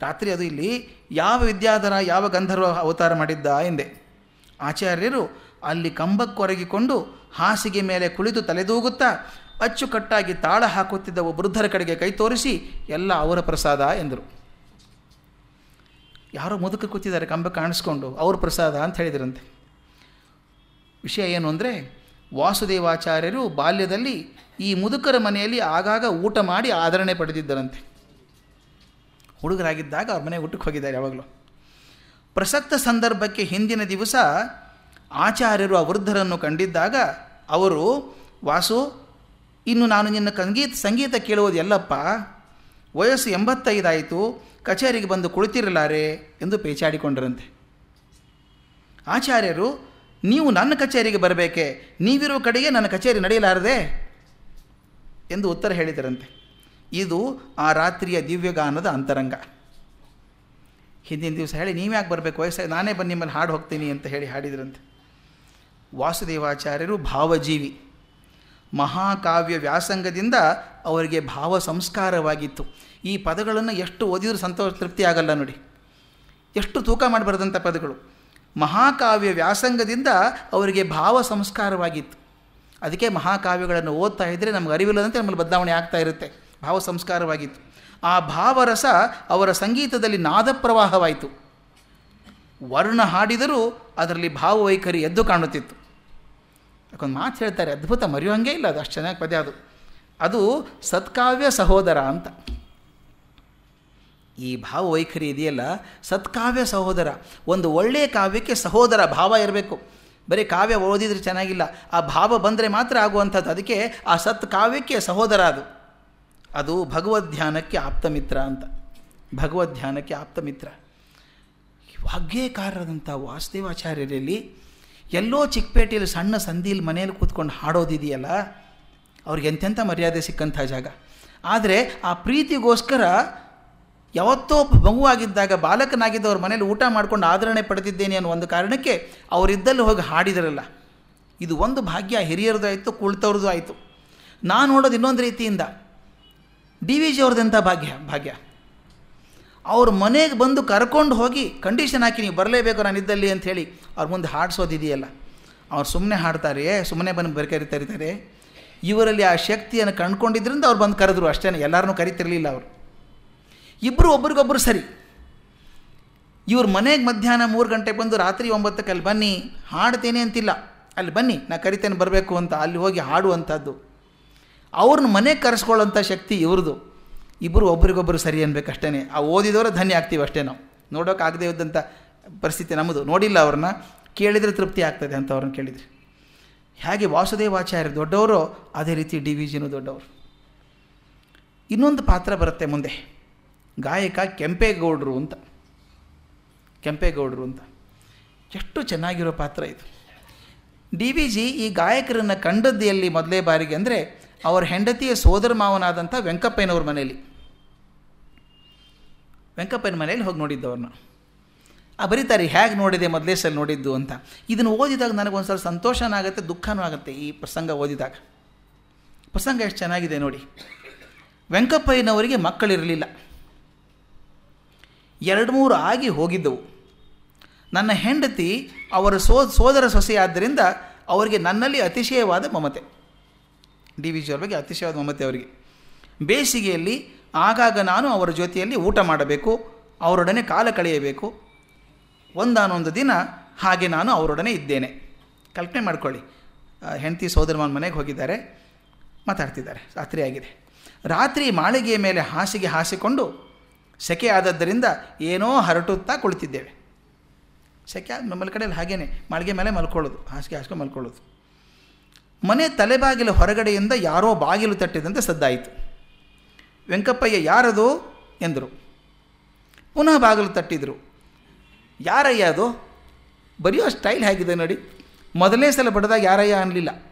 ರಾತ್ರಿ ಅದು ಇಲ್ಲಿ ಯಾವ ವಿದ್ಯಾಧರ, ಯಾವ ಗಂಧರ್ವ ಅವತಾರ ಮಾಡಿದ್ದ ಎಂದೆ. ಆಚಾರ್ಯರು ಅಲ್ಲಿ ಕಂಬಕ್ಕೊರಗಿಕೊಂಡು ಹಾಸಿಗೆ ಮೇಲೆ ಕುಳಿತು ತಲೆದೂಗುತ್ತಾ ಅಚ್ಚುಕಟ್ಟಾಗಿ ತಾಳ ಹಾಕುತ್ತಿದ್ದ ವೃದ್ಧರ ಕಡೆಗೆ ಕೈ ತೋರಿಸಿ, ಎಲ್ಲ ಅವರ ಪ್ರಸಾದ ಎಂದರು. ಯಾರೋ ಮುದುಕ ಕೂತಿದ್ದಾರೆ, ಕಂಬ ಕಾಣಿಸ್ಕೊಂಡು, ಅವ್ರ ಪ್ರಸಾದ ಅಂತ ಹೇಳಿದ್ರಂತೆ. ವಿಷಯ ಏನು ಅಂದರೆ, ವಾಸುದೇವಾಚಾರ್ಯರು ಬಾಲ್ಯದಲ್ಲಿ ಈ ಮುದುಕರ ಮನೆಯಲ್ಲಿ ಆಗಾಗ ಊಟ ಮಾಡಿ ಆದರಣೆ ಪಡೆದಿದ್ದರಂತೆ. ಹುಡುಗರಾಗಿದ್ದಾಗ ಅವ್ರ ಮನೆ ಊಟಕ್ಕೆ ಹೋಗಿದ್ದಾರೆ ಯಾವಾಗಲೂ. ಪ್ರಸಕ್ತ ಸಂದರ್ಭಕ್ಕೆ ಹಿಂದಿನ ದಿವಸ ಆಚಾರ್ಯರು ಆ ವೃದ್ಧರನ್ನು ಕಂಡಿದ್ದಾಗ ಅವರು, ವಾಸು, ಇನ್ನು ನಾನು ನಿನ್ನ ಸಂಗೀತ ಸಂಗೀತ ಕೇಳುವುದು ಎಲ್ಲಪ್ಪ? ವಯಸ್ಸು ಎಂಬತ್ತೈದಾಯಿತು, ಕಚೇರಿಗೆ ಬಂದು ಕುಳಿತಿರಲಾರೆ? ಎಂದು ಪೇಚಾಡಿಕೊಂಡರಂತೆ. ಆಚಾರ್ಯರು, ನೀವು ನನ್ನ ಕಚೇರಿಗೆ ಬರಬೇಕೆ? ನೀವಿರುವ ಕಡೆಗೆ ನನ್ನ ಕಚೇರಿ ನಡೆಯಲಾರದೆ? ಎಂದು ಉತ್ತರ ಹೇಳಿದರಂತೆ. ಇದು ಆ ರಾತ್ರಿಯ ದಿವ್ಯಗಾನದ ಅಂತರಂಗ. ಹಿಂದಿನ ದಿವಸ ಹೇಳಿ ನೀವ್ಯಾಕೆ ಬರಬೇಕು? ವಯಸ್ಸಾಗಿ ನಾನೇ ಬಂದು ನಿಮ್ಮಲ್ಲಿ ಹಾಡು ಹೋಗ್ತೀನಿ ಅಂತ ಹೇಳಿ ಹಾಡಿದ್ರಂತೆ. ವಾಸುದೇವಾಚಾರ್ಯರು ಭಾವಜೀವಿ. ಮಹಾಕಾವ್ಯ ವ್ಯಾಸಂಗದಿಂದ ಅವರಿಗೆ ಭಾವ ಸಂಸ್ಕಾರವಾಗಿತ್ತು. ಈ ಪದಗಳನ್ನು ಎಷ್ಟು ಓದಿದರೂ ಸಂತೋಷ, ತೃಪ್ತಿ ಆಗಲ್ಲ ನೋಡಿ. ಎಷ್ಟು ತೂಕ ಮಾಡಬಾರ್ದಂಥ ಪದಗಳು. ಮಹಾಕಾವ್ಯ ವ್ಯಾಸಂಗದಿಂದ ಅವರಿಗೆ ಭಾವ ಸಂಸ್ಕಾರವಾಗಿತ್ತು. ಅದಕ್ಕೆ ಮಹಾಕಾವ್ಯಗಳನ್ನು ಓದ್ತಾ ಇದ್ದರೆ ನಮ್ಗೆ ಅರಿವಿಲ್ಲದಂತೆ ನಮ್ಮಲ್ಲಿ ಬದಲಾವಣೆ ಆಗ್ತಾ ಇರುತ್ತೆ. ಭಾವ ಸಂಸ್ಕಾರವಾಗಿತ್ತು ಆ ಭಾವರಸ ಅವರ ಸಂಗೀತದಲ್ಲಿ ನಾದ ಪ್ರವಾಹವಾಯಿತು ವರ್ಣ ಹಾಡಿದರೂ ಅದರಲ್ಲಿ ಭಾವವೈಖರಿ ಎದ್ದು ಕಾಣುತ್ತಿತ್ತು. ಯಾಕೊಂದು ಮಾತು ಹೇಳ್ತಾರೆ, ಅದ್ಭುತ ಮರೆಯೋ ಹಂಗೆ ಇಲ್ಲ, ಅದು ಅಷ್ಟು ಚೆನ್ನಾಗಿ ಪದೇ ಅದು. ಅದು ಸತ್ಕಾವ್ಯ ಸಹೋದರ ಅಂತ. ಈ ಭಾವವೈಖರಿ ಇದೆಯಲ್ಲ, ಸತ್ಕಾವ್ಯ ಸಹೋದರ, ಒಂದು ಒಳ್ಳೆಯ ಕಾವ್ಯಕ್ಕೆ ಸಹೋದರ ಭಾವ ಇರಬೇಕು. ಬರೀ ಕಾವ್ಯ ಓದಿದರೆ ಚೆನ್ನಾಗಿಲ್ಲ, ಆ ಭಾವ ಬಂದರೆ ಮಾತ್ರ ಆಗುವಂಥದ್ದು. ಅದಕ್ಕೆ ಆ ಸತ್ಕಾವ್ಯಕ್ಕೆ ಸಹೋದರ ಅದು. ಅದು ಭಗವದ್ಧ್ಯಾನಕ್ಕೆ ಆಪ್ತಮಿತ್ರ ಅಂತ. ಭಗವದ್ಧ್ಯಾನಕ್ಕೆ ಆಪ್ತಮಿತ್ರ. ವಾಗ್ಯಕಾರರಾದಂಥ ವಾಸುದೇವಾಚಾರ್ಯರಲ್ಲಿ ಎಲ್ಲೋ ಚಿಕ್ಕಪೇಟೆಯಲ್ಲಿ ಸಣ್ಣ ಸಂಧಿಯಲ್ಲಿ ಮನೆಯಲ್ಲಿ ಕೂತ್ಕೊಂಡು ಹಾಡೋದಿದೆಯಲ್ಲ, ಅವ್ರಿಗೆ ಎಂತೆಂಥ ಮರ್ಯಾದೆ ಸಿಕ್ಕಂಥ ಜಾಗ. ಆದರೆ ಆ ಪ್ರೀತಿಗೋಸ್ಕರ ಯಾವತ್ತೋ ಮಗುವಾಗಿದ್ದಾಗ ಬಾಲಕನಾಗಿದ್ದವ್ರ ಮನೇಲಿ ಊಟ ಮಾಡ್ಕೊಂಡು ಆದರಣೆ ಪಡೆದಿದ್ದೇನೆ ಅನ್ನೋ ಒಂದು ಕಾರಣಕ್ಕೆ ಅವರಿದ್ದಲ್ಲಿ ಹೋಗಿ ಹಾಡಿದರಲ್ಲ. ಇದು ಒಂದು ಭಾಗ್ಯ, ಹಿರಿಯರದು ಆಯಿತು ಕುಳಿತವ್ರದ್ದು ಆಯಿತು. ನಾನು ನೋಡೋದು ಇನ್ನೊಂದು ರೀತಿಯಿಂದ ಡಿ ವಿ ಜಿ ಅವ್ರದ್ದೆಂಥ ಭಾಗ್ಯ ಭಾಗ್ಯ. ಅವ್ರ ಮನೆಗೆ ಬಂದು ಕರ್ಕೊಂಡು ಹೋಗಿ ಕಂಡೀಷನ್ ಹಾಕಿ ನೀವು ಬರಲೇಬೇಕು ನಾನು ಇದ್ದಲ್ಲಿ ಅಂಥೇಳಿ ಅವ್ರ ಮುಂದೆ ಹಾಡಿಸೋದಿದೆಯಲ್ಲ. ಅವ್ರು ಸುಮ್ಮನೆ ಹಾಡ್ತಾರೆ ಸುಮ್ಮನೆ ಬಂದು ಬರಿ ಕರಿ ತರಿತಾರೆ ಇವರಲ್ಲಿ ಆ ಶಕ್ತಿಯನ್ನು ಕಂಡುಕೊಂಡಿದ್ರಿಂದ ಅವ್ರು ಬಂದು ಕರೆದ್ರು ಅಷ್ಟೇ ಎಲ್ಲರನ್ನೂ ಕರಿತಿರಲಿಲ್ಲ ಅವರು. ಇಬ್ಬರು ಒಬ್ರಿಗೊಬ್ಬರು ಸರಿ. ಇವ್ರ ಮನೆಗೆ ಮಧ್ಯಾಹ್ನ ಮೂರು ಗಂಟೆಗೆ ಬಂದು ರಾತ್ರಿ ಒಂಬತ್ತಕ್ಕೆ ಅಲ್ಲಿ ಬನ್ನಿ, ಹಾಡ್ತೇನೆ ಅಂತಿಲ್ಲ. ಅಲ್ಲಿ ಬನ್ನಿ, ನಾ ಕರಿತೇನೆ ಬರಬೇಕು ಅಂತ, ಅಲ್ಲಿ ಹೋಗಿ ಹಾಡುವಂಥದ್ದು ಅವ್ರನ್ನ ಮನೆ ಕರೆಸ್ಕೊಳ್ಳೋಂಥ ಶಕ್ತಿ ಇವ್ರದ್ದು ಇಬ್ಬರು ಒಬ್ರಿಗೊಬ್ಬರು ಸರಿ ಅನ್ಬೇಕಷ್ಟೇ ಆ ಓದಿದವರು ಧನ್ಯ ಆಗ್ತೀವಿ ಅಷ್ಟೇ ನಾವು. ನೋಡೋಕ್ಕಾಗದೇ ಇದ್ದಂಥ ಪರಿಸ್ಥಿತಿ ನಮ್ಮದು ನೋಡಿಲ್ಲ ಅವ್ರನ್ನ. ಕೇಳಿದರೆ ತೃಪ್ತಿ ಆಗ್ತದೆ ಅಂತ ಅವ್ರನ್ನ ಕೇಳಿದ್ರಿ. ಹೇಗೆ ವಾಸುದೇವಾಚಾರ್ಯ ದೊಡ್ಡವರು, ಅದೇ ರೀತಿ ಡಿ ವಿ ಜಿನೂ ದೊಡ್ಡವರು. ಇನ್ನೊಂದು ಪಾತ್ರ ಬರುತ್ತೆ ಮುಂದೆ. ಗಾಯಕ ಕೆಂಪೇಗೌಡರು ಅಂತ. ಕೆಂಪೇಗೌಡರು ಅಂತ. ಎಷ್ಟು ಚೆನ್ನಾಗಿರೋ ಪಾತ್ರ ಇದು. ಡಿ ವಿ ಜಿ ಈ ಗಾಯಕರನ್ನು ಕಂಡದ್ದು ಎಲ್ಲಿ ಮೊದಲೇ ಬಾರಿಗೆ ಅಂದರೆ ಅವರ ಹೆಂಡತಿಯ ಸೋದರ ಮಾವನಾದಂಥ ವೆಂಕಪ್ಪಯ್ಯನವ್ರ ಮನೆಯಲ್ಲಿ. ವೆಂಕಪ್ಪಯ್ಯನ ಮನೆಯಲ್ಲಿ ಹೋಗಿ ನೋಡಿದ್ದವ್ರನ್ನ. ಆ ಬರೀತಾರೆ ಹೇಗೆ ನೋಡಿದೆ ಮೊದಲೇ ಸಲ ನೋಡಿದ್ದು ಅಂತ. ಇದನ್ನು ಓದಿದಾಗ ನನಗೊಂದು ಸಲ ಸಂತೋಷನೂ ಆಗುತ್ತೆ, ದುಃಖನೂ ಆಗುತ್ತೆ ಈ ಪ್ರಸಂಗ ಓದಿದಾಗ. ಪ್ರಸಂಗ ಎಷ್ಟು ಚೆನ್ನಾಗಿದೆ ನೋಡಿ. ವೆಂಕಪ್ಪಯ್ಯನವರಿಗೆ ಮಕ್ಕಳಿರಲಿಲ್ಲ. ಎರಡು ಮೂರು ಆಗಿ ಹೋಗಿದ್ದವು. ನನ್ನ ಹೆಂಡತಿ ಅವರ ಸೋ, ಸೋದರ ಸೊಸೆಯಾದ್ದರಿಂದ ಅವರಿಗೆ ನನ್ನಲ್ಲಿ ಅತಿಶಯವಾದ ಮಮತೆ. ಡಿ ವಿ ಜಿ ಅವ್ರ ಬಗ್ಗೆ ಅತಿಶಯವಾದ ಮಮತೆ ಅವರಿಗೆ. ಬೇಸಿಗೆಯಲ್ಲಿ ಆಗಾಗ ನಾನು ಅವರ ಜೊತೆಯಲ್ಲಿ ಊಟ ಮಾಡಬೇಕು, ಅವರೊಡನೆ ಕಾಲ ಕಳೆಯಬೇಕು. ಒಂದಾನೊಂದು ದಿನ ಹಾಗೆ ನಾನು ಅವರೊಡನೆ ಇದ್ದೇನೆ. ಕಲ್ಪನೆ ಮಾಡ್ಕೊಳ್ಳಿ. ಹೆಂಡತಿ ಸೋದರಮಾನ ಮನೆಗೆ ಹೋಗಿದ್ದಾರೆ, ಮಾತಾಡ್ತಿದ್ದಾರೆ. ರಾತ್ರಿ ಆಗಿದೆ. ರಾತ್ರಿ ಮಾಳಿಗೆಯ ಮೇಲೆ ಹಾಸಿಗೆ ಹಾಸಿಕೊಂಡು ಸೆಕೆ ಆದದ್ದರಿಂದ ಏನೋ ಹರಟುತ್ತಾ ಕುಳಿತಿದ್ದೇವೆ. ಸೆಕೆ ನಮ್ಮಲ್ಲಿ ಕಡೆಯಲ್ಲಿ ಹಾಗೇನೆ. ಮಾಳಿಗೆ ಮೇಲೆ ಮಲ್ಕೊಳ್ಳೋದು. ಹಾಸಿಗೆ ಹಾಸ್ಕೊಂಡು ಮಲ್ಕೊಳ್ಳೋದು. ಮನೆ ತಲೆಬಾಗಿಲ ಹೊರಗಡೆಯಿಂದ ಯಾರೋ ಬಾಗಿಲು ತಟ್ಟಿದಂತೆ ಸದ್ದಾಯಿತು. ವೆಂಕಪ್ಪಯ್ಯ, ಯಾರದು? ಎಂದರು. ಪುನಃ ಬಾಗಿಲು ತಟ್ಟಿದರು. ಯಾರಯ್ಯ ಅದು? ಬರೆಯೋ ಸ್ಟೈಲ್ ಹೇಗಿದೆ ನೋಡಿ. ಮೊದಲನೇ ಸಲ ಬಡ್ದಾಗ ಯಾರಯ್ಯ ಅನ್ನಲಿಲ್ಲ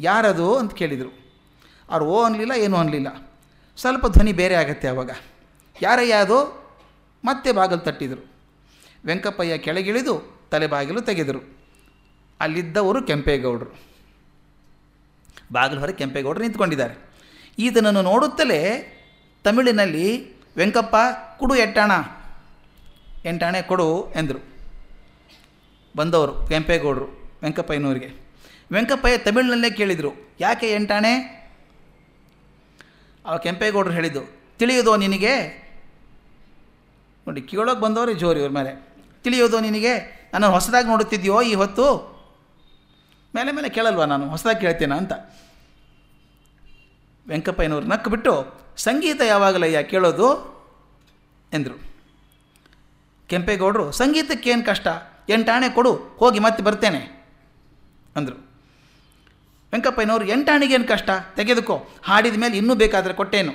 ಯಾರದು? ಅಂತ ಕೇಳಿದರು. ಅವ್ರು ಓ ಅನ್ನಲಿಲ್ಲ ಏನೂ ಅನ್ನಲಿಲ್ಲ ಸ್ವಲ್ಪ ಧ್ವನಿ ಬೇರೆ ಆಗತ್ತೆ ಆವಾಗ ಯಾರಯ್ಯ ಅದು? ಮತ್ತೆ ಬಾಗಿಲು ತಟ್ಟಿದರು. ವೆಂಕಪ್ಪಯ್ಯ ಕೆಳಗಿಳಿದು ತಲೆ ಬಾಗಿಲು ತೆಗೆದರು. ಅಲ್ಲಿದ್ದವರು ಕೆಂಪೇಗೌಡರು. ಬಾಗಿಲು ಹೊರಗೆ ಕೆಂಪೇಗೌಡರು ನಿಂತ್ಕೊಂಡಿದ್ದಾರೆ. ಈತನನ್ನು ನೋಡುತ್ತಲೇ ತಮಿಳಿನಲ್ಲಿ, ವೆಂಕಪ್ಪ, ಕುಡು ಎಟ್ಟಾಣ? ಎಂಟಾಣೆ ಕೊಡು, ಎಂದರು. ಬಂದವರು, ಕೆಂಪೇಗೌಡರು, ವೆಂಕಪ್ಪಯ್ಯನವರಿಗೆ. ವೆಂಕಪ್ಪಯ್ಯ ತಮಿಳಿನಲ್ಲೇ ಕೇಳಿದರು, ಯಾಕೆ ಎಂಟಾಣೆ? ಆ ಕೆಂಪೇಗೌಡರು ಹೇಳಿದ್ದು, ತಿಳಿಯೋದೋ ನಿನಗೆ? ನೋಡಿ ಕೇಳೋಕೆ ಬಂದವರು ಜೋರು ಇವ್ರ ಮೇಲೆ. ತಿಳಿಯೋದು ನಿನಗೆ? ನಾನು ಹೊಸದಾಗಿ ನೋಡುತ್ತಿದ್ಯೋ ಈ ಹೊತ್ತು? ಮೇಲೆ ಮೇಲೆ ಕೇಳಲ್ವಾ ನಾನು? ಹೊಸದಾಗಿ ಕೇಳ್ತೇನೆ ಅಂತ? ವೆಂಕಪ್ಪಯ್ಯನವ್ರು ನಕ್ಕು ಬಿಟ್ಟು ಸಂಗೀತ ಯಾವಾಗಲಯ್ಯ? ಕೇಳೋದು? ಎಂದರು. ಕೆಂಪೇಗೌಡರು, ಸಂಗೀತಕ್ಕೇನು ಕಷ್ಟ? ಎಂಟಾಣೆ ಕೊಡು, ಹೋಗಿ ಮತ್ತೆ ಬರ್ತೇನೆ. ಅಂದರು. ವೆಂಕಪ್ಪಯ್ಯನವರು ಎಂಟಾಣಿಗೇನು ಕಷ್ಟ? ತೆಗೆದುಕೋ, ಹಾಡಿದ ಮೇಲೆ ಇನ್ನೂ ಬೇಕಾದರೆ ಕೊಟ್ಟೇನು?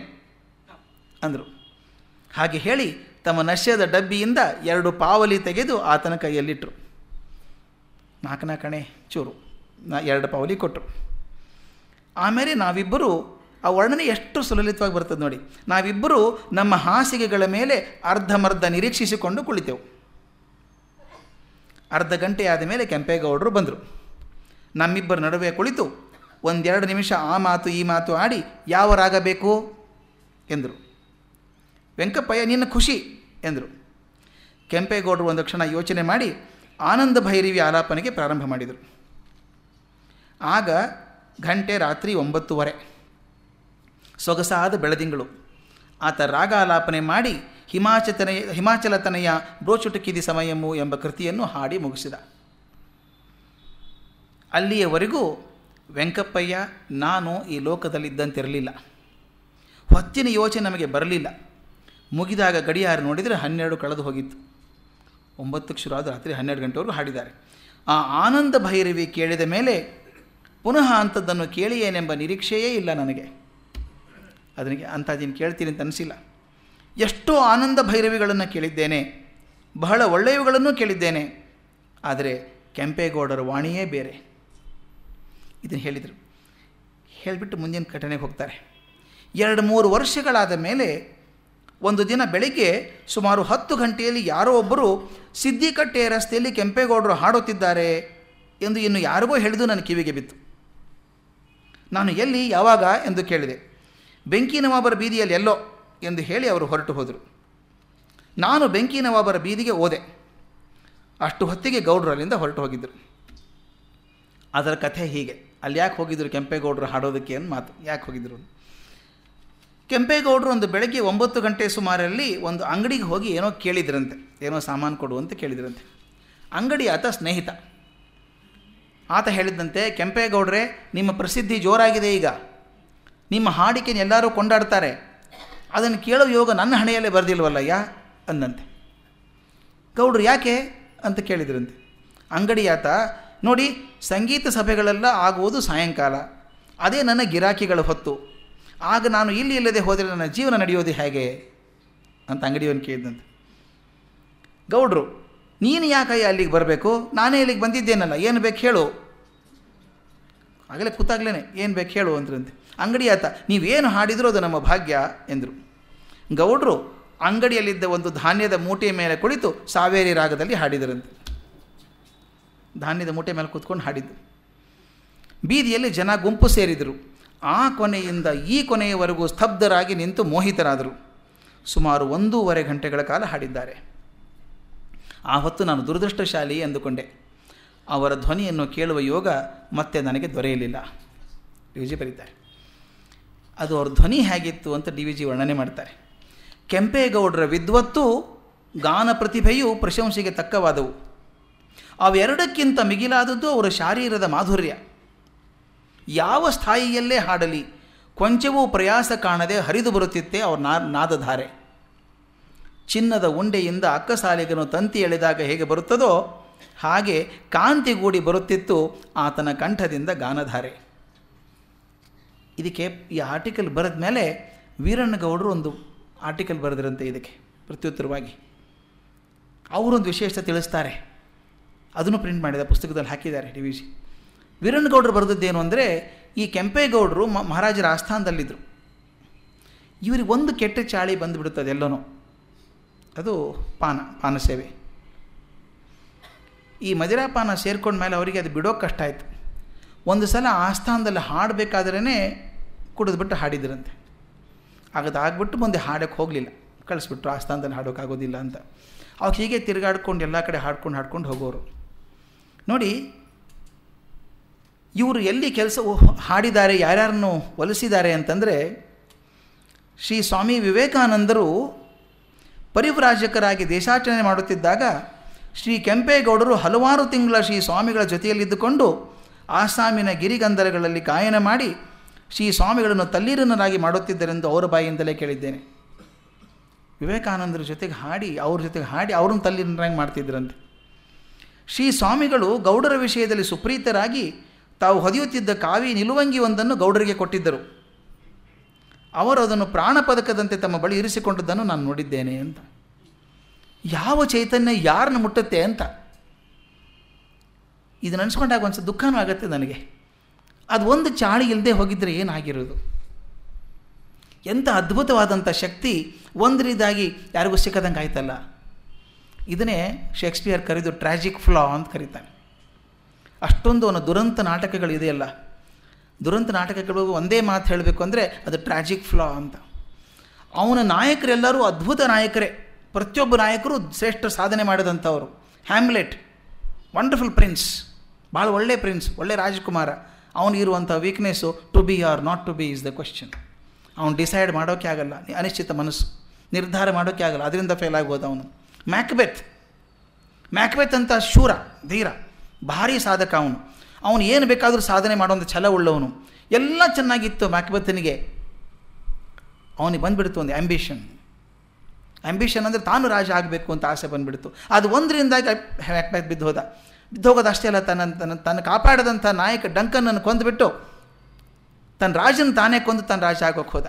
ಅಂದರು. ಹಾಗೆ ಹೇಳಿ, ತಮ್ಮ ನಶ್ಯದ ಡಬ್ಬಿಯಿಂದ ಎರಡು ಪಾವಲಿ ತೆಗೆದು ಆತನ ಕೈಯಲ್ಲಿಟ್ಟರು ನಾಲ್ಕನ ಕಣೆ, ಚೂರು. ಎರಡು ಪಾವಲಿ ಕೊಟ್ಟರು. ಆಮೇಲೆ ನಾವಿಬ್ಬರು, ಆ ವರ್ಣನೆ ಎಷ್ಟು ಸುಲಲಿತವಾಗಿ ಬರ್ತದೆ ನೋಡಿ. ನಾವಿಬ್ಬರು ನಮ್ಮ ಹಾಸಿಗೆಗಳ ಮೇಲೆ ಅರ್ಧಮರ್ಧ ನಿರೀಕ್ಷಿಸಿಕೊಂಡು ಕುಳಿತೆವು. ಅರ್ಧ ಗಂಟೆ ಆದ ಮೇಲೆ ಕೆಂಪೇಗೌಡರು ಬಂದರು. ನಮ್ಮಿಬ್ಬರ ನಡುವೆ ಕುಳಿತು ಒಂದೆರಡು ನಿಮಿಷ ಆ ಮಾತು ಈ ಮಾತು ಆಡಿ ಯಾವ ರಾಗ ಬೇಕು ಎಂದರು. ವೆಂಕಪ್ಪಯ್ಯ, ನಿನ್ನ ಖುಷಿ ಎಂದರು. ಕೆಂಪೇಗೌಡರು ಒಂದು ಕ್ಷಣ ಯೋಚನೆ ಮಾಡಿ ಆನಂದ ಭೈರವಿ ಆಲಾಪನೆಗೆ ಪ್ರಾರಂಭ ಮಾಡಿದರು. ಆಗ ಗಂಟೆ ರಾತ್ರಿ ಒಂಬತ್ತುವರೆ. ಸೊಗಸಾದ ಬೆಳದಿಂಗಳು. ಆತ ರಾಗಾಲಾಪನೆ ಮಾಡಿ ಹಿಮಾಚತನೆಯ, ಹಿಮಾಚಲತನೆಯ ಬ್ರೋಚುಟುಕಿದಿ ಸಮಯಮು ಎಂಬ ಕೃತಿಯನ್ನು ಹಾಡಿ ಮುಗಿಸಿದ. ಅಲ್ಲಿಯವರೆಗೂ ವೆಂಕಪ್ಪಯ್ಯ, ನಾನು ಈ ಲೋಕದಲ್ಲಿದ್ದಂತಿರಲಿಲ್ಲ. ಹೊತ್ತಿನ ಯೋಚನೆ ನಮಗೆ ಬರಲಿಲ್ಲ. ಮುಗಿದಾಗ ಗಡಿಯಾರ ನೋಡಿದರೆ ಹನ್ನೆರಡು ಕಳೆದು ಹೋಗಿತ್ತು. ಒಂಬತ್ತಕ್ಕೆ ಶುರುವಾದ ರಾತ್ರಿ ಹನ್ನೆರಡು ಗಂಟೆವರೆಗೂ ಹಾಡಿದ್ದಾರೆ. ಆ ಆನಂದ ಭೈರವಿ ಕೇಳಿದ ಮೇಲೆ ಪುನಃ ಅಂಥದ್ದನ್ನು ಕೇಳಿಯೇನೆಂಬ ನಿರೀಕ್ಷೆಯೇ ಇಲ್ಲ ನನಗೆ. ಅದನಿಗೆ ಅಂಥದ್ದೇನು ಕೇಳ್ತೀನಿ ಅಂತ ಅನಿಸಿಲ್ಲ. ಎಷ್ಟೋ ಆನಂದ ಭೈರವಿಗಳನ್ನು ಕೇಳಿದ್ದೇನೆ. ಬಹಳ ಒಳ್ಳೆಯವುಗಳನ್ನು ಕೇಳಿದ್ದೇನೆ. ಆದರೆ ಕೆಂಪೇಗೌಡರ ವಾಣಿಯೇ ಬೇರೆ. ಇದನ್ನು ಹೇಳಿದರು. ಹೇಳಿಬಿಟ್ಟು ಮುಂದಿನ ಘಟನೆಗೆ ಹೋಗ್ತಾರೆ. ಎರಡು ಮೂರು ವರ್ಷಗಳಾದ ಮೇಲೆ ಒಂದು ದಿನ ಬೆಳಿಗ್ಗೆ ಸುಮಾರು ಹತ್ತು ಗಂಟೆಯಲ್ಲಿ ಯಾರೋ ಒಬ್ಬರು ಸಿದ್ದಿಕಟ್ಟೆ ರಸ್ತೆಯಲ್ಲಿ ಕೆಂಪೇಗೌಡರು ಹಾಡುತ್ತಿದ್ದಾರೆ ಎಂದು ಇನ್ನು ಯಾರಿಗೋ ಹೇಳಿದು ನನ್ನ ಕಿವಿಗೆ ಬಿತ್ತು. ನಾನು ಎಲ್ಲಿ, ಯಾವಾಗ ಎಂದು ಕೇಳಿದೆ. ಬೆಂಕಿ ನವಾಬರ ಬೀದಿಯಲ್ಲಿ ಎಲ್ಲೋ ಎಂದು ಹೇಳಿ ಅವರು ಹೊರಟು ಹೋದರು. ನಾನು ಬೆಂಕಿ ನವಾಬರ ಬೀದಿಗೆ ಹೋದೆ. ಅಷ್ಟು ಹೊತ್ತಿಗೆ ಗೌಡರು ಅಲ್ಲಿಂದ ಹೊರಟು ಹೋಗಿದ್ದರು. ಅದರ ಕಥೆ ಹೀಗೆ. ಅಲ್ಲಿ ಯಾಕೆ ಹೋಗಿದ್ದರು ಕೆಂಪೇಗೌಡರು ಹಾಡೋದಕ್ಕೆ ಏನು ಮಾತು. ಯಾಕೆ ಹೋಗಿದ್ರು ಕೆಂಪೇಗೌಡರು ಒಂದು ಬೆಳಗ್ಗೆ ಒಂಬತ್ತು ಗಂಟೆ ಸುಮಾರಲ್ಲಿ ಒಂದು ಅಂಗಡಿಗೆ ಹೋಗಿ ಏನೋ ಕೇಳಿದ್ರಂತೆ. ಏನೋ ಸಾಮಾನು ಕೊಡು ಅಂತ ಕೇಳಿದ್ರಂತೆ. ಅಂಗಡಿ ಆತ ಸ್ನೇಹಿತ. ಆತ ಹೇಳಿದ್ದಂತೆ ಕೆಂಪೇಗೌಡ್ರೆ, ನಿಮ್ಮ ಪ್ರಸಿದ್ಧಿ ಜೋರಾಗಿದೆ ಈಗ. ನಿಮ್ಮ ಹಾಡಿಕೆನ ಎಲ್ಲರೂ ಕೊಂಡಾಡ್ತಾರೆ. ಅದನ್ನು ಕೇಳೋ ಯೋಗ ನನ್ನ ಹಣೆಯಲ್ಲೇ ಬರೆದಿಲ್ವಲ್ಲಯ್ಯ? ಅಂದಂತೆ. ಗೌಡ್ರು ಯಾಕೆ ಅಂತ ಕೇಳಿದ್ರಂತೆ. ಅಂಗಡಿ ಆತ, ನೋಡಿ, ಸಂಗೀತ ಸಭೆಗಳೆಲ್ಲ ಆಗುವುದು ಸಾಯಂಕಾಲ. ಅದೇ ನನ್ನ ಗಿರಾಕಿಗಳ ಹೊತ್ತು. ಆಗ ನಾನು ಇಲ್ಲಿ ಇಲ್ಲದೆ ಹೋದರೆ ನನ್ನ ಜೀವನ ನಡೆಯೋದು ಹೇಗೆ? ಅಂತ ಅಂಗಡಿಯವನು ಕೇಳಿದಂತೆ. ಗೌಡ್ರು, ನೀನು ಯಾಕಯ್ಯ ಅಲ್ಲಿಗೆ ಬರಬೇಕು? ನಾನೇ ಇಲ್ಲಿಗೆ ಬಂದಿದ್ದೇನಲ್ಲ, ಏನು ಬೇಕು ಹೇಳು. ಆಗಲೇ ಕೂತಾಗ್ಲೇ ಏನು ಬೇಕು ಹೇಳು ಅಂದ್ರಂತೆ. ಅಂಗಡಿ ಆತ ನೀವೇನು ಹಾಡಿದರೂ ಅದು ನಮ್ಮ ಭಾಗ್ಯ ಎಂದರು. ಗೌಡರು ಅಂಗಡಿಯಲ್ಲಿದ್ದ ಒಂದು ಧಾನ್ಯದ ಮೂಟೆಯ ಮೇಲೆ ಕುಳಿತು ಸಾವೇರಿ ರಾಗದಲ್ಲಿ ಹಾಡಿದರಂತೆ. ಧಾನ್ಯದ ಮೂಟೆ ಮೇಲೆ ಕೂತ್ಕೊಂಡು ಹಾಡಿದ್ದು. ಬೀದಿಯಲ್ಲಿ ಜನ ಗುಂಪು ಸೇರಿದರು. ಆ ಕೊನೆಯಿಂದ ಈ ಕೊನೆಯವರೆಗೂ ಸ್ತಬ್ಧರಾಗಿ ನಿಂತು ಮೋಹಿತರಾದರು. ಸುಮಾರು ಒಂದೂವರೆ ಗಂಟೆಗಳ ಕಾಲ ಹಾಡಿದ್ದಾರೆ. ಆ ಹೊತ್ತು ನಾನು ದುರದೃಷ್ಟಶಾಲಿ ಎಂದುಕೊಂಡೆ. ಅವರ ಧ್ವನಿಯನ್ನು ಕೇಳುವ ಯೋಗ ಮತ್ತೆ ನನಗೆ ದೊರೆಯಲಿಲ್ಲ. ಡಿ ವಿ ಜಿ ಬರೀತಾರೆ. ಅದು ಅವ್ರ ಧ್ವನಿ ಹೇಗಿತ್ತು ಅಂತ ಡಿ ವಿ ಜಿ ವರ್ಣನೆ ಮಾಡ್ತಾರೆ. ಕೆಂಪೇಗೌಡರ ವಿದ್ವತ್ತು ಗಾನ ಪ್ರತಿಭೆಯು ಪ್ರಶಂಸೆಗೆ ತಕ್ಕವಾದವು. ಅವೆರಡಕ್ಕಿಂತ ಮಿಗಿಲಾದದ್ದು ಅವರ ಶಾರೀರದ ಮಾಧುರ್ಯ. ಯಾವ ಸ್ಥಾಯಿಯಲ್ಲೇ ಹಾಡಲಿ ಕೊಂಚವೂ ಪ್ರಯಾಸ ಕಾಣದೆ ಹರಿದು ಬರುತ್ತಿತ್ತೆ ಅವ್ರ ನಾ ನಾದಧಾರೆ. ಚಿನ್ನದ ಉಂಡೆಯಿಂದ ಅಕ್ಕಸಾಲಿಗನು ತಂತಿ ಎಳೆದಾಗ ಹೇಗೆ ಬರುತ್ತದೋ ಹಾಗೆ ಕಾಂತಿಗೂಡಿ ಬರುತ್ತಿತ್ತು ಆತನ ಕಂಠದಿಂದ ಗಾನಧಾರೆ. ಇದಕ್ಕೆ ಈ ಆರ್ಟಿಕಲ್ ಬರೆದ ಮೇಲೆ ವೀರಣ್ಣಗೌಡರು ಒಂದು ಆರ್ಟಿಕಲ್ ಬರೆದಿರಂತೆ ಇದಕ್ಕೆ, ಪ್ರತ್ಯುತ್ತರವಾಗಿ. ಅವರೊಂದು ವಿಶೇಷ ತಿಳಿಸ್ತಾರೆ. ಅದನ್ನು ಪ್ರಿಂಟ್ ಮಾಡಿದ, ಪುಸ್ತಕದಲ್ಲಿ ಹಾಕಿದ್ದಾರೆ ಡಿ ವಿ ಜಿ ವೀರಣ್ಣಗೌಡರು ಬರೆದದ್ದೇನು ಅಂದರೆ, ಈ ಕೆಂಪೇಗೌಡರು ಮಹಾರಾಜರ ಆಸ್ಥಾನದಲ್ಲಿದ್ದರು ಇವರಿಗೆ ಒಂದು ಕೆಟ್ಟ ಚಾಳಿ ಬಂದುಬಿಡುತ್ತದೆ ಎಲ್ಲನೂ. ಅದು ಪಾನ ಪಾನ ಸೇವೆ. ಈ ಮದಿರಾಪಾನ ಸೇರ್ಕೊಂಡ ಮೇಲೆ ಅವರಿಗೆ ಅದು ಬಿಡೋ ಕಷ್ಟ ಆಯಿತು. ಒಂದು ಸಲ ಆಸ್ಥಾನದಲ್ಲಿ ಹಾಡಬೇಕಾದ್ರೇ ಕುಡಿದ್ಬಿಟ್ಟು ಹಾಡಿದ್ರಂತೆ. ಆಗದಾಗ್ಬಿಟ್ಟು ಮುಂದೆ ಹಾಡೋಕ್ಕೆ ಹೋಗಲಿಲ್ಲ. ಕಳಿಸ್ಬಿಟ್ರು ಆಸ್ಥಾನದಲ್ಲಿ ಹಾಡೋಕ್ಕಾಗೋದಿಲ್ಲ ಅಂತ. ಅವಾಗ ಹೀಗೆ ತಿರುಗಾಡ್ಕೊಂಡು ಎಲ್ಲ ಕಡೆ ಹಾಡ್ಕೊಂಡು ಹಾಡ್ಕೊಂಡು ಹೋಗೋರು. ನೋಡಿ, ಇವರು ಎಲ್ಲಿ ಕೆಲಸ ಹಾಡಿದ್ದಾರೆ, ಯಾರ್ಯಾರನ್ನು ಒಲಿಸಿದ್ದಾರೆ ಅಂತಂದರೆ, ಶ್ರೀ ಸ್ವಾಮಿ ವಿವೇಕಾನಂದರು ಪರಿವ್ರಾಜಕರಾಗಿ ದೇಶಾಚರಣೆ ಮಾಡುತ್ತಿದ್ದಾಗ ಶ್ರೀ ಕೆಂಪೇಗೌಡರು ಹಲವಾರು ತಿಂಗಳ ಶ್ರೀ ಸ್ವಾಮಿಗಳ ಜೊತೆಯಲ್ಲಿದ್ದುಕೊಂಡು ಆಸಾಮಿನ ಗಿರಿಗಂಧರಗಳಲ್ಲಿ ಗಾಯನ ಮಾಡಿ ಶ್ರೀ ಸ್ವಾಮಿಗಳನ್ನು ತಲ್ಲೀರನರಾಗಿ ಮಾಡುತ್ತಿದ್ದರೆಂದು ಅವರ ಬಾಯಿಯಿಂದಲೇ ಕೇಳಿದ್ದೇನೆ. ವಿವೇಕಾನಂದರ ಜೊತೆಗೆ ಹಾಡಿ, ಅವ್ರ ಜೊತೆಗೆ ಹಾಡಿ ಅವ್ರನ್ನ ತಲ್ಲೀರನರಾಗಿ ಮಾಡ್ತಿದ್ದರಂತೆ. ಶ್ರೀ ಸ್ವಾಮಿಗಳು ಗೌಡರ ವಿಷಯದಲ್ಲಿ ಸುಪ್ರೀತರಾಗಿ ತಾವು ಹೊದೆಯುತ್ತಿದ್ದ ಕಾವಿ ನಿಲುವಂಗಿ ಒಂದನ್ನು ಗೌಡರಿಗೆ ಕೊಟ್ಟಿದ್ದರು. ಅವರು ಅದನ್ನು ಪ್ರಾಣ ಪದಕದಂತೆ ತಮ್ಮ ಬಳಿ ಇರಿಸಿಕೊಂಡದ್ದನ್ನು ನಾನು ನೋಡಿದ್ದೇನೆ ಅಂತ. ಯಾವ ಚೈತನ್ಯ ಯಾರನ್ನು ಮುಟ್ಟುತ್ತೆ ಅಂತ. ಇದು ನೆನೆಸ್ಕೊಂಡಾಗ ಒಂದು ದುಃಖನೂ ಆಗುತ್ತೆ ನನಗೆ. ಅದು ಒಂದು ಚಾಳಿ ಇಲ್ಲದೆ ಹೋಗಿದ್ರೆ ಏನಾಗಿರೋದು ಎಂಥ ಅದ್ಭುತವಾದಂಥ ಶಕ್ತಿ ಒಂದು ರೀತಿಯಾಗಿ ಯಾರಿಗೂ ಸಿಕ್ಕದಂಗೆ ಆಯ್ತಲ್ಲ. ಇದನ್ನೇ ಶೇಕ್ಸ್ಪಿಯರ್ ಕರೆದು ಟ್ರ್ಯಾಜಿಕ್ ಫ್ಲಾ ಅಂತ ಕರೀತಾನೆ ಅಷ್ಟೊಂದು ಅವನ ದುರಂತ ನಾಟಕಗಳಿದೆಯಲ್ಲ ದುರಂತ ನಾಟಕಗಳು ಒಂದೇ ಮಾತು ಹೇಳಬೇಕು ಅಂದರೆ ಅದು ಟ್ರ್ಯಾಜಿಕ್ ಫ್ಲಾ ಅಂತ. ಅವನ ನಾಯಕರೆಲ್ಲರೂ ಅದ್ಭುತ ನಾಯಕರೇ. ಪ್ರತಿಯೊಬ್ಬ ನಾಯಕರು ಶ್ರೇಷ್ಠ ಸಾಧನೆ ಮಾಡಿದಂಥವರು. ಹ್ಯಾಮ್ಲೆಟ್ ವಂಡರ್ಫುಲ್ ಪ್ರಿನ್ಸ್ ಭಾಳ ಒಳ್ಳೆ ಪ್ರಿನ್ಸ್ ಒಳ್ಳೆ ರಾಜಕುಮಾರ. ಅವನಿಗಿರುವಂಥ weakness to be or not to be is the question ಅವನು ಡಿಸೈಡ್ ಮಾಡೋಕ್ಕೆ ಆಗಲ್ಲ, ಅನಿಶ್ಚಿತ ಮನಸ್ಸು. ನಿರ್ಧಾರ ಮಾಡೋಕ್ಕೆ ಆಗಲ್ಲ, ಅದರಿಂದ ಫೇಲ್ ಆಗ್ಬೋದು ಅವನು. ಮ್ಯಾಕ್ಬೆತ್ ಮ್ಯಾಕ್ಬೆತ್ ಅಂತ ಶೂರ, ಧೀರ, ಭಾರಿ ಸಾಧಕ ಅವನು. ಅವನು ಏನು ಬೇಕಾದರೂ ಸಾಧನೆ ಮಾಡುವಂಥ ಛಲ ಉಳ್ಳವನು. ಎಲ್ಲ ಚೆನ್ನಾಗಿತ್ತು ಮ್ಯಾಕ್ಬೆತ್ತನಿಗೆ ಅವನಿಗೆ ಬಂದುಬಿಡ್ತು ಒಂದು ಆ್ಯಂಬಿಷನ್ ಆ್ಯಂಬಿಷನ್ ಅಂದರೆ ತಾನು ರಾಜ ಆಗಬೇಕು ಅಂತ ಆಸೆ ಬಂದುಬಿಡ್ತು. ಅದು ಒಂದರಿಂದಾಗಿ ಬಿದ್ದು ಹೋದ. ಬಿದ್ದು ಹೋಗೋದು ಅಷ್ಟೇ ಅಲ್ಲ, ತನ್ನ ತನ್ನ ತನ್ನ ಕಾಪಾಡದಂಥ ನಾಯಕ ಡಂಕನನ್ನು ಕೊಂದುಬಿಟ್ಟು ತನ್ನ ರಾಜನ ತಾನೇ ಕೊಂದು ತನ್ನ ರಾಜ ಆಗೋಕ್ಕೆ ಹೋದ.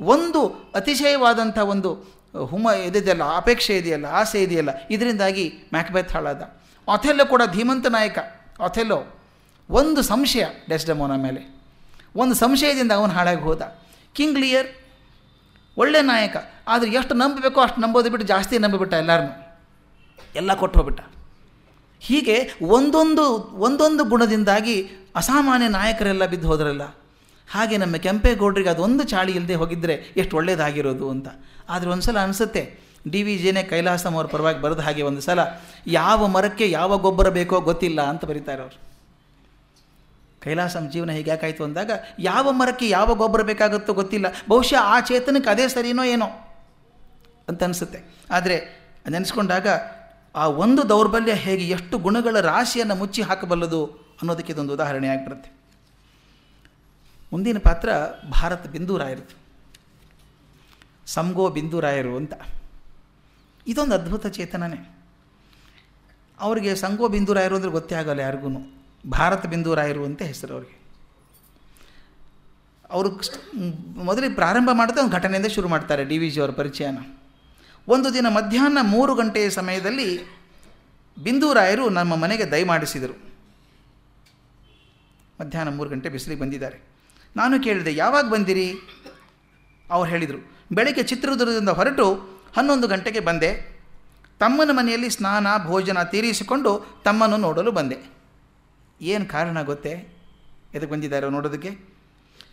ಒಂದು ಅತಿಶಯವಾದಂಥ ಒಂದು ಹುಮ ಇದೆಯಲ್ಲ ಅಪೇಕ್ಷೆ ಇದೆಯಲ್ಲ, ಆಸೆ ಇದೆಯಲ್ಲ, ಇದರಿಂದಾಗಿ ಮ್ಯಾಕ್ಬೆತ್ ಹಾಳಾದ. ಅಥೆಲ್ಲೋ ಕೂಡ ಧೀಮಂತ ನಾಯಕ ಅಥೆಲ್ಲೋ ಒಂದು ಸಂಶಯ ಡೆಸ್ಡಮೋನ ಮೇಲೆ. ಒಂದು ಸಂಶಯದಿಂದ ಅವನು ಹಾಳಾಗಿ ಹೋದ. ಕಿಂಗ್ ಲಿಯರ್ ಒಳ್ಳೆ ನಾಯಕ. ಆದರೆ ಎಷ್ಟು ನಂಬಬೇಕೋ ಅಷ್ಟು ನಂಬೋದು ಬಿಟ್ಟು ಜಾಸ್ತಿ ನಂಬಿಬಿಟ್ಟ ಎಲ್ಲರನ್ನೂ ಎಲ್ಲ ಕೊಟ್ಟು ಹೋಗ್ಬಿಟ್ಟ ಹೀಗೆ ಒಂದೊಂದು ಒಂದೊಂದು ಗುಣದಿಂದಾಗಿ ಅಸಾಮಾನ್ಯ ನಾಯಕರೆಲ್ಲ ಬಿದ್ದು ಹೋದ್ರಲ್ಲ. ಹಾಗೆ ನಮ್ಮ ಕೆಂಪೇಗೌಡರಿಗೆ ಅದೊಂದು ಚಾಳಿ ಇಲ್ಲದೆ ಹೋಗಿದ್ದರೆ ಎಷ್ಟು ಒಳ್ಳೆಯದಾಗಿರೋದು ಅಂತ. ಆದರೆ ಒಂದು ಸಲ ಅನಿಸುತ್ತೆ, ಡಿ ವಿ ಜೆನೇ ಕೈಲಾಸಂ ಅವ್ರ ಪರವಾಗಿ ಬರೆದ ಹಾಗೆ ಒಂದು ಸಲ, ಯಾವ ಮರಕ್ಕೆ ಯಾವ ಗೊಬ್ಬರ ಬೇಕೋ ಗೊತ್ತಿಲ್ಲ ಅಂತ ಬರೀತಾರೆ ಅವರು ಕೈಲಾಸಂ ಜೀವನ ಹೀಗೆ ಯಾಕಾಯಿತು ಅಂದಾಗ ಯಾವ ಮರಕ್ಕೆ ಯಾವ ಗೊಬ್ಬರ ಬೇಕಾಗುತ್ತೋ ಗೊತ್ತಿಲ್ಲ. ಬಹುಶಃ ಆ ಚೇತನಕ್ಕೆ ಅದೇ ಸರಿನೋ ಏನೋ ಅಂತ ಅನಿಸುತ್ತೆ. ಆದರೆ ನೆನೆಸ್ಕೊಂಡಾಗ ಆ ಒಂದು ದೌರ್ಬಲ್ಯ ಹೇಗೆ ಎಷ್ಟು ಗುಣಗಳ ರಾಶಿಯನ್ನು ಮುಚ್ಚಿ ಹಾಕಬಲ್ಲದು ಅನ್ನೋದಕ್ಕೆ ಇದೊಂದು ಉದಾಹರಣೆ ಆಗಿಬಿಡುತ್ತೆ. ಮುಂದಿನ ಪಾತ್ರ ಭಾರತ ಬಿಂದೂರಾಯರದು. ಸಂಗೋ ಬಿಂದೂರಾಯರು ಅಂತ. ಇದೊಂದು ಅದ್ಭುತ ಚೇತನನೇ. ಅವರಿಗೆ ಸಂಗೋ ಬಿಂದೂರಾಯರು ಅಂದರೆ ಗೊತ್ತೇ ಆಗಲ್ಲ ಯಾರಿಗೂ ಭಾರತ ಬಿಂದೂರಾಯರು ಅಂತ ಹೆಸರು ಅವರಿಗೆ. ಅವರು ಮೊದಲಿಗೆ ಪ್ರಾರಂಭ ಮಾಡಿದ ಒಂದು ಘಟನೆಯಿಂದ ಶುರು ಮಾಡ್ತಾರೆ ಡಿ ವಿ ಜಿ ಅವರ ಪರಿಚಯನ. ಒಂದು ದಿನ ಮಧ್ಯಾಹ್ನ ಮೂರು ಗಂಟೆಯ ಸಮಯದಲ್ಲಿ ಬಿಂದೂರಾಯರು ನಮ್ಮ ಮನೆಗೆ ದಯಮಾಡಿಸಿದರು ಮಧ್ಯಾಹ್ನ ಮೂರು ಗಂಟೆ ಬಿಸಿಲಿಗೆ ಬಂದಿದ್ದಾರೆ. ನಾನು ಕೇಳಿದೆ, ಯಾವಾಗ ಬಂದಿರಿ? ಅವ್ರು ಹೇಳಿದರು, ಬೆಳಗ್ಗೆ ಚಿತ್ರದುರ್ಗದಿಂದ ಹೊರಟು ಹನ್ನೊಂದು ಗಂಟೆಗೆ ಬಂದೆ. ತಮ್ಮನ ಮನೆಯಲ್ಲಿ ಸ್ನಾನ, ಭೋಜನ ತೀರಿಸಿಕೊಂಡು ತಮ್ಮನ್ನು ನೋಡಲು ಬಂದೆ. ಏನು ಕಾರಣ ಗೊತ್ತೇ? ಎದಕ್ಕೆ ಬಂದಿದ್ದಾರೆ ನೋಡೋದಕ್ಕೆ?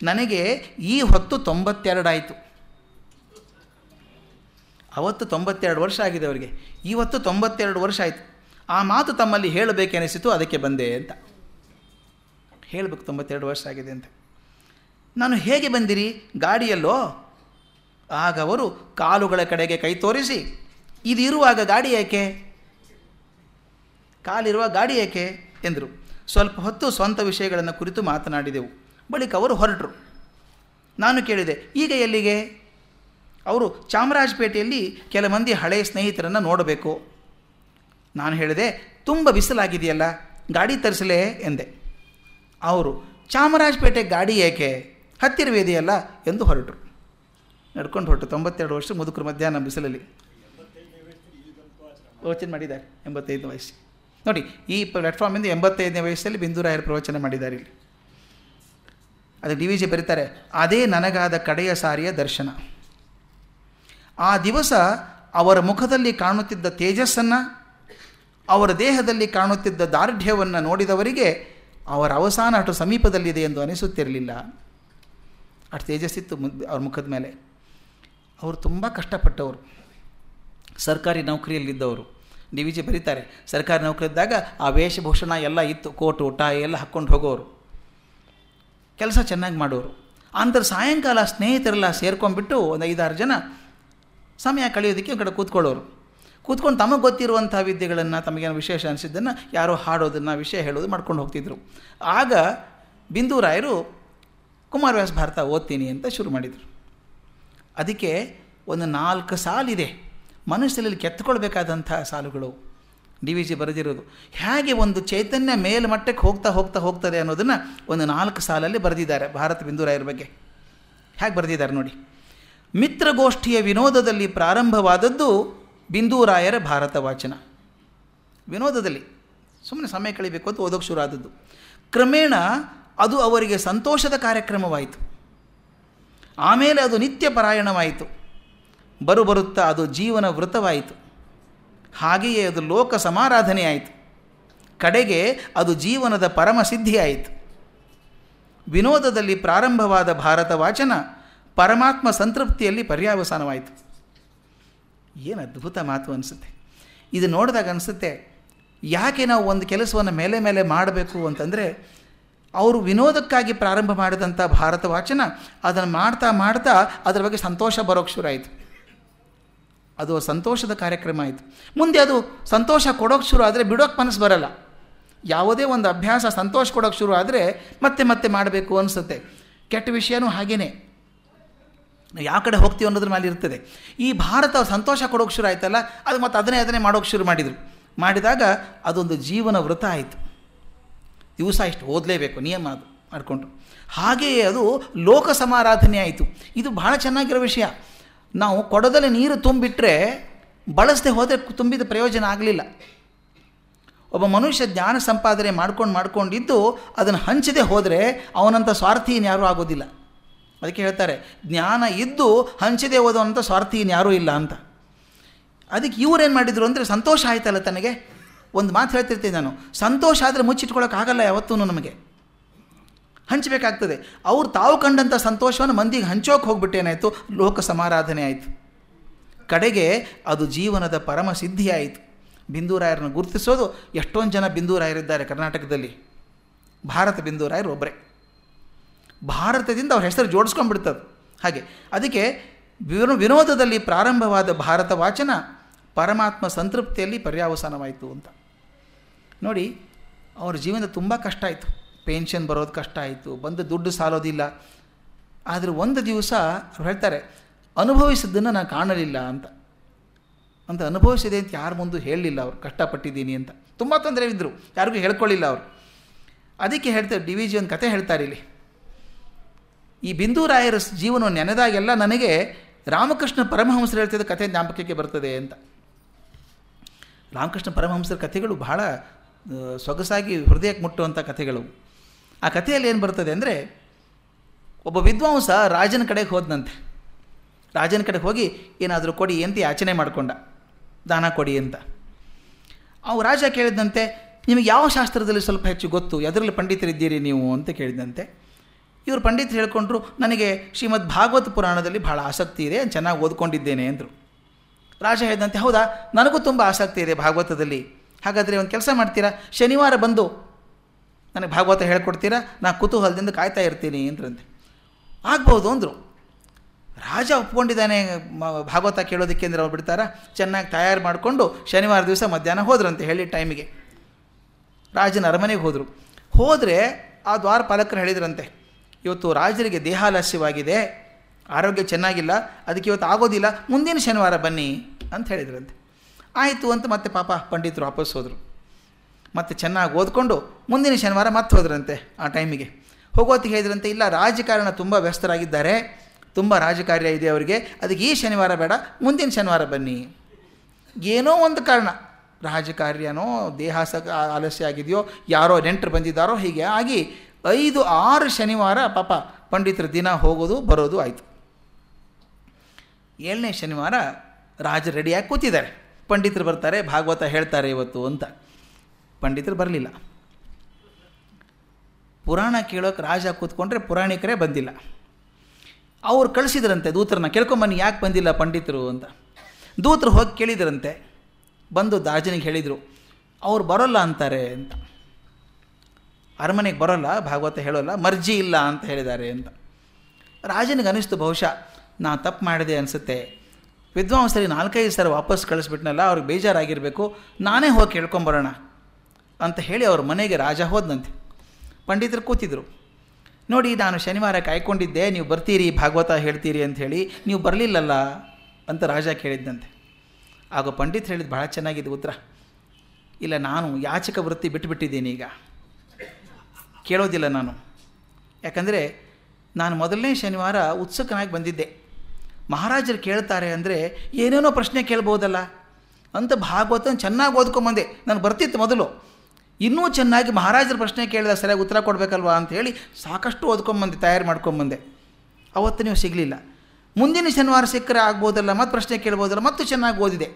ನನಗೆ ಈ ಹೊತ್ತು ತೊಂಬತ್ತೆರಡಾಯಿತು ಅವತ್ತು ತೊಂಬತ್ತೆರಡು ವರ್ಷ ಆಗಿದೆ ಅವರಿಗೆ. ಇವತ್ತು ತೊಂಬತ್ತೆರಡು ವರ್ಷ ಆಯಿತು. ಆ ಮಾತು ತಮ್ಮಲ್ಲಿ ಹೇಳಬೇಕೆನಿಸಿತು, ಅದಕ್ಕೆ ಬಂದೆ ಅಂತ. ಹೇಳಬೇಕು, ತೊಂಬತ್ತೆರಡು ವರ್ಷ ಆಗಿದೆ ಅಂತ. ನಾನು ಹೇಗೆ ಬಂದಿರಿ? ಗಾಡಿಯಲ್ಲೋ? ಆಗ ಅವರು ಕಾಲುಗಳ ಕಡೆಗೆ ಕೈ ತೋರಿಸಿ, ಇದಿರುವಾಗ ಗಾಡಿ ಏಕೆ? ಕಾಲಿರುವ ಗಾಡಿ ಏಕೆ? ಎಂದರು. ಸ್ವಲ್ಪ ಹೊತ್ತು ಸ್ವಂತ ವಿಷಯಗಳನ್ನು ಕುರಿತು ಮಾತನಾಡಿದೆವು. ಬಳಿಕ ಅವರು ಹೊರಟರು. ನಾನು ಕೇಳಿದೆ, ಈಗ ಎಲ್ಲಿಗೆ? ಅವರು ಚಾಮರಾಜಪೇಟೆಯಲ್ಲಿ ಕೆಲ ಮಂದಿ ಹಳೆಯ ಸ್ನೇಹಿತರನ್ನು ನೋಡಬೇಕು. ನಾನು ಹೇಳಿದೆ, ತುಂಬ ಬಿಸಿಲಾಗಿದೆಯಲ್ಲ, ಗಾಡಿ ತರಿಸಲೇ ಎಂದೆ. ಅವರು, ಚಾಮರಾಜಪೇಟೆ ಗಾಡಿ ಏಕೆ? ಹತ್ತಿರವೇದೆಯಲ್ಲ ಎಂದು ಹೊರಟರು. ನಡ್ಕೊಂಡು ಹೊರಟು, ತೊಂಬತ್ತೆರಡು ವರ್ಷ ಮುದುಕರು ಮಧ್ಯಾಹ್ನ ಬಿಸಿಲಲ್ಲಿ. ಯೋಚನೆ ಮಾಡಿದ್ದಾರೆ ಎಂಬತ್ತೈದು ವಯಸ್ಸು. ನೋಡಿ, ಈ ಪ್ಲಾಟ್ಫಾರ್ಮಿಂದ ಎಂಬತ್ತೈದನೇ ವಯಸ್ಸಲ್ಲಿ ಬಿಂದುರಾಯರು ಪ್ರವಚನ ಮಾಡಿದ್ದಾರೆ ಇಲ್ಲಿ. ಅದು ಡಿ ವಿ ಜಿ ಬರೀತಾರೆ, ಅದೇ ನನಗಾದ ಕಡೆಯ ಸಾರಿಯ ದರ್ಶನ. ಆ ದಿವಸ ಅವರ ಮುಖದಲ್ಲಿ ಕಾಣುತ್ತಿದ್ದ ತೇಜಸ್ಸನ್ನು, ಅವರ ದೇಹದಲ್ಲಿ ಕಾಣುತ್ತಿದ್ದ ದಾರ್ಢ್ಯವನ್ನು ನೋಡಿದವರಿಗೆ ಅವರ ಅವಸಾನ ಅಷ್ಟು ಸಮೀಪದಲ್ಲಿದೆ ಎಂದು ಅನಿಸುತ್ತಿರಲಿಲ್ಲ. ಅಷ್ಟು ತೇಜಸ್ಸಿತ್ತು ಅವ್ರ ಮುಖದ ಮೇಲೆ. ಅವರು ತುಂಬ ಕಷ್ಟಪಟ್ಟವರು. ಸರ್ಕಾರಿ ನೌಕರಿಯಲ್ಲಿದ್ದವರು. ಡಿ ವಿ ಜಿ ಬರೀತಾರೆ. ಸರ್ಕಾರಿ ನೌಕರಿ ಇದ್ದಾಗ ಆ ವೇಷಭೂಷಣ ಎಲ್ಲ ಇತ್ತು, ಕೋಟು ಟಾಯ್ ಎಲ್ಲ ಹಾಕ್ಕೊಂಡು ಹೋಗೋರು. ಕೆಲಸ ಚೆನ್ನಾಗಿ ಮಾಡೋರು. ಆನಂತರ ಸಾಯಂಕಾಲ ಸ್ನೇಹಿತರೆಲ್ಲ ಸೇರ್ಕೊಂಡ್ಬಿಟ್ಟು ಒಂದು ಐದಾರು ಜನ ಸಮಯ ಕಳೆಯೋದಕ್ಕೆ ಒಂದು ಕಡೆ ಕೂತ್ಕೊಳ್ಳೋರು. ಕೂತ್ಕೊಂಡು ತಮಗೆ ಗೊತ್ತಿರುವಂಥ ವಿದ್ಯೆಗಳನ್ನು, ತಮಗೇನು ವಿಶೇಷ ಅನಿಸಿದ್ದನ್ನು ಯಾರೋ ಹಾಡೋದನ್ನು, ವಿಷಯ ಹೇಳೋದು ಮಾಡ್ಕೊಂಡು ಹೋಗ್ತಿದ್ರು. ಆಗ ಬಿಂದೂರಾಯರು ಕುಮಾರವ್ಯಾಸ ಭಾರತ ಓದ್ತೀನಿ ಅಂತ ಶುರು ಮಾಡಿದರು. ಅದಕ್ಕೆ ಒಂದು ನಾಲ್ಕು ಸಾಲಿದೆ. ಮನುಷ್ಯರಲ್ಲಿ ಕೆತ್ತಕೊಳ್ಬೇಕಾದಂಥ ಸಾಲುಗಳು. ಡಿ ವಿ ಜಿ ಬರೆದಿರೋದು. ಹೇಗೆ ಒಂದು ಚೈತನ್ಯ ಮೇಲ್ಮಟ್ಟಕ್ಕೆ ಹೋಗ್ತಾ ಹೋಗ್ತಾ ಹೋಗ್ತದೆ ಅನ್ನೋದನ್ನು ಒಂದು ನಾಲ್ಕು ಸಾಲಲ್ಲಿ ಬರೆದಿದ್ದಾರೆ. ಭಾರತ ಬಿಂದೂರಾಯರ ಬಗ್ಗೆ. ಹೇಗೆ ಬರೆದಿದ್ದಾರೆ ನೋಡಿ. ಮಿತ್ರಗೋಷ್ಠಿಯ ವಿನೋದದಲ್ಲಿ ಪ್ರಾರಂಭವಾದದ್ದು ಬಿಂದೂರಾಯರ ಭಾರತ ವಾಚನ. ವಿನೋದದಲ್ಲಿ. ಸುಮ್ಮನೆ ಸಮಯ ಕಳಿಬೇಕು ಅಂತ ಓದೋಕ್ಕೆ ಶುರು ಆದದ್ದು ಕ್ರಮೇಣ ಅದು ಅವರಿಗೆ ಸಂತೋಷದ ಕಾರ್ಯಕ್ರಮವಾಯಿತು. ಆಮೇಲೆ ಅದು ನಿತ್ಯ ಪರಾಯಣವಾಯಿತು ಬರು ಬರುತ್ತಾ ಅದು ಜೀವನ ವೃತವಾಯಿತು. ಹಾಗೆಯೇ ಅದು ಲೋಕ ಸಮಾರಾಧನೆ ಆಯಿತು. ಕಡೆಗೆ ಅದು ಜೀವನದ ಪರಮಸಿದ್ಧಿಯಾಯಿತು ವಿನೋದದಲ್ಲಿ ಪ್ರಾರಂಭವಾದ ಭಾರತ ವಾಚನ ಪರಮಾತ್ಮ ಸಂತೃಪ್ತಿಯಲ್ಲಿ ಪರ್ಯಾವಸಾನವಾಯಿತು. ಏನು ಅದ್ಭುತ ಮಾತು ಅನಿಸುತ್ತೆ. ಇದು ನೋಡಿದಾಗ ಅನಿಸುತ್ತೆ, ಯಾಕೆ ನಾವು ಒಂದು ಕೆಲಸವನ್ನು ಮೇಲೆ ಮೇಲೆ ಮಾಡಬೇಕು ಅಂತಂದರೆ, ಅವರು ವಿನೋದಕ್ಕಾಗಿ ಪ್ರಾರಂಭ ಮಾಡಿದಂಥ ಭಾರತ ವಾಚನ ಅದನ್ನು ಮಾಡ್ತಾ ಮಾಡ್ತಾ ಅದರ ಬಗ್ಗೆ ಸಂತೋಷ ಬರೋಕ್ಕೆ ಶುರು ಆಯಿತು. ಅದು ಸಂತೋಷದ ಕಾರ್ಯಕ್ರಮ ಆಯಿತು. ಮುಂದೆ ಅದು ಸಂತೋಷ ಕೊಡೋಕ್ಕೆ ಶುರು ಆದರೆ ಬಿಡೋಕ್ಕೆ ಮನಸ್ಸು ಬರಲ್ಲ. ಯಾವುದೇ ಒಂದು ಅಭ್ಯಾಸ ಸಂತೋಷ ಕೊಡೋಕ್ಕೆ ಶುರು ಆದರೆ ಮತ್ತೆ ಮತ್ತೆ ಮಾಡಬೇಕು ಅನಿಸುತ್ತೆ. ಕೆಟ್ಟ ವಿಷಯನೂ ಹಾಗೇ ಯಾವ ಕಡೆ ಹೋಗ್ತೀವಿ ಅನ್ನೋದ್ರ ಮೇಲೆ ಇರ್ತದೆ. ಈ ಭಾರತ ಸಂತೋಷ ಕೊಡೋಕ್ಕೆ ಶುರು ಆಯ್ತಲ್ಲ, ಅದು ಮತ್ತು ಅದನ್ನೇ ಅದನ್ನೇ ಮಾಡೋಕ್ಕೆ ಶುರು ಮಾಡಿದರು. ಮಾಡಿದಾಗ ಅದೊಂದು ಜೀವನ ವೃತ ಆಯಿತು. ದಿವಸ ಇಷ್ಟು ಓದಲೇಬೇಕು, ನಿಯಮ ಅದು ಮಾಡಿಕೊಂಡು. ಹಾಗೆಯೇ ಅದು ಲೋಕ ಸಮಾರಾಧನೆ ಆಯಿತು. ಇದು ಭಾಳ ಚೆನ್ನಾಗಿರೋ ವಿಷಯ. ನಾವು ಕೊಡದಲ್ಲಿ ನೀರು ತುಂಬಿಟ್ರೆ ಬಳಸದೆ ಹೋದರೆ ತುಂಬಿದ ಪ್ರಯೋಜನ ಆಗಲಿಲ್ಲ. ಒಬ್ಬ ಮನುಷ್ಯ ಜ್ಞಾನ ಸಂಪಾದನೆ ಮಾಡ್ಕೊಂಡು ಮಾಡ್ಕೊಂಡಿದ್ದು ಅದನ್ನು ಹಂಚದೆ ಹೋದರೆ ಅವನಂಥ ಸ್ವಾರ್ಥಿ ಇನ್ಯಾರೂ ಆಗೋದಿಲ್ಲ. ಅದಕ್ಕೆ ಹೇಳ್ತಾರೆ, ಜ್ಞಾನ ಇದ್ದು ಹಂಚದೆ ಹೋದವಂಥ ಸ್ವಾರ್ಥಿ ಇನ್ಯಾರೂ ಇಲ್ಲ ಅಂತ. ಅದಕ್ಕೆ ಇವರೇನು ಮಾಡಿದರು ಅಂದರೆ ಸಂತೋಷ ಆಯ್ತಲ್ಲ ತನಗೆ? ಒಂದು ಮಾತು ಹೇಳ್ತಿರ್ತೀನಿ ನಾನು. ಸಂತೋಷ ಆದರೆ ಮುಚ್ಚಿಟ್ಕೊಳ್ಳೋಕ್ಕಾಗಲ್ಲ ಯಾವತ್ತೂ ನಮಗೆ. ಹಂಚಬೇಕಾಗ್ತದೆ. ಅವ್ರು ತಾವು ಕಂಡಂಥ ಸಂತೋಷವನ್ನು ಮಂದಿಗೆ ಹಂಚೋಕೆ ಹೋಗ್ಬಿಟ್ಟೇನಾಯಿತು ಲೋಕ ಸಮಾರಾಧನೆ ಆಯಿತು. ಕಡೆಗೆ ಅದು ಜೀವನದ ಪರಮ ಸಿದ್ಧಿ ಆಯಿತು. ಬಿಂದೂರಾಯರನ್ನು ಗುರುತಿಸೋದು ಎಷ್ಟೊಂದು ಜನ ಬಿಂದೂರಾಯರಿದ್ದಾರೆ ಕರ್ನಾಟಕದಲ್ಲಿ. ಭಾರತ ಬಿಂದೂರಾಯರು ಒಬ್ಬರೇ ಭಾರತದಿಂದ ಅವ್ರ ಹೆಸರು ಜೋಡಿಸ್ಕೊಂಡ್ಬಿಡ್ತದೆ. ಹಾಗೆ ಅದಕ್ಕೆ ವಿನೋ ವಿನೋದದಲ್ಲಿ ಪ್ರಾರಂಭವಾದ ಭಾರತ ವಾಚನ ಪರಮಾತ್ಮ ಸಂತೃಪ್ತಿಯಲ್ಲಿ ಪರ್ಯಾವಸಾನವಾಯಿತು ಅಂತ. ನೋಡಿ, ಅವ್ರ ಜೀವನ ತುಂಬ ಕಷ್ಟ ಆಯಿತು. ಪೆನ್ಷನ್ ಬರೋದು ಕಷ್ಟ ಆಯಿತು, ಬಂದು ದುಡ್ಡು ಸಾಲೋದಿಲ್ಲ. ಆದರೆ ಒಂದು ದಿವಸ ಅವ್ರು ಹೇಳ್ತಾರೆ, ಅನುಭವಿಸಿದ್ದನ್ನು ನಾನು ಕಾಣಲಿಲ್ಲ ಅಂತ. ಅಂತ ಅನುಭವಿಸಿದೆ ಅಂತ ಯಾರ ಮುಂದೆ ಹೇಳಲಿಲ್ಲ ಅವರು, ಕಷ್ಟಪಟ್ಟಿದ್ದೀನಿ ಅಂತ. ತುಂಬ ತೊಂದರೆ ಇದ್ದರು ಯಾರಿಗೂ ಹೇಳ್ಕೊಳ್ಳಿಲ್ಲ ಅವರು. ಅದಕ್ಕೆ ಹೇಳ್ತಾರೆ ಡಿ ವಿ ಜಿ ಒಂದು ಕತೆ ಹೇಳ್ತಾರೆ ಇಲ್ಲಿ. ಈ ಬಿಂದೂರಾಯರ ಜೀವನವನ್ನು ನೆನೆದಾಗೆಲ್ಲ ನನಗೆ ರಾಮಕೃಷ್ಣ ಪರಮಹಂಸರು ಹೇಳ್ತಿದ್ದ ಕಥೆ ಜ್ಞಾಪಕಕ್ಕೆ ಬರ್ತದೆ ಅಂತ. ರಾಮಕೃಷ್ಣ ಪರಮಹಂಸರ ಕಥೆಗಳು ಬಹಳ ಸೊಗಸಾಗಿ ಹೃದಯಕ್ಕೆ ಮುಟ್ಟುವಂಥ ಕಥೆಗಳು. ಆ ಕಥೆಯಲ್ಲಿ ಏನು ಬರ್ತದೆ ಅಂದರೆ ಒಬ್ಬ ವಿದ್ವಾಂಸ ರಾಜನ ಕಡೆಗೆ ಹೋದನಂತೆ. ರಾಜನ ಕಡೆಗೆ ಹೋಗಿ ಏನಾದರೂ ಕೊಡಿ ಅಂತ ಯಾಚನೆ ಮಾಡಿಕೊಂಡ. ದಾನ ಕೊಡಿ ಅಂತ. ಅವು ರಾಜ ಕೇಳಿದಂತೆ ನಿಮಗೆ ಯಾವ ಶಾಸ್ತ್ರದಲ್ಲಿ ಸ್ವಲ್ಪ ಹೆಚ್ಚು ಗೊತ್ತು? ಎದರಲ್ಲಿ ಪಂಡಿತರಿದ್ದೀರಿ ನೀವು? ಅಂತ ಕೇಳಿದಂತೆ ಇವರು ಪಂಡಿತರು ಹೇಳ್ಕೊಂಡ್ರು, ನನಗೆ ಶ್ರೀಮದ್ ಭಾಗವತ್ ಪುರಾಣದಲ್ಲಿ ಭಾಳ ಆಸಕ್ತಿ ಇದೆ ಚೆನ್ನಾಗಿ ಓದ್ಕೊಂಡಿದ್ದೇನೆ ಅಂದರು. ರಾಜ ಹೇಳಿದಂತೆ ಹೌದಾ? ನನಗೂ ತುಂಬ ಆಸಕ್ತಿ ಇದೆ ಭಾಗವತದಲ್ಲಿ. ಹಾಗಾದರೆ ಒಂದು ಕೆಲಸ ಮಾಡ್ತೀರಾ? ಶನಿವಾರ ಬಂದು ನನಗೆ ಭಾಗವತ ಹೇಳ್ಕೊಡ್ತೀರಾ? ನಾನು ಕುತೂಹಲದಿಂದ ಕಾಯ್ತಾ ಇರ್ತೀನಿ ಅಂದ್ರಂತೆ. ಆಗ್ಬೋದು ಅಂದರು. ರಾಜ ಒಪ್ಕೊಂಡಿದ್ದಾನೆ ಭಾಗವತ ಕೇಳೋದಕ್ಕೆ ಅಂದ್ರೆ ಅವ್ರು ಬಿಡ್ತಾರ? ಚೆನ್ನಾಗಿ ತಯಾರು ಮಾಡಿಕೊಂಡು ಶನಿವಾರ ದಿವಸ ಮಧ್ಯಾಹ್ನ ಹೋದ್ರಂತೆ ಹೇಳಿ ಟೈಮಿಗೆ ರಾಜನ ಅರಮನೆಗೆ ಹೋದರು. ಹೋದರೆ ಆ ದ್ವಾರಪಾಲಕರು ಹೇಳಿದ್ರಂತೆ, ಇವತ್ತು ರಾಜರಿಗೆ ದೇಹಾಲಸ್ಯವಾಗಿದೆ, ಆರೋಗ್ಯ ಚೆನ್ನಾಗಿಲ್ಲ, ಅದಕ್ಕೆ ಇವತ್ತು ಆಗೋದಿಲ್ಲ, ಮುಂದಿನ ಶನಿವಾರ ಬನ್ನಿ ಅಂತ ಹೇಳಿದ್ರಂತೆ. ಆಯಿತು ಅಂತ ಮತ್ತೆ ಪಾಪ ಪಂಡಿತರು ವಾಪಸ್ ಹೋದರು. ಮತ್ತು ಚೆನ್ನಾಗಿ ಓದ್ಕೊಂಡು ಮುಂದಿನ ಶನಿವಾರ ಮತ್ತೆ ಹೋದ್ರಂತೆ ಆ ಟೈಮಿಗೆ. ಹೋಗೋತಿಗೆ ಹೇಳಿದ್ರಂತೆ, ಇಲ್ಲ, ರಾಜಕಾರಣ ತುಂಬ ವ್ಯಸ್ತರಾಗಿದ್ದಾರೆ. ತುಂಬ ರಾಜಕಾರ್ಯ ಇದೆ ಅವರಿಗೆ. ಅದಕ್ಕೆ ಈ ಶನಿವಾರ ಬೇಡ, ಮುಂದಿನ ಶನಿವಾರ ಬನ್ನಿ. ಏನೋ ಒಂದು ಕಾರಣ. ರಾಜಕಾರ್ಯನೋ, ದೇಹಾಸ ಆಲಸ್ಯ ಆಗಿದೆಯೋ, ಯಾರೋ ನೆಂಟರು ಬಂದಿದ್ದಾರೋ, ಹೀಗೆ ಆಗಿ ಐದು, ಆರು ಶನಿವಾರ ಪಾಪ ಪಂಡಿತರ ದಿನ ಹೋಗೋದು, ಬರೋದು ಆಯಿತು. ಏಳನೇ ಶನಿವಾರ ರಾಜ ರೆಡಿಯಾಗಿ ಕೂತಿದ್ದಾರೆ. ಪಂಡಿತರು ಬರ್ತಾರೆ, ಭಾಗವತ ಹೇಳ್ತಾರೆ ಇವತ್ತು ಅಂತ. ಪಂಡಿತರು ಬರಲಿಲ್ಲ. ಪುರಾಣ ಕೇಳೋಕೆ ರಾಜ ಕೂತ್ಕೊಂಡ್ರೆ ಪುರಾಣಿಕರೇ ಬಂದಿಲ್ಲ. ಅವ್ರು ಕಳಿಸಿದ್ರಂತೆ ದೂತರನ್ನ ಕೇಳ್ಕೊಂಬನ್ನಿ ಯಾಕೆ ಬಂದಿಲ್ಲ ಪಂಡಿತರು ಅಂತ. ದೂತರು ಹೋಗಿ ಕೇಳಿದ್ರಂತೆ, ಬಂದು ರಾಜನಿಗೆ ಹೇಳಿದರು, ಅವ್ರು ಬರೋಲ್ಲ ಅಂತಾರೆ ಅಂತ. ಅರಮನೆಗೆ ಬರೋಲ್ಲ, ಭಾಗವತ ಹೇಳೋಲ್ಲ, ಮರ್ಜಿ ಇಲ್ಲ ಅಂತ ಹೇಳಿದ್ದಾರೆ ಅಂತ. ರಾಜನಿಗೆ ಅನಿಸ್ತು ಬಹುಶಃ, ನಾ ತಪ್ಪು ಮಾಡಿದೆ ಅನಿಸುತ್ತೆ. ವಿದ್ವಾಂಸರಿಗೆ ನಾಲ್ಕೈದು ಸಲ ವಾಪಸ್ ಕಳಿಸ್ಬಿಟ್ನಲ್ಲ, ಅವ್ರಿಗೆ ಬೇಜಾರಾಗಿರಬೇಕು, ನಾನೇ ಹೋಗಿ ಕೇಳ್ಕೊಂಬರೋಣ ಅಂತ ಹೇಳಿ ಅವ್ರ ಮನೆಗೆ ರಾಜ ಹೋದಂತೆ ಪಂಡಿತರು ಕೂತಿದ್ರು. ನೋಡಿ, ನಾನು ಶನಿವಾರ ಕಾಯ್ಕೊಂಡಿದ್ದೆ, ನೀವು ಬರ್ತೀರಿ, ಭಾಗವತ ಹೇಳ್ತೀರಿ ಅಂತ ಹೇಳಿ, ನೀವು ಬರಲಿಲ್ಲಲ್ಲ ಅಂತ ರಾಜ ಕೇಳಿದ್ದಂತೆ ಆಗ ಪಂಡಿತ್ ಹೇಳಿದ್ದು ಭಾಳ ಚೆನ್ನಾಗಿದೆ ಉತ್ತರ. ಇಲ್ಲ, ನಾನು ಯಾಚಕ ವೃತ್ತಿ ಬಿಟ್ಟುಬಿಟ್ಟಿದ್ದೀನಿ ಈಗ. ಕೇಳೋದಿಲ್ಲ ನಾನು. ಯಾಕಂದರೆ, ನಾನು ಮೊದಲನೇ ಶನಿವಾರ ಉತ್ಸುಕನಾಗಿ ಬಂದಿದ್ದೆ. ಮಹಾರಾಜರು ಕೇಳ್ತಾರೆ ಅಂದರೆ, ಏನೇನೋ ಪ್ರಶ್ನೆ ಕೇಳ್ಬೋದಲ್ಲ ಅಂತ ಭಾಗವತನ ಚೆನ್ನಾಗಿ ಓದ್ಕೊಂಬಂದೆ. ನಾನು ಬರ್ತಿತ್ತು ಮೊದಲು. ಇನ್ನೂ ಚೆನ್ನಾಗಿ ಮಹಾರಾಜರ ಪ್ರಶ್ನೆ ಕೇಳಿದ ಸರಿಯಾಗಿ ಉತ್ತರ ಕೊಡಬೇಕಲ್ವಾ ಅಂತ ಹೇಳಿ ಸಾಕಷ್ಟು ಓದ್ಕೊಂಬಂದೆ, ತಯಾರು ಮಾಡ್ಕೊಂಬಂದೆ. ಅವತ್ತು ನೀವು ಸಿಗಲಿಲ್ಲ. ಮುಂದಿನ ಶನಿವಾರ ಸಿಕ್ಕರೆ ಆಗ್ಬೋದಲ್ಲ ಮತ್ತು ಪ್ರಶ್ನೆ ಕೇಳ್ಬೋದಲ್ಲ, ಮತ್ತು ಚೆನ್ನಾಗಿ ಓದಿದೆ.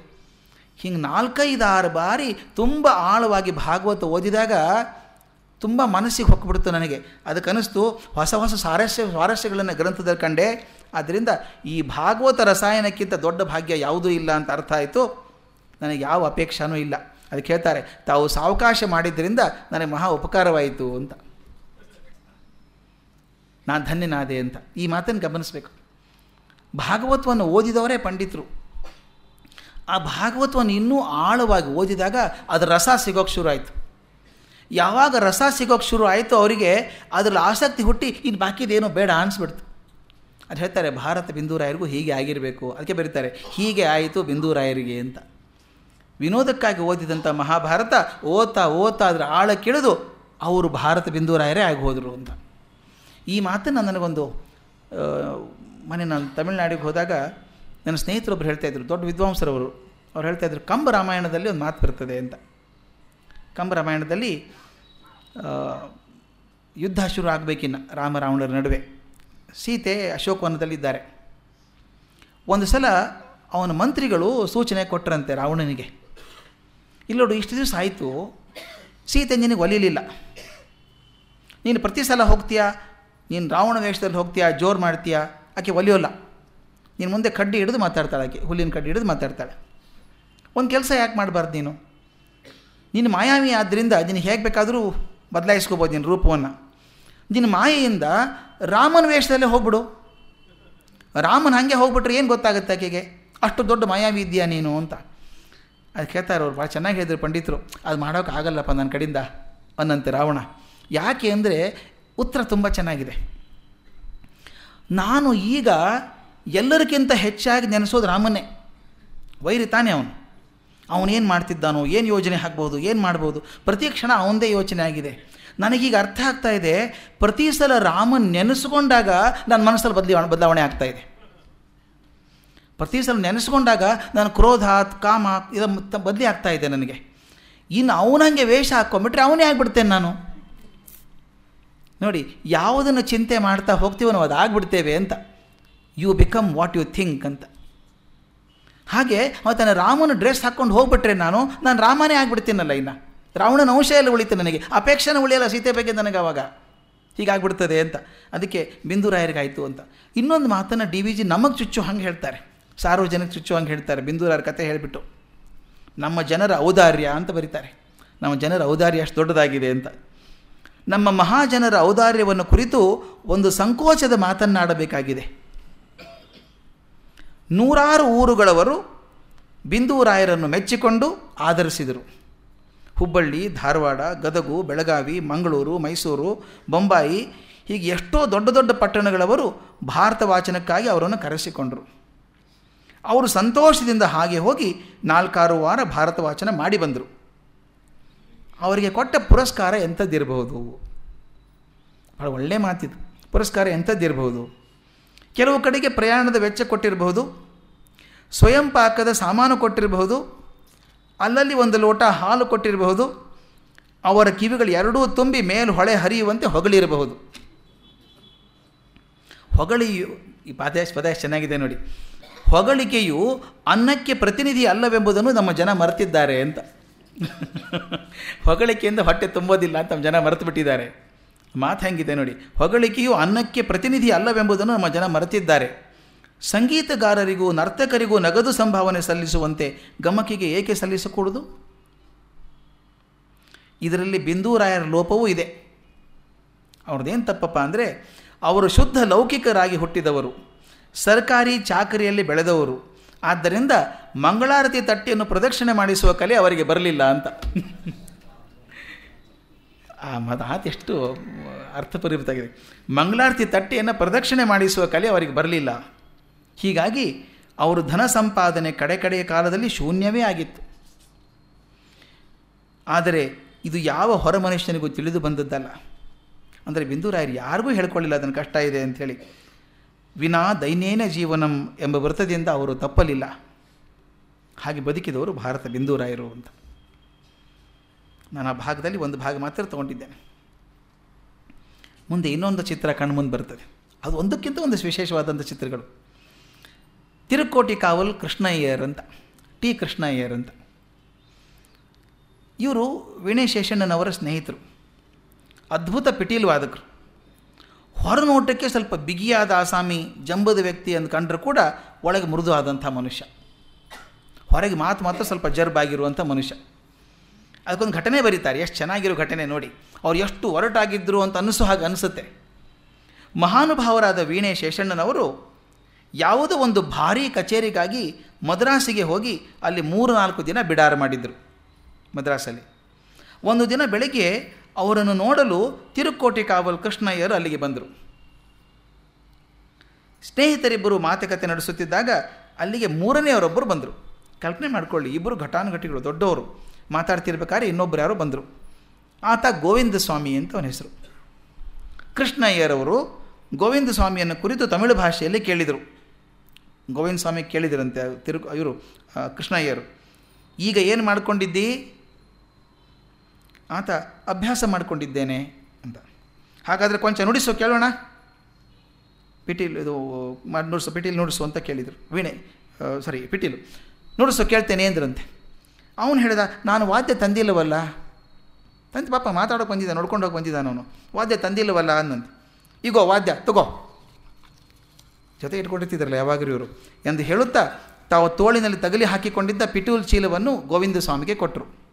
ಹಿಂಗೆ ನಾಲ್ಕೈದಾರು ಬಾರಿ ತುಂಬ ಆಳವಾಗಿ ಭಾಗವತ ಓದಿದಾಗ ತುಂಬ ಮನಸ್ಸಿಗೆ ಹೊಕ್ಕಿಬಿಡ್ತು ನನಗೆ. ಅದಕ್ಕೆ ಅನ್ನಿಸ್ತು ಹೊಸ ಹೊಸ ಸ್ವಾರಸ್ಯ ಸ್ವಾರಸ್ಯಗಳನ್ನು ಗ್ರಂಥದಲ್ಲಿ ಕಂಡೆ. ಆದ್ದರಿಂದ ಈ ಭಾಗವತ ರಸಾಯನಕ್ಕಿಂತ ದೊಡ್ಡ ಭಾಗ್ಯ ಯಾವುದೂ ಇಲ್ಲ ಅಂತ ಅರ್ಥ ಆಯಿತು. ನನಗೆ ಯಾವ ಅಪೇಕ್ಷನೂ ಇಲ್ಲ. ಅದಕ್ಕೆ ಹೇಳ್ತಾರೆ, ತಾವು ಸಾವಕಾಶ ಮಾಡಿದ್ದರಿಂದ ನನಗೆ ಮಹಾ ಉಪಕಾರವಾಯಿತು ಅಂತ. ನಾನು ಧನ್ಯನಾದೆ ಅಂತ. ಈ ಮಾತನ್ನು ಗಮನಿಸಬೇಕು. ಭಾಗವತವನ್ನು ಓದಿದವರೇ ಪಂಡಿತರು. ಆ ಭಾಗವತವನ್ನು ಇನ್ನೂ ಆಳವಾಗಿ ಓದಿದಾಗ ಅದರ ರಸ ಸಿಗೋಕ್ಕೆ ಶುರು ಆಯಿತು ಯಾವಾಗ ರಸ ಸಿಗೋಕ್ಕೆ ಶುರು ಆಯಿತು ಅವರಿಗೆ ಅದರಲ್ಲಿ ಆಸಕ್ತಿ ಹುಟ್ಟಿ ಇನ್ನು ಬಾಕಿದೇನೋ ಬೇಡ ಅನಿಸ್ಬಿಡ್ತು. ಅದು ಹೇಳ್ತಾರೆ, ಭಾರತ ಬಿಂದೂರಾಯರಿಗೂ ಹೀಗೆ ಆಗಿರಬೇಕು. ಅದಕ್ಕೆ ಬರೀತಾರೆ, ಹೀಗೆ ಆಯಿತು ಬಿಂದೂರಾಯರಿಗೆ ಅಂತ. ವಿನೋದಕ್ಕಾಗಿ ಓದಿದಂಥ ಮಹಾಭಾರತ ಓದ್ತಾ ಓದ್ತಾ ಅದರ ಕೇಳಿದು ಅವರು ಭಾರತ ಬಿಂದೂರಾಯರೇ ಆಗಿ ಹೋದರು ಅಂತ. ಈ ಮಾತನ್ನು ನನಗೊಂದು ಮನೆ ನಾನು ತಮಿಳುನಾಡಿಗೆ ಹೋದಾಗ ನನ್ನ ಸ್ನೇಹಿತರೊಬ್ಬರು ಹೇಳ್ತಾಯಿದ್ರು ದೊಡ್ಡ ವಿದ್ವಾಂಸರವರು. ಅವ್ರು ಹೇಳ್ತಾಯಿದ್ರು ಕಂಬ ರಾಮಾಯಣದಲ್ಲಿ ಒಂದು ಮಾತು ಬರ್ತದೆ ಅಂತ. ಕಂಬ ರಾಮಾಯಣದಲ್ಲಿ ಯುದ್ಧ ಶುರು ಆಗಬೇಕಿನ್ನ ರಾಮ ರಾವಣರ ನಡುವೆ. ಸೀತೆ ಅಶೋಕವನದಲ್ಲಿದ್ದಾರೆ. ಒಂದು ಸಲ ಅವನ ಮಂತ್ರಿಗಳು ಸೂಚನೆ ಕೊಟ್ಟರಂತೆ ರಾವಣನಿಗೆ. ಇಲ್ಲೋಡು ಇಷ್ಟು ದಿವಸ ಆಯಿತು, ಸೀತೆ ನಿನಗೆ ಒಲಿಯಲಿಲ್ಲ ನೀನು ಪ್ರತಿ ಸಲ ಹೋಗ್ತೀಯಾ? ನೀನು ರಾವಣ ವೇಷದಲ್ಲಿ ಹೋಗ್ತೀಯಾ? ಜೋರು ಮಾಡ್ತೀಯಾ? ಆಕೆ ಒಲಿಯೋಲ್ಲ. ನೀನು ಮುಂದೆ ಕಡ್ಡಿ ಹಿಡಿದು ಮಾತಾಡ್ತಾಳೆ ಆಕೆ, ಹುಲ್ಲಿನ ಕಡ್ಡಿ ಹಿಡಿದು ಮಾತಾಡ್ತಾಳೆ. ಒಂದು ಕೆಲಸ ಯಾಕೆ ಮಾಡಬಾರ್ದು ನೀನು? ನಿನ್ನ ಮಾಯಾವಿ ಆದ್ದರಿಂದ ನಿನಗೆ ಹೇಗೆ ಬೇಕಾದರೂ ಬದಲಾಯಿಸ್ಕೋಬೋದು ನಿನ್ನ ರೂಪವನ್ನು. ನಿನ್ನ ಮಾಯೆಯಿಂದ ರಾಮನ ವೇಷದಲ್ಲೇ ಹೋಗ್ಬಿಡು. ರಾಮನ ಹಾಗೆ ಹೋಗ್ಬಿಟ್ರೆ ಏನು ಗೊತ್ತಾಗುತ್ತೆ ಆಕೆಗೆ? ಅಷ್ಟು ದೊಡ್ಡ ಮಾಯಾವಿ ಇದೆಯಾ ನೀನು ಅಂತ. ಅದು ಕೇಳ್ತಾರೆ ಅವ್ರು ಭಾಳ ಚೆನ್ನಾಗಿ ಹೇಳಿದ್ರು ಪಂಡಿತರು. ಅದು ಮಾಡೋಕೆ ಆಗಲ್ಲಪ್ಪ ನನ್ನ ಕಡೆಯಿಂದ, ಅನ್ನಂತೆ ರಾವಣ. ಯಾಕೆ ಅಂದರೆ ಉತ್ತರ ತುಂಬ ಚೆನ್ನಾಗಿದೆ. ನಾನು ಈಗ ಎಲ್ಲರಿಗಿಂತ ಹೆಚ್ಚಾಗಿ ನೆನೆಸೋದು ರಾಮನೇ ವೈರಿ ತಾನೇ ಅವನು. ಅವನೇನು ಮಾಡ್ತಿದ್ದಾನೋ, ಏನು ಯೋಜನೆ ಹಾಕ್ಬೋದು ಏನು ಮಾಡ್ಬೋದು, ಪ್ರತಿ ಕ್ಷಣ ಅವನದೇ ಯೋಚನೆ ಆಗಿದೆ. ನನಗೀಗ ಅರ್ಥ ಆಗ್ತಾ ಇದೆ, ಪ್ರತಿ ಸಲ ರಾಮನ್ ನೆನೆಸ್ಕೊಂಡಾಗ ನನ್ನ ಮನಸ್ಸಲ್ಲಿ ಬದಲಿ ಬದಲಾವಣೆ ಆಗ್ತಾಯಿದೆ ಪ್ರತಿ ಸಲ ನೆನೆಸ್ಕೊಂಡಾಗ ನಾನು ಕ್ರೋಧ, ಕಾಮ ಇದು ಬದಲಿ ಆಗ್ತಾ ಇದೆ ನನಗೆ. ಇನ್ನು ಅವನಂಗೆ ವೇಷ ಹಾಕ್ಕೊಂಬಿಟ್ರೆ ಅವನೇ ಆಗಿಬಿಡ್ತೇನೆ ನಾನು. ನೋಡಿ, ಯಾವುದನ್ನು ಚಿಂತೆ ಮಾಡ್ತಾ ಹೋಗ್ತೀವೋ ನಾವು ಅದಾಗ್ಬಿಡ್ತೇವೆ ಅಂತ. You become what you think ಅಂತ. ಹಾಗೆ ಅವತ್ತನ ರಾಮನ ಡ್ರೆಸ್ ಹಾಕ್ಕೊಂಡು ಹೋಗ್ಬಿಟ್ರೆ ನಾನು ನಾನು ರಾಮನೇ ಆಗಿಬಿಡ್ತೀನಲ್ಲ ಇನ್ನು. ರಾವಣನ ಅಂಶ ಎಲ್ಲ ಉಳಿತು ನನಗೆ. ಅಪೇಕ್ಷೆನ ಉಳಿಯಲ್ಲ ಸೀತೆ ಬಗ್ಗೆ ನನಗೆ ಅವಾಗ. ಹೀಗಾಗ್ಬಿಡ್ತದೆ ಅಂತ. ಅದಕ್ಕೆ ಬಿಂದುರಾಯರಿಗಾಯಿತು ಅಂತ. ಇನ್ನೊಂದು ಮಾತನ್ನು ಡಿ ವಿ ಜಿ ನಮಗೆ ಚುಚ್ಚು ಹಂಗೆ ಹೇಳ್ತಾರೆ. ಸಾರ್ವಜನಿಕ ಚುಚ್ಚುವಂಗೆ ಹೇಳ್ತಾರೆ. ಬಿಂದೂರಾರ ಕತೆ ಹೇಳಿಬಿಟ್ಟು, ನಮ್ಮ ಜನರ ಔದಾರ್ಯ ಅಂತ ಬರೀತಾರೆ. ನಮ್ಮ ಜನರ ಔದಾರ್ಯ ಅಷ್ಟು ದೊಡ್ಡದಾಗಿದೆ ಅಂತ. ನಮ್ಮ ಮಹಾಜನರ ಔದಾರ್ಯವನ್ನು ಕುರಿತು ಒಂದು ಸಂಕೋಚದ ಮಾತನ್ನಾಡಬೇಕಾಗಿದೆ. ನೂರಾರು ಊರುಗಳವರು ಬಿಂದೂರಾಯರನ್ನು ಮೆಚ್ಚಿಕೊಂಡು ಆಧರಿಸಿದರು. ಹುಬ್ಬಳ್ಳಿ, ಧಾರವಾಡ, ಗದಗು, ಬೆಳಗಾವಿ, ಮಂಗಳೂರು, ಮೈಸೂರು, ಬೊಂಬಾಯಿ ಹೀಗೆ ಎಷ್ಟೋ ದೊಡ್ಡ ದೊಡ್ಡ ಪಟ್ಟಣಗಳವರು ಭಾರತ ವಾಚನಕ್ಕಾಗಿ ಅವರನ್ನು ಕರೆಸಿಕೊಂಡರು. ಅವರು ಸಂತೋಷದಿಂದ ಹಾಗೆ ಹೋಗಿ ನಾಲ್ಕಾರು ವಾರ ಭಾರತ ವಾಚನ ಮಾಡಿ ಬಂದರು. ಅವರಿಗೆ ಕೊಟ್ಟ ಪುರಸ್ಕಾರ ಎಂಥದ್ದಿರಬಹುದು? ಭಾಳ ಒಳ್ಳೆಯ ಮಾತಿದು. ಪುರಸ್ಕಾರ ಎಂಥದ್ದಿರಬಹುದು? ಕೆಲವು ಕಡೆಗೆ ಪ್ರಯಾಣದ ವೆಚ್ಚ ಕೊಟ್ಟಿರಬಹುದು, ಸ್ವಯಂ ಪಾಕದ ಸಾಮಾನು ಕೊಟ್ಟಿರಬಹುದು, ಅಲ್ಲಲ್ಲಿ ಒಂದು ಲೋಟ ಹಾಲು ಕೊಟ್ಟಿರಬಹುದು, ಅವರ ಕಿವಿಗಳು ಎರಡೂ ತುಂಬಿ ಮೇಲು ಹೊಳೆ ಹರಿಯುವಂತೆ ಹೊಗಳಿರಬಹುದು. ಹೊಗಳಿಯು ಈ ಪಾದೇಶ್ ಪದೇಶ್ ಚೆನ್ನಾಗಿದೆ ನೋಡಿ. ಹೊಗಳಿಕೆಯು ಅನ್ನಕ್ಕೆ ಪ್ರತಿನಿಧಿ ಅಲ್ಲವೆಂಬುದನ್ನು ನಮ್ಮ ಜನ ಮರೆತಿದ್ದಾರೆ ಅಂತ. ಹೊಗಳಿಕೆಯಿಂದ ಹೊಟ್ಟೆ ತುಂಬೋದಿಲ್ಲ ಅಂತ ನಮ್ಮ ಜನ ಮರೆತು ಬಿಟ್ಟಿದ್ದಾರೆ ಮಾತು ಹೆಂಗಿದೆ ನೋಡಿ. ಹೊಗಳಿಕೆಯು ಅನ್ನಕ್ಕೆ ಪ್ರತಿನಿಧಿ ಅಲ್ಲವೆಂಬುದನ್ನು ನಮ್ಮ ಜನ ಮರೆತಿದ್ದಾರೆ. ಸಂಗೀತಗಾರರಿಗೂ ನರ್ತಕರಿಗೂ ನಗದು ಸಂಭಾವನೆ ಸಲ್ಲಿಸುವಂತೆ ಗಮಕಿಗೆ ಏಕೆ ಸಲ್ಲಿಸಕೂಡದು? ಇದರಲ್ಲಿ ಬಿಂದೂರಾಯರ ಲೋಪವೂ ಇದೆ. ಅವ್ರದ್ದೇನು ತಪ್ಪಪ್ಪ ಅಂದರೆ, ಅವರು ಶುದ್ಧ ಲೌಕಿಕರಾಗಿ ಹುಟ್ಟಿದವರು. ಸರ್ಕಾರಿ ಚಾಕರಿಯಲ್ಲಿ ಬೆಳೆದವರು. ಆದ್ದರಿಂದ ಮಂಗಳಾರತಿ ತಟ್ಟೆಯನ್ನು ಪ್ರದಕ್ಷಿಣೆ ಮಾಡಿಸುವ ಕಲೆ ಅವರಿಗೆ ಬರಲಿಲ್ಲ ಅಂತ. ಆ ಮಾತೆಷ್ಟು ಎಷ್ಟು ಅರ್ಥಪರಿವೃತ್ತಾಗಿದೆ ಮಂಗಳಾರತಿ ತಟ್ಟೆಯನ್ನು ಪ್ರದಕ್ಷಿಣೆ ಮಾಡಿಸುವ ಕಲೆ ಅವರಿಗೆ ಬರಲಿಲ್ಲ. ಹೀಗಾಗಿ ಅವರು ಧನ ಸಂಪಾದನೆ ಕಡೆ ಕಡೆಯ ಕಾಲದಲ್ಲಿ ಶೂನ್ಯವೇ ಆಗಿತ್ತು. ಆದರೆ ಇದು ಯಾವ ಹೊರ ಮನುಷ್ಯನಿಗೂ ತಿಳಿದು ಬಂದದ್ದಲ್ಲ. ಅಂದರೆ ಬಿಂದುರಾಯರು ಯಾರಿಗೂ ಹೇಳ್ಕೊಳ್ಳಿಲ್ಲ ಅದನ್ನು ಕಷ್ಟ ಇದೆ ಅಂಥೇಳಿ ವಿನಾ ದೈನೇನ ಜೀವನಂ ಎಂಬ ವೃತ್ತದಿಂದ ಅವರು ತಪ್ಪಲಿಲ್ಲ. ಹಾಗೆ ಬದುಕಿದವರು ಭಾರತ ಬಿಂದೂರಾಯರು ಅಂತ. ನಾನು ಆ ಭಾಗದಲ್ಲಿ ಒಂದು ಭಾಗ ಮಾತ್ರ ತಗೊಂಡಿದ್ದೇನೆ. ಮುಂದೆ ಇನ್ನೊಂದು ಚಿತ್ರ ಕಣ್ಮುಂದೆ ಬರ್ತದೆ. ಅದು ಒಂದಕ್ಕಿಂತ ಒಂದು ವಿಶೇಷವಾದಂಥ ಚಿತ್ರಗಳು. ತಿರುಕೋಟಿ ಕಾವಲ್ ಕೃಷ್ಣಯ್ಯರ್ ಅಂತ, ಟಿ ಕೃಷ್ಣಯ್ಯರ್ ಅಂತ. ಇವರು ವೀಣೆ ಶೇಷಣ್ಣನವರ ಸ್ನೇಹಿತರು, ಅದ್ಭುತ ಪಿಟೀಲು ವಾದಕರು ಹೊರನೋಟಕ್ಕೆ ಸ್ವಲ್ಪ ಬಿಗಿಯಾದ ಆಸಾಮಿ ಜಂಬದ ವ್ಯಕ್ತಿ ಅಂತ ಕಂಡ್ರೂ ಕೂಡ ಒಳಗೆ ಮೃದು ಆದಂಥ ಮನುಷ್ಯ. ಹೊರಗೆ ಮಾತು ಮಾತ್ರ ಸ್ವಲ್ಪ ಜರ್ಬಾಗಿರುವಂಥ ಮನುಷ್ಯ. ಅದಕ್ಕೊಂದು ಘಟನೆ ಬರೀತಾರೆ, ಎಷ್ಟು ಚೆನ್ನಾಗಿರೋ ಘಟನೆ ನೋಡಿ. ಅವ್ರು ಎಷ್ಟು ಒರಟಾಗಿದ್ದರು ಅಂತ ಅನ್ನಿಸೋ ಹಾಗೆ ಅನಿಸುತ್ತೆ ಮಹಾನುಭಾವರಾದ ವೀಣೆ ಶೇಷಣ್ಣನವರು ಯಾವುದೋ ಒಂದು ಭಾರೀ ಕಚೇರಿಗಾಗಿ ಮದ್ರಾಸಿಗೆ ಹೋಗಿ ಅಲ್ಲಿ ಮೂರು ನಾಲ್ಕು ದಿನ ಬಿಡಾರ ಮಾಡಿದರು ಮದ್ರಾಸಲ್ಲಿ. ಒಂದು ದಿನ ಬೆಳಗ್ಗೆ ಅವರನ್ನು ನೋಡಲು ತಿರುಕೋಟಿ ಕಾವಲ್ ಕೃಷ್ಣಯ್ಯರು ಅಲ್ಲಿಗೆ ಬಂದರು. ಸ್ನೇಹಿತರಿಬ್ಬರು ಮಾತುಕತೆ ನಡೆಸುತ್ತಿದ್ದಾಗ ಅಲ್ಲಿಗೆ ಮೂರನೆಯವರೊಬ್ಬರು ಬಂದರು. ಕಲ್ಪನೆ ಮಾಡಿಕೊಳ್ಳಿ, ಇಬ್ಬರು ಘಟಾನುಘಟಿಗಳು, ದೊಡ್ಡವರು. ಮಾತಾಡ್ತಿರ್ಬೇಕಾದ್ರೆ ಇನ್ನೊಬ್ಬರು ಯಾರೋ ಬಂದರು. ಆತ ಗೋವಿಂದ ಸ್ವಾಮಿ ಅಂತ ಅವನ ಹೆಸರು. ಕೃಷ್ಣಯ್ಯರವರು ಗೋವಿಂದ ಸ್ವಾಮಿಯನ್ನು ಕುರಿತು ತಮಿಳು ಭಾಷೆಯಲ್ಲಿ ಕೇಳಿದರು. ಗೋವಿಂದ ಸ್ವಾಮಿ ಕೇಳಿದರಂತೆ ತಿರು ಇವರು ಕೃಷ್ಣಯ್ಯರು. ಈಗ ಏನು ಮಾಡ್ಕೊಂಡಿದ್ದಿ? ಆತ ಅಭ್ಯಾಸ ಮಾಡಿಕೊಂಡಿದ್ದೇನೆ ಅಂತ. ಹಾಗಾದರೆ ಕೊಂಚ ನುಡಿಸು, ಕೇಳೋಣ? ಪಿಟೀಲ್, ಇದು ಮಾಡಿ ನುಡಿಸು, ಪಿಟೀಲು ನುಡಿಸು ಅಂತ ಕೇಳಿದರು. ವೀಣೆ ಸಾರಿ, ಪಿಟೀಲು. ನುಡಿಸು, ಕೇಳ್ತೇನೆ ಅಂದ್ರಂತೆ ಅವನು ಹೇಳಿದ, ನಾನು ವಾದ್ಯ ತಂದಿಲ್ಲವಲ್ಲ? ತಂದು, ಪಾಪ ಮಾತಾಡೋಕೆ ಬಂದಿದ್ದ, ನೋಡ್ಕೊಂಡು ಹೋಗಿ ಬಂದಿದ್ದಾನ ಅವನು. ವಾದ್ಯ ತಂದಿಲ್ಲವಲ್ಲ ಅನ್ನಂತೆ. ಈಗೋ ವಾದ್ಯ, ತಗೋ. ಜೊತೆ ಇಟ್ಕೊಂಡಿರ್ತಿದ್ರಲ್ಲ ಯಾವಾಗಲೂ ಇವರು. ಎಂದು ಹೇಳುತ್ತಾ ತಾವು ತೋಳಿನಲ್ಲಿ ತಗಲಿ ಹಾಕಿಕೊಂಡಿದ್ದ ಪಿಟೂಲ್ ಚೀಲವನ್ನು ಗೋವಿಂದ ಸ್ವಾಮಿಗೆ ಕೊಟ್ಟರು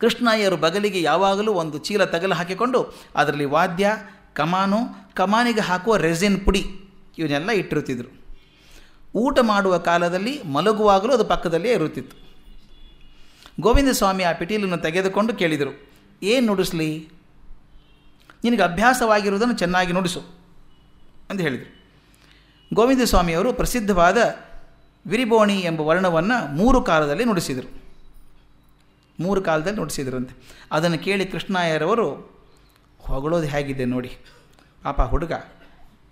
ಕೃಷ್ಣಯ್ಯರು ಬಗಲಿಗೆ ಯಾವಾಗಲೂ ಒಂದು ಚೀಲ ತಗಲು ಹಾಕಿಕೊಂಡು ಅದರಲ್ಲಿ ವಾದ್ಯ, ಕಮಾನು, ಕಮಾನಿಗೆ ಹಾಕುವ ರೆಸಿನ್ ಪುಡಿ ಇವನ್ನೆಲ್ಲ ಇಟ್ಟಿರುತ್ತಿದ್ದರು ಊಟ ಮಾಡುವ ಕಾಲದಲ್ಲಿ ಮಲಗುವಾಗಲೂ ಅದು ಪಕ್ಕದಲ್ಲೇ ಇರುತ್ತಿತ್ತು. ಗೋವಿಂದ ಸ್ವಾಮಿ ಆ ಪಿಟೀಲನ್ನು ತೆಗೆದುಕೊಂಡು ಕೇಳಿದರು, ಏನು ನುಡಿಸ್ಲಿ? ನಿನಗೆ ಅಭ್ಯಾಸವಾಗಿರುವುದನ್ನು ಚೆನ್ನಾಗಿ ನುಡಿಸು ಅಂತ ಹೇಳಿದರು. ಗೋವಿಂದ ಸ್ವಾಮಿಯವರು ಪ್ರಸಿದ್ಧವಾದ ವಿರಿಬೋಣಿ ಎಂಬ ವರ್ಣವನ್ನು ಮೂರು ಕಾಲದಲ್ಲಿ ನುಡಿಸಿದರು. ಮೂರು ಕಾಲದಲ್ಲಿ ನುಡಿಸಿದ್ರಂತೆ. ಅದನ್ನು ಕೇಳಿ ಕೃಷ್ಣಯ್ಯರವರು, ಹೊಗಳೋದು ಹೇಗಿದೆ ನೋಡಿ. ಪಾಪ ಹುಡುಗ,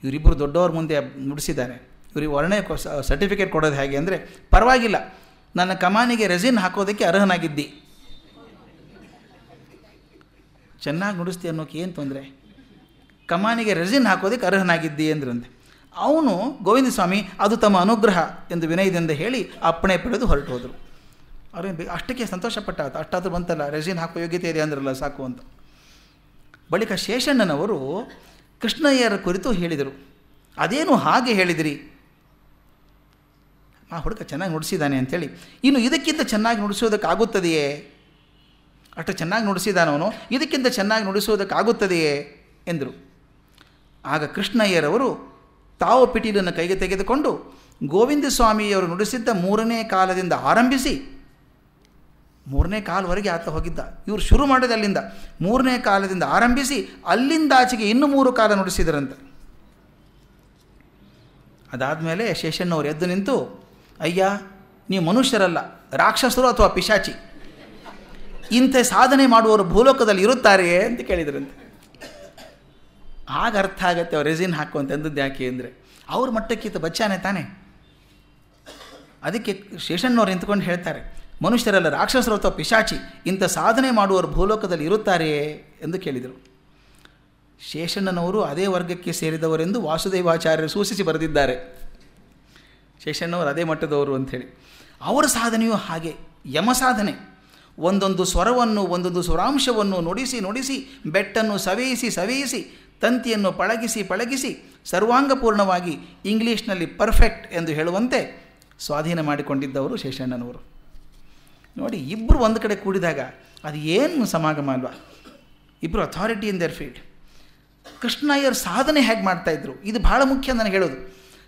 ಇವರಿಬ್ಬರು ದೊಡ್ಡವ್ರ ಮುಂದೆ ನುಡಿಸಿದ್ದಾರೆ. ಇವ್ರಿಗೆ ವರ್ಣೆ ಸರ್ಟಿಫಿಕೇಟ್ ಕೊಡೋದು ಹೇಗೆ ಅಂದರೆ, ಪರವಾಗಿಲ್ಲ, ನನ್ನ ಕಮಾನಿಗೆ ರೆಸಿನ್ ಹಾಕೋದಕ್ಕೆ ಅರ್ಹನಾಗಿದ್ದಿ. ಚೆನ್ನಾಗಿ ನುಡಿಸ್ತಿ ಅನ್ನೋಕೆ ಏನು ತೊಂದರೆ? ಕಮಾನಿಗೆ ರೆಸಿನ್ ಹಾಕೋದಕ್ಕೆ ಅರ್ಹನಾಗಿದ್ದಿ ಅಂದ್ರಂತೆ. ಅವನು ಗೋವಿಂದ ಸ್ವಾಮಿ ಅದು ತಮ್ಮ ಅನುಗ್ರಹ ಎಂದು ವಿನಯದಿಂದ ಹೇಳಿ ಅಪ್ಪಣೆ ಪಡೆದು ಹೊರಟು ಹೋದರು. ಅವ್ರೇನು ಅಷ್ಟಕ್ಕೆ ಸಂತೋಷಪಟ್ಟ ಅಷ್ಟಾದರೂ ಬಂತಲ್ಲ ರೆಸಿನ್ ಹಾಕೋ ಯೋಗ್ಯತೆ ಇದೆ ಅಂದ್ರಲ್ಲ, ಸಾಕು ಅಂತ. ಬಳಿಕ ಶೇಷಣ್ಣನವರು ಕೃಷ್ಣಯ್ಯರ ಕುರಿತು ಹೇಳಿದರು. ಅದೇನು ಹಾಗೆ ಹೇಳಿದಿರಿ? ಆ ಹುಡುಗ ಚೆನ್ನಾಗಿ ನುಡಿಸಿದ್ದಾನೆ ಅಂಥೇಳಿ ಇನ್ನು ಇದಕ್ಕಿಂತ ಚೆನ್ನಾಗಿ ನುಡಿಸೋದಕ್ಕಾಗುತ್ತದೆಯೇ ಅಷ್ಟು ಚೆನ್ನಾಗಿ ನುಡಿಸಿದಾನವನು, ಇದಕ್ಕಿಂತ ಚೆನ್ನಾಗಿ ನುಡಿಸೋದಕ್ಕಾಗುತ್ತದೆಯೇ ಎಂದರು. ಆಗ ಕೃಷ್ಣಯ್ಯರವರು ತಾವು ಪಿಟೀಲನ್ನು ಕೈಗೆ ತೆಗೆದುಕೊಂಡು ಗೋವಿಂದ ಸ್ವಾಮಿಯವರು ನುಡಿಸಿದ್ದ ಮೂರನೇ ಕಾಲದಿಂದ ಆರಂಭಿಸಿ ಮೂರನೇ ಕಾಲವರೆಗೆ ಆತ ಹೋಗಿದ್ದ. ಇವರು ಶುರು ಮಾಡಿದ ಅಲ್ಲಿಂದ. ಮೂರನೇ ಕಾಲದಿಂದ ಆರಂಭಿಸಿ ಅಲ್ಲಿಂದ ಆಚೆಗೆ ಇನ್ನೂ ಮೂರು ಕಾಲ ನುಡಿಸಿದರಂತೆ. ಅದಾದಮೇಲೆ ಶೇಷಣ್ಣವ್ರು ಎದ್ದು ನಿಂತು, ಅಯ್ಯ ನೀವು ಮನುಷ್ಯರಲ್ಲ, ರಾಕ್ಷಸರು ಅಥವಾ ಪಿಶಾಚಿ? ಇಂಥ ಸಾಧನೆ ಮಾಡುವವರು ಭೂಲೋಕದಲ್ಲಿ ಇರುತ್ತಾರೆಯೇ ಅಂತ ಕೇಳಿದ್ರಂತೆ. ಆಗ ಅರ್ಥ ಆಗತ್ತೆ, ಅವ್ರು ರೆಸಿನ್ ಹಾಕುವಂತ ಎಂದದ್ದು ಯಾಕೆ ಅಂದರೆ, ಅವ್ರ ಮಟ್ಟಕ್ಕಿಂತ ಬಚ್ಚಾನೆ ತಾನೆ. ಅದಕ್ಕೆ ಶೇಷಣ್ಣವ್ರು ನಿಂತ್ಕೊಂಡು ಹೇಳ್ತಾರೆ ಮನುಷ್ಯರಲ್ಲ ರಾಕ್ಷಸರು ಅಥವಾ ಪಿಶಾಚಿ ಇಂಥ ಸಾಧನೆ ಮಾಡುವವರು ಭೂಲೋಕದಲ್ಲಿ ಇರುತ್ತಾರೆಯೇ ಎಂದು ಕೇಳಿದರು. ಶೇಷಣ್ಣನವರು ಅದೇ ವರ್ಗಕ್ಕೆ ಸೇರಿದವರೆಂದು ವಾಸುದೇವಾಚಾರ್ಯರು ಸೂಚಿಸಿ ಬರೆದಿದ್ದಾರೆ. ಶೇಷಣ್ಣವರು ಅದೇ ಮಟ್ಟದವರು ಅಂಥೇಳಿ. ಅವರ ಸಾಧನೆಯೂ ಹಾಗೆ, ಯಮ ಸಾಧನೆ. ಒಂದೊಂದು ಸ್ವರವನ್ನು, ಒಂದೊಂದು ಸ್ವರಾಂಶವನ್ನು ನುಡಿಸಿ ನುಡಿಸಿ, ಬೆಟ್ಟನ್ನು ಸವೆಯಿಸಿ ಸವೆಯಿಸಿ, ತಂತಿಯನ್ನು ಪಳಗಿಸಿ ಪಳಗಿಸಿ ಸರ್ವಾಂಗಪೂರ್ಣವಾಗಿ ಇಂಗ್ಲೀಷ್ನಲ್ಲಿ ಪರ್ಫೆಕ್ಟ್ ಎಂದು ಹೇಳುವಂತೆ ಸ್ವಾಧೀನ ಮಾಡಿಕೊಂಡಿದ್ದವರು ಶೇಷಣ್ಣನವರು. ನೋಡಿ ಇಬ್ಬರು ಒಂದು ಕಡೆ ಕೂಡಿದಾಗ ಅದು ಏನು ಸಮಾಗಮ ಅಲ್ವಾ? ಇಬ್ಬರು authority in their field Krishna Iyer ಸಾಧನೆ ಹೇಗೆ ಮಾಡ್ತಾಯಿದ್ರು ಇದು ಭಾಳ ಮುಖ್ಯ ನನಗೆ ಹೇಳೋದು.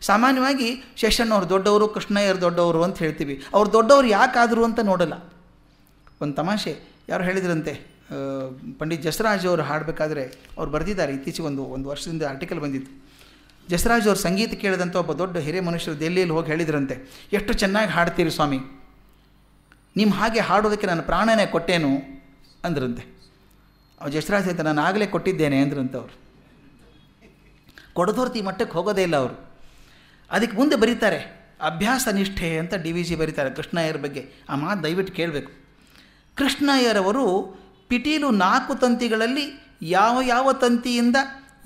ಸಾಮಾನ್ಯವಾಗಿ ಶೇಷಣ್ಣವ್ರು ದೊಡ್ಡವರು ಕೃಷ್ಣಯ್ಯರು ದೊಡ್ಡವರು ಅಂತ ಹೇಳ್ತೀವಿ. ಅವ್ರು ದೊಡ್ಡವರು ಯಾಕಾದರು ಅಂತ ನೋಡಲ್ಲ. ಒಂದು ತಮಾಷೆ, ಯಾರು ಹೇಳಿದ್ರಂತೆ ಪಂಡಿತ್ ಜಸರಾಜ್ ಅವರು ಹಾಡಬೇಕಾದ್ರೆ ಅವ್ರು ಬರೆದಿದ್ದಾರೆ ಇತ್ತೀಚೆಗೆ ಒಂದು ಒಂದು ವರ್ಷದಿಂದ ಆರ್ಟಿಕಲ್ ಬಂದಿತ್ತು. ಜಸರಾಜ್ ಅವ್ರ ಸಂಗೀತ ಕೇಳಿದಂಥ ಒಬ್ಬ ದೊಡ್ಡ ಹಿರಿಯ ಮನುಷ್ಯರು ದೆಹಲಿಯಲ್ಲಿ ಹೋಗಿ ಹೇಳಿದ್ರಂತೆ, ಎಷ್ಟು ಚೆನ್ನಾಗಿ ಹಾಡ್ತೀರಿ ಸ್ವಾಮಿ? ನಿಮ್ಮ ಹಾಗೆ ಹಾಡೋದಕ್ಕೆ ನಾನು ಪ್ರಾಣನೇ ಕೊಟ್ಟೇನು ಅಂದ್ರಂತೆ. ಅವ್ರು ಜಸ್ರಾಜ್ ಅಂತ ನಾನು ಆಗಲೇ ಕೊಟ್ಟಿದ್ದೇನೆ ಅಂದ್ರಂತೆ ಅವರು ಕೊಡದೋರ್ತಿ ಮಟ್ಟಕ್ಕೆ ಹೋಗೋದೇ ಇಲ್ಲ ಅವರು. ಅದಕ್ಕೆ ಮುಂದೆ ಬರೀತಾರೆ, ಅಭ್ಯಾಸ ನಿಷ್ಠೆ ಅಂತ ಡಿ ವಿ ಜಿ ಬರೀತಾರೆ ಕೃಷ್ಣಯ್ಯರ ಬಗ್ಗೆ. ಆ ಮಾತು ದಯವಿಟ್ಟು ಕೇಳಬೇಕು. ಕೃಷ್ಣಯ್ಯರವರು ಪಿಟೀಲು ನಾಲ್ಕು ತಂತಿಗಳಲ್ಲಿ ಯಾವ ಯಾವ ತಂತಿಯಿಂದ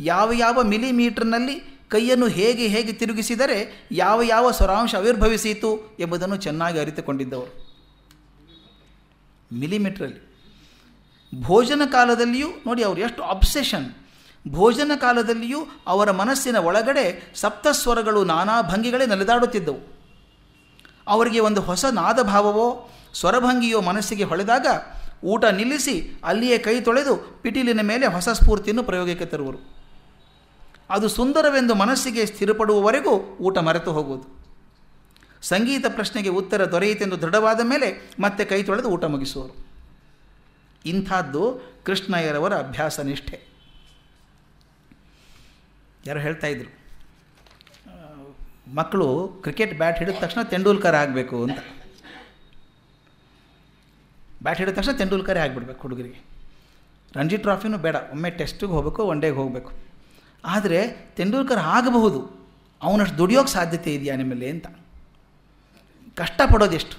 ಯಾವ ಯಾವ ಮಿಲಿಮೀಟರ್ನಲ್ಲಿ ಕೈಯನ್ನು ಹೇಗೆ ಹೇಗೆ ತಿರುಗಿಸಿದರೆ ಯಾವ ಯಾವ ಸ್ವರಾಂಶ ಆವಿರ್ಭವಿಸಿತು ಎಂಬುದನ್ನು ಚೆನ್ನಾಗಿ ಅರಿತುಕೊಂಡಿದ್ದವರು. ಮಿಲಿಮೀಟ್ರಲ್ಲಿ ಭೋಜನ ಕಾಲದಲ್ಲಿಯೂ, ನೋಡಿ ಅವರು ಎಷ್ಟು ಅಬ್ಸೆಷನ್ ಭೋಜನ ಕಾಲದಲ್ಲಿಯೂ ಅವರ ಮನಸ್ಸಿನ ಒಳಗಡೆ ಸಪ್ತಸ್ವರಗಳು ನಾನಾ ಭಂಗಿಗಳೇ ನಲಿದಾಡುತ್ತಿದ್ದವು. ಅವರಿಗೆ ಒಂದು ಹೊಸ ನಾದಭಾವವೋ, ಸ್ವರಭಂಗಿಯೋ ಮನಸ್ಸಿಗೆ ಹೊಳೆದಾಗ ಊಟ ನಿಲ್ಲಿಸಿ ಅಲ್ಲಿಯೇ ಕೈ ತೊಳೆದು ಪಿಟೀಲಿನ ಮೇಲೆ ಹೊಸ ಸ್ಫೂರ್ತಿಯನ್ನು ಪ್ರಯೋಗಕ್ಕೆ ತರುವರು. ಅದು ಸುಂದರವೆಂದು ಮನಸ್ಸಿಗೆ ಸ್ಥಿರಪಡುವವರೆಗೂ ಊಟ ಮರೆತು ಹೋಗುವುದು. ಸಂಗೀತ ಪ್ರಶ್ನೆಗೆ ಉತ್ತರ ದೊರೆಯಿತೆಂದು ದೃಢವಾದ ಮೇಲೆ ಮತ್ತೆ ಕೈ ತೊಳೆದು ಊಟ ಮುಗಿಸುವರು. ಇಂಥದ್ದು ಕೃಷ್ಣಯ್ಯರವರ ಅಭ್ಯಾಸ ನಿಷ್ಠೆ. ಯಾರು ಹೇಳ್ತಾ ಇದ್ರು ಮಕ್ಕಳು ಕ್ರಿಕೆಟ್ ಬ್ಯಾಟ್ ಹಿಡಿದ ತಕ್ಷಣ ತೆಂಡೂಲ್ಕರ್ ಆಗಬೇಕು ಅಂತ. ಬ್ಯಾಟ್ ಹಿಡಿದ ತಕ್ಷಣ ತೆಂಡೂಲ್ಕರೇ ಆಗಿಬಿಡ್ಬೇಕು ಹುಡುಗರಿಗೆ. ರಣಜಿ ಟ್ರಾಫಿನೂ ಬೇಡ, ಒಮ್ಮೆ ಟೆಸ್ಟಿಗೆ ಹೋಗಬೇಕು, ಒನ್ ಡೇಗೆ ಹೋಗಬೇಕು. ಆದರೆ ತೆಂಡೂಲ್ಕರ್ ಆಗಬಹುದು, ಅವನಷ್ಟು ದುಡಿಯೋಕ್ಕೆ ಸಾಧ್ಯತೆ ಇದೆಯಾ ನಿಮ್ಮಲ್ಲಿ ಅಂತ. ಕಷ್ಟಪಡೋದೆಷ್ಟು?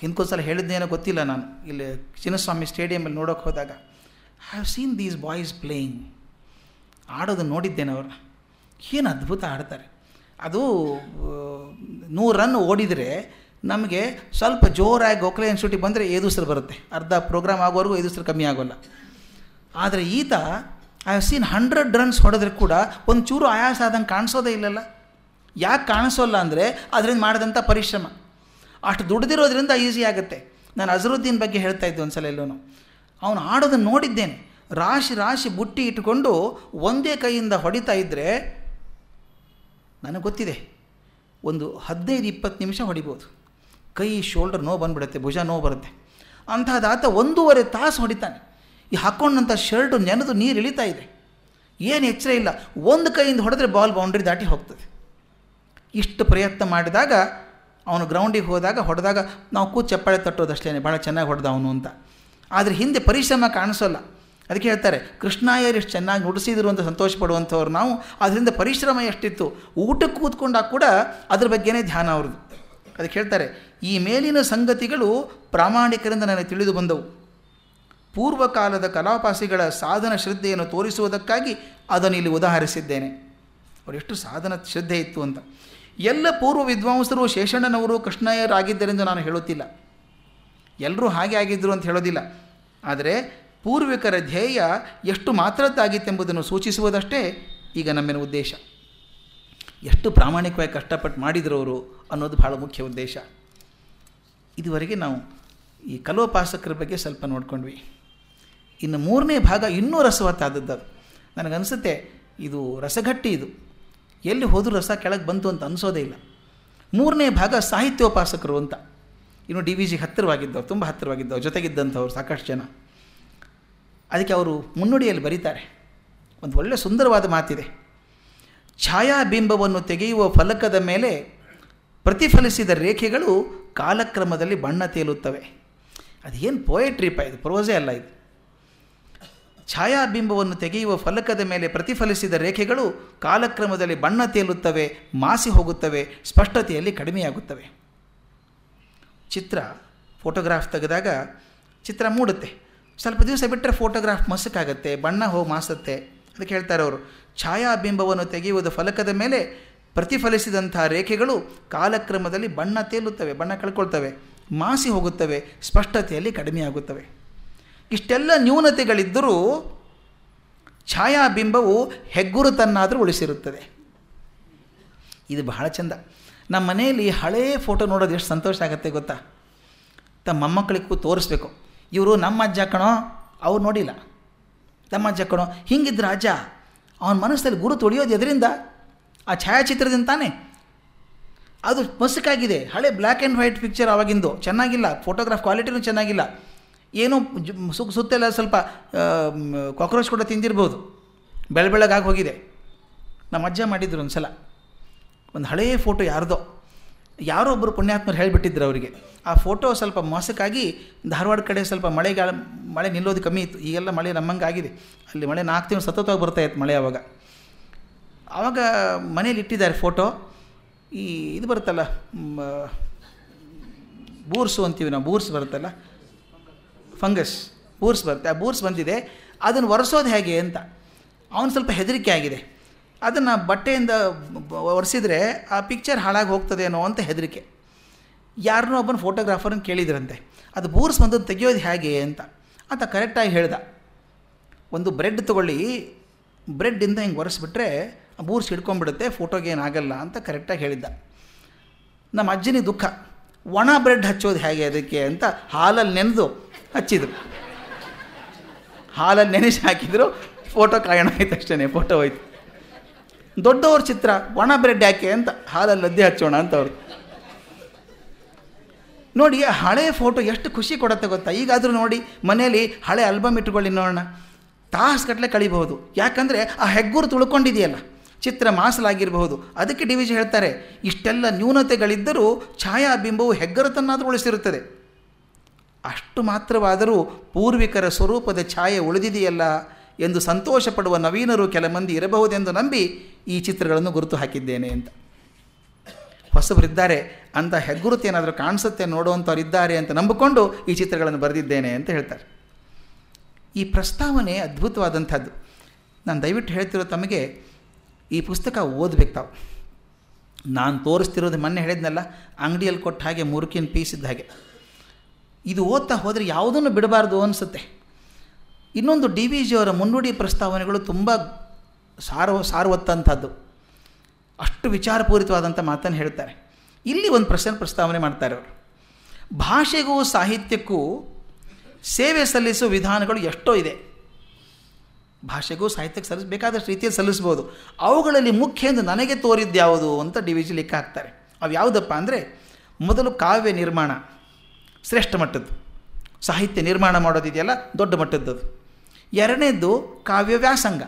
ಹಿಂದ್ಕೊಂದ್ಸಲ ಹೇಳಿದ್ದೇನೋ ಗೊತ್ತಿಲ್ಲ ನಾನು. ಇಲ್ಲಿ ಚಿನ್ನಸ್ವಾಮಿ ಸ್ಟೇಡಿಯಮಲ್ಲಿ ನೋಡೋಕೆ ಹೋದಾಗ I have seen these boys playing ಆಡೋದನ್ನು ನೋಡಿದ್ದೇನೆ ಅವ್ರನ್ನ ಏನು ಅದ್ಭುತ ಆಡ್ತಾರೆ. ಅದು ನೂರು ರನ್ ಓಡಿದರೆ ನಮಗೆ ಸ್ವಲ್ಪ ಜೋರಾಗಿ ಗೋಖಲೆ ಶೂಟಿ ಬಂದರೆ ಏದುಸ್ರು ಬರುತ್ತೆ. ಅರ್ಧ ಪ್ರೋಗ್ರಾಮ್ ಆಗೋವರೆಗೂ ಏದುಸ್ರು ಕಮ್ಮಿ ಆಗೋಲ್ಲ. ಆದರೆ ಈತ I have seen hundred runs ಹೊಡೆದ್ರೆ ಕೂಡ ಒಂದು ಚೂರು ಆಯಾಸ ಆದಂಗೆ ಕಾಣಿಸೋದೇ ಇಲ್ಲಲ್ಲ? ಯಾಕೆ ಕಾಣಿಸೋಲ್ಲ ಅಂದರೆ ಅದರಿಂದ ಮಾಡಿದಂಥ ಪರಿಶ್ರಮ. ಅಷ್ಟು ದುಡ್ದಿರೋದ್ರಿಂದ ಈಸಿ ಆಗುತ್ತೆ. ನಾನು ಅಜರುದ್ದೀನ್ ಬಗ್ಗೆ ಹೇಳ್ತಾ ಇದ್ದೆ ಒಂದು ಸಲ ಎಲ್ಲೂ ಅವನು ಆಡೋದನ್ನು ನೋಡಿದ್ದೇನೆ. ರಾಶಿ ರಾಶಿ ಬುಟ್ಟಿ ಇಟ್ಟುಕೊಂಡು ಒಂದೇ ಕೈಯಿಂದ ಹೊಡಿತಾ ಇದ್ದರೆ ನನಗೆ ಗೊತ್ತಿದೆ. ಒಂದು ಹದಿನೈದು ಇಪ್ಪತ್ತು ನಿಮಿಷ ಹೊಡಿಬೋದು. ಕೈ, ಶೋಲ್ಡರ್ ನೋವು ಬಂದುಬಿಡುತ್ತೆ, ಭುಜ ನೋವು ಬರುತ್ತೆ. ಅಂಥದ್ದಾತ ಒಂದೂವರೆ ತಾಸು ಹೊಡಿತಾನೆ. ಈ ಹಾಕ್ಕೊಂಡಂಥ ಶರ್ಟು ನೆನೆದು ನೀರು ಇಳಿತಾ ಇದೆ. ಏನು ಎಚ್ಚರ ಇಲ್ಲ. ಒಂದು ಕೈಯಿಂದ ಹೊಡೆದ್ರೆ ಬಾಲ್ ಬೌಂಡ್ರಿ ದಾಟಿ ಹೋಗ್ತದೆ. ಇಷ್ಟು ಪ್ರಯತ್ನ ಮಾಡಿದಾಗ ಅವನು ಗ್ರೌಂಡಿಗೆ ಹೋದಾಗ, ಹೊಡೆದಾಗ ನಾವು ಕೂ ಚಪ್ಪಾಳೆ ತಟ್ಟೋದಷ್ಟೇ ಭಾಳ ಚೆನ್ನಾಗಿ ಹೊಡೆದ ಅವನು ಅಂತ. ಆದರೆ ಹಿಂದೆ ಪರಿಶ್ರಮ ಕಾಣಿಸೋಲ್ಲ. ಅದಕ್ಕೆ ಹೇಳ್ತಾರೆ ಕೃಷ್ಣಾಯರು ಎಷ್ಟು ಚೆನ್ನಾಗಿ ನುಡಿಸಿದ್ರು ಅಂತ ಸಂತೋಷ ಪಡುವಂಥವ್ರು ನಾವು ಅದರಿಂದ ಪರಿಶ್ರಮ ಎಷ್ಟಿತ್ತು? ಊಟಕ್ಕೆ ಕೂತ್ಕೊಂಡಾಗ ಕೂಡ ಅದ್ರ ಬಗ್ಗೆನೇ ಧ್ಯಾನ ಅವ್ರದ್ದು. ಅದಕ್ಕೆ ಹೇಳ್ತಾರೆ, ಈ ಮೇಲಿನ ಸಂಗತಿಗಳು ಪ್ರಾಮಾಣಿಕರಿಂದ ನನಗೆ ತಿಳಿದು ಬಂದವು. ಪೂರ್ವಕಾಲದ ಕಲಾಪಾಸಿಗಳ ಸಾಧನ ಶ್ರದ್ಧೆಯನ್ನು ತೋರಿಸುವುದಕ್ಕಾಗಿ ಅದನ್ನು ಇಲ್ಲಿ ಉದಾಹರಿಸಿದ್ದೇನೆ. ಅವರೆಷ್ಟು ಸಾಧನ ಶ್ರದ್ಧೆ ಇತ್ತು ಅಂತ. ಎಲ್ಲ ಪೂರ್ವ ವಿದ್ವಾಂಸರು ಶೇಷಣ್ಣನವರು ಕೃಷ್ಣಯ್ಯರಾಗಿದ್ದರೆಂದು ನಾನು ಹೇಳುತ್ತಿಲ್ಲ. ಎಲ್ಲರೂ ಹಾಗೆ ಆಗಿದ್ದರು ಅಂತ ಹೇಳೋದಿಲ್ಲ. ಆದರೆ ಪೂರ್ವಿಕರ ಧ್ಯೇಯ ಎಷ್ಟು ಮಾತ್ರದ್ದಾಗಿತ್ತೆಂಬುದನ್ನು ಸೂಚಿಸುವುದಷ್ಟೇ ಈಗ ನಮ್ಮಿನ ಉದ್ದೇಶ. ಎಷ್ಟು ಪ್ರಾಮಾಣಿಕವಾಗಿ ಕಷ್ಟಪಟ್ಟು ಮಾಡಿದ್ರು ಅವರು ಅನ್ನೋದು ಬಹಳ ಮುಖ್ಯ ಉದ್ದೇಶ. ಇದುವರೆಗೆ ನಾವು ಈ ಕಲೋಪಾಸಕರ ಬಗ್ಗೆ ಸ್ವಲ್ಪ ನೋಡ್ಕೊಂಡ್ವಿ. ಇನ್ನು ಮೂರನೇ ಭಾಗ ಇನ್ನೂ ರಸವತ್ತಾದದ್ದು ನನಗೆ ನನಗನ್ಸುತ್ತೆ, ಇದು ರಸಗಟ್ಟಿ ಇದು. ಎಲ್ಲಿ ಹೋದರೂ ರಸ ಕೆಳಗೆ ಬಂತು ಅಂತ ಅನಿಸೋದೇ ಇಲ್ಲ. ಮೂರನೇ ಭಾಗ ಸಾಹಿತ್ಯೋಪಾಸಕರು ಅಂತ. ಇನ್ನು ಡಿ ವಿ ಜಿ ಹತ್ತಿರವಾಗಿದ್ದವು ತುಂಬ ಹತ್ತಿರವಾಗಿದ್ದವು ಜೊತೆಗಿದ್ದಂಥವ್ರು ಸಾಕಷ್ಟು ಜನ. ಅದಕ್ಕೆ ಅವರು ಮುನ್ನುಡಿಯಲ್ಲಿ ಬರೀತಾರೆ. ಒಂದು ಒಳ್ಳೆಯ ಸುಂದರವಾದ ಮಾತಿದೆ. ಛಾಯಾಬಿಂಬವನ್ನು ತೆಗೆಯುವ ಫಲಕದ ಮೇಲೆ ಪ್ರತಿಫಲಿಸಿದ ರೇಖೆಗಳು ಕಾಲಕ್ರಮದಲ್ಲಿ ಬಣ್ಣ ತೇಲುತ್ತವೆ. ಅದೇನು ಪೋಯೆಟ್ರಿಪ ಇದು ಪ್ರೋಸೆ ಅಲ್ಲ ಇದು. ಛಾಯಾಬಿಂಬವನ್ನು ತೆಗೆಯುವ ಫಲಕದ ಮೇಲೆ ಪ್ರತಿಫಲಿಸಿದ ರೇಖೆಗಳು ಕಾಲಕ್ರಮದಲ್ಲಿ ಬಣ್ಣ ತೇಲುತ್ತವೆ, ಮಾಸಿ ಹೋಗುತ್ತವೆ, ಸ್ಪಷ್ಟತೆಯಲ್ಲಿ ಕಡಿಮೆಯಾಗುತ್ತವೆ. ಚಿತ್ರ ಫೋಟೋಗ್ರಾಫ್ ತೆಗೆದಾಗ ಚಿತ್ರ ಮೂಡುತ್ತೆ. ಸ್ವಲ್ಪ ದಿವಸ ಬಿಟ್ಟರೆ ಫೋಟೋಗ್ರಾಫ್ ಮಸಕ್ಕಾಗುತ್ತೆ ಬಣ್ಣ ಹೋಗಿ ಮಾಸುತ್ತೆ. ಅದಕ್ಕೆ ಹೇಳ್ತಾರೆ ಅವರು, ಛಾಯಾಬಿಂಬವನ್ನು ತೆಗೆಯುವುದು ಫಲಕದ ಮೇಲೆ ಪ್ರತಿಫಲಿಸಿದಂಥ ರೇಖೆಗಳು ಕಾಲಕ್ರಮದಲ್ಲಿ ಬಣ್ಣ ತೇಲುತ್ತವೆ, ಬಣ್ಣ ಕಳ್ಕೊಳ್ತವೆ, ಮಾಸಿ ಹೋಗುತ್ತವೆ, ಸ್ಪಷ್ಟತೆಯಲ್ಲಿ ಕಡಿಮೆಯಾಗುತ್ತವೆ. ಇಷ್ಟೆಲ್ಲ ನ್ಯೂನತೆಗಳಿದ್ದರೂ ಛಾಯಾಬಿಂಬವು ಹೆಗ್ಗುರುತನ್ನಾದರೂ ಉಳಿಸಿರುತ್ತದೆ. ಇದು ಬಹಳ ಚಂದ. ನಮ್ಮ ಮನೆಯಲ್ಲಿ ಹಳೇ ಫೋಟೋ ನೋಡೋದು ಎಷ್ಟು ಸಂತೋಷ ಆಗುತ್ತೆ ಗೊತ್ತಾ? ತಮ್ಮ ಮೊಮ್ಮಕ್ಕಳಿಗೂ ತೋರಿಸ್ಬೇಕು. ಇವರು ನಮ್ಮ ಅಜ್ಜ ಕಣೋ, ಅವ್ರು ನೋಡಿಲ್ಲ. ತಮ್ಮ ಅಜ್ಜ ಕಣೋ, ಹಿಂಗಿದ್ರ ಅಜ್ಜ, ಅವನ ಮನಸ್ಸಲ್ಲಿ ಗುರು ತೊಳೆಯೋದು ಎದರಿಂದ ಆ ಛಾಯಾಚಿತ್ರದಿಂದ ತಾನೇ? ಅದು ಮಸ್ಕಾಗಿದೆ ಹಳೆ ಬ್ಲ್ಯಾಕ್ ಆ್ಯಂಡ್ ವೈಟ್ ಪಿಕ್ಚರ್ ಆವಾಗಿಂದು. ಚೆನ್ನಾಗಿಲ್ಲ. ಫೋಟೋಗ್ರಾಫ್ ಕ್ವಾಲಿಟಿನೂ ಚೆನ್ನಾಗಿಲ್ಲ. ಏನೋ ಸುಖ ಸುತ್ತೆಲ್ಲ ಸ್ವಲ್ಪ ಕಾಕ್ರೋಚ್ ಕೂಡ ತಿಂದಿರ್ಬೋದು. ಬೆಳ ಬೆಳಗಾಗಿ ಹೋಗಿದೆ. ನಮ್ಮ ಅಜ್ಜ ಮಾಡಿದ್ರು ಒಂದು ಸಲ ಒಂದು ಹಳೆಯ ಫೋಟೋ ಯಾರ್ದೋ. ಯಾರೋ ಒಬ್ಬರು ಪುಣ್ಯಾತ್ಮರು ಹೇಳಿಬಿಟ್ಟಿದ್ರು ಅವರಿಗೆ. ಆ ಫೋಟೋ ಸ್ವಲ್ಪ ಮೋಸಕ್ಕಾಗಿ ಧಾರವಾಡ ಕಡೆ ಸ್ವಲ್ಪ ಮಳೆಗಾಲ ಮಳೆ ನಿಲ್ಲೋದು ಕಮ್ಮಿ ಇತ್ತು. ಈಗೆಲ್ಲ ಮಳೆ ನಮ್ಮಂಗೆ ಆಗಿದೆ. ಅಲ್ಲಿ ಮಳೆ ನಾಲ್ಕು ತಿಂಗಳು ಸತತವಾಗಿ ಬರ್ತಾ ಇತ್ತು ಮಳೆ ಆವಾಗ ಆವಾಗ ಮನೇಲಿ ಇಟ್ಟಿದ್ದಾರೆ ಫೋಟೋ ಈ, ಇದು ಬರುತ್ತಲ್ಲ ಬೂರ್ಸು ಅಂತೀವಿ ನಾವು, ಬೂರ್ಸ್ ಬರುತ್ತಲ್ಲ. ಫಂಗಸ್, ಬೂರ್ಸ್ ಬರುತ್ತೆ. ಆ ಬೂರ್ಸ್ ಬಂದಿದೆ. ಅದನ್ನು ಒರೆಸೋದು ಹೇಗೆ ಅಂತ. ಅವನು ಸ್ವಲ್ಪ ಹೆದರಿಕೆ ಆಗಿದೆ. ಅದನ್ನು ಬಟ್ಟೆಯಿಂದ ಒರೆಸಿದ್ರೆ ಆ ಪಿಕ್ಚರ್ ಹಾಳಾಗಿ ಹೋಗ್ತದೇನೋ ಅಂತ ಹೆದರಿಕೆ. ಯಾರನ್ನೋ ಒಬ್ಬನ ಫೋಟೋಗ್ರಾಫರನ್ನು ಕೇಳಿದ್ರಂತೆ. ಅದು ಬೂರ್ಸ್ ಬಂದದ್ದು ತೆಗೆಯೋದು ಹೇಗೆ ಅಂತ. ಅಂತ ಕರೆಕ್ಟಾಗಿ ಹೇಳ್ದ. ಒಂದು ಬ್ರೆಡ್ ತೊಗೊಳ್ಳಿ. ಬ್ರೆಡ್ಡಿಂದ ಹಿಂಗೆ ಒರೆಸ್ಬಿಟ್ರೆ ಬೂರ್ಸ್ ಹಿಡ್ಕೊಂಡ್ಬಿಡುತ್ತೆ ಫೋಟೋಗೆ ಆಗಲ್ಲ ಅಂತ ಕರೆಕ್ಟಾಗಿ ಹೇಳಿದ್ದ. ನಮ್ಮ ಅಜ್ಜನಿಗೆ ದುಃಖ. ಒಣ ಬ್ರೆಡ್ ಹಚ್ಚೋದು ಹೇಗೆ ಅದಕ್ಕೆ ಅಂತ ಹಾಲಲ್ಲಿ ನೆನೆದು ಹಚ್ಚಿದ್ರು. ಹಾಲಲ್ಲಿ ನೆನೆಸಿ ಹಾಕಿದ್ರು ಫೋಟೋ ಕಾಯೋಣ ಆಯ್ತು ಅಷ್ಟೇ ಫೋಟೋ ಹೋಯ್ತು. ದೊಡ್ಡವ್ರ ಚಿತ್ರ, ಒಣ ಬ್ರೆಡ್ ಯಾಕೆ ಅಂತ ಹಾಲಲ್ಲಿ ಲದ್ದೆ ಹಚ್ಚೋಣ ಅಂತ ಅವರು. ನೋಡಿ ಹಳೆ ಫೋಟೋ ಎಷ್ಟು ಖುಷಿ ಕೊಡುತ್ತೆ ಗೊತ್ತಾ? ಈಗಾದರೂ ನೋಡಿ, ಮನೆಯಲ್ಲಿ ಹಳೆ ಆಲ್ಬಮ್ ಇಟ್ಕೊಳ್ಳಿ ನೋಡೋಣ. ತಾಸುಗಟ್ಟಲೆ ಕಳಿಬಹುದು. ಯಾಕಂದರೆ ಆ ಹೆಗ್ಗುರು ತುಳ್ಕೊಂಡಿದೆಯಲ್ಲ, ಚಿತ್ರ ಮಾಸಲಾಗಿರಬಹುದು. ಅದಕ್ಕೆ ಡಿ ವಿಜಿ ಹೇಳ್ತಾರೆ, ಇಷ್ಟೆಲ್ಲ ನ್ಯೂನತೆಗಳಿದ್ದರೂ ಛಾಯಾಬಿಂಬವು ಹೆಗ್ಗರತನ್ನಾದರೂ ಉಳಿಸಿರುತ್ತದೆ. ಅಷ್ಟು ಮಾತ್ರವಾದರೂ ಪೂರ್ವಿಕರ ಸ್ವರೂಪದ ಛಾಯೆ ಉಳಿದಿದೆಯಲ್ಲ ಎಂದು ಸಂತೋಷ ಪಡುವ ನವೀನರು ಕೆಲ ಮಂದಿ ಇರಬಹುದೆಂದು ನಂಬಿ ಈ ಚಿತ್ರಗಳನ್ನು ಗುರುತು ಹಾಕಿದ್ದೇನೆ ಅಂತ. ಹೊಸಬರಿದ್ದಾರೆ ಅಂತ ಹೆಗ್ಗುರುತು ಏನಾದರೂ ಕಾಣಿಸುತ್ತೆ ನೋಡುವಂಥವ್ರು ಇದ್ದಾರೆ ಅಂತ ನಂಬಿಕೊಂಡು ಈ ಚಿತ್ರಗಳನ್ನು ಬರೆದಿದ್ದೇನೆ ಅಂತ ಹೇಳ್ತಾರೆ. ಈ ಪ್ರಸ್ತಾವನೆ ಅದ್ಭುತವಾದಂಥದ್ದು. ನಾನು ದಯವಿಟ್ಟು ಹೇಳ್ತಿರೋ ತಮಗೆ, ಈ ಪುಸ್ತಕ ಓದಬೇಕು ತಾವು. ನಾನು ತೋರಿಸ್ತಿರೋದು ಮೊನ್ನೆ ಹೇಳಿದ್ನಲ್ಲ, ಅಂಗಡಿಯಲ್ಲಿ ಕೊಟ್ಟ ಹಾಗೆ ಮುರುಕಿನ ಪೀಸ್ ಇದ್ದ ಹಾಗೆ. ಇದು ಓದ್ತಾ ಹೋದರೆ ಯಾವುದನ್ನು ಬಿಡಬಾರ್ದು ಅನಿಸುತ್ತೆ. ಇನ್ನೊಂದು ಡಿ ವಿ ಜಿಯವರ ಮುನ್ನುಡಿ ಪ್ರಸ್ತಾವನೆಗಳು ತುಂಬ ಸಾರ್ವ ಸಾರ್ವತ್ತಂಥದ್ದು ಅಷ್ಟು ವಿಚಾರಪೂರಿತವಾದಂಥ ಮಾತನ್ನು ಹೇಳ್ತಾರೆ. ಇಲ್ಲಿ ಒಂದು ಪ್ರಶ್ನೆ ಪ್ರಸ್ತಾವನೆ ಮಾಡ್ತಾರೆ ಅವರು. ಭಾಷೆಗೂ ಸಾಹಿತ್ಯಕ್ಕೂ ಸೇವೆ ಸಲ್ಲಿಸುವ ವಿಧಾನಗಳು ಎಷ್ಟೋ ಇದೆ. ಭಾಷೆಗೂ ಸಾಹಿತ್ಯಕ್ಕೆ ಸಲ್ಲಿಸ, ಬೇಕಾದಷ್ಟು ರೀತಿಯಲ್ಲಿ ಸಲ್ಲಿಸ್ಬೋದು ಅವುಗಳಲ್ಲಿ ಮುಖ್ಯ ಎಂದು ನನಗೆ ತೋರಿದ್ಯಾವುದು ಅಂತ ಡಿ ವಿ ಜಿ ಲೆಕ್ಕ ಹಾಕ್ತಾರೆ. ಅವು ಯಾವುದಪ್ಪ ಅಂದರೆ, ಮೊದಲು ಕಾವ್ಯ ನಿರ್ಮಾಣ. ಶ್ರೇಷ್ಠ ಮಟ್ಟದ್ದು. ಸಾಹಿತ್ಯ ನಿರ್ಮಾಣ ಮಾಡೋದಿದೆಯಲ್ಲ ದೊಡ್ಡ ಮಟ್ಟದ್ದದು. ಎರಡನೇದು ಕಾವ್ಯ ವ್ಯಾಸಂಗ.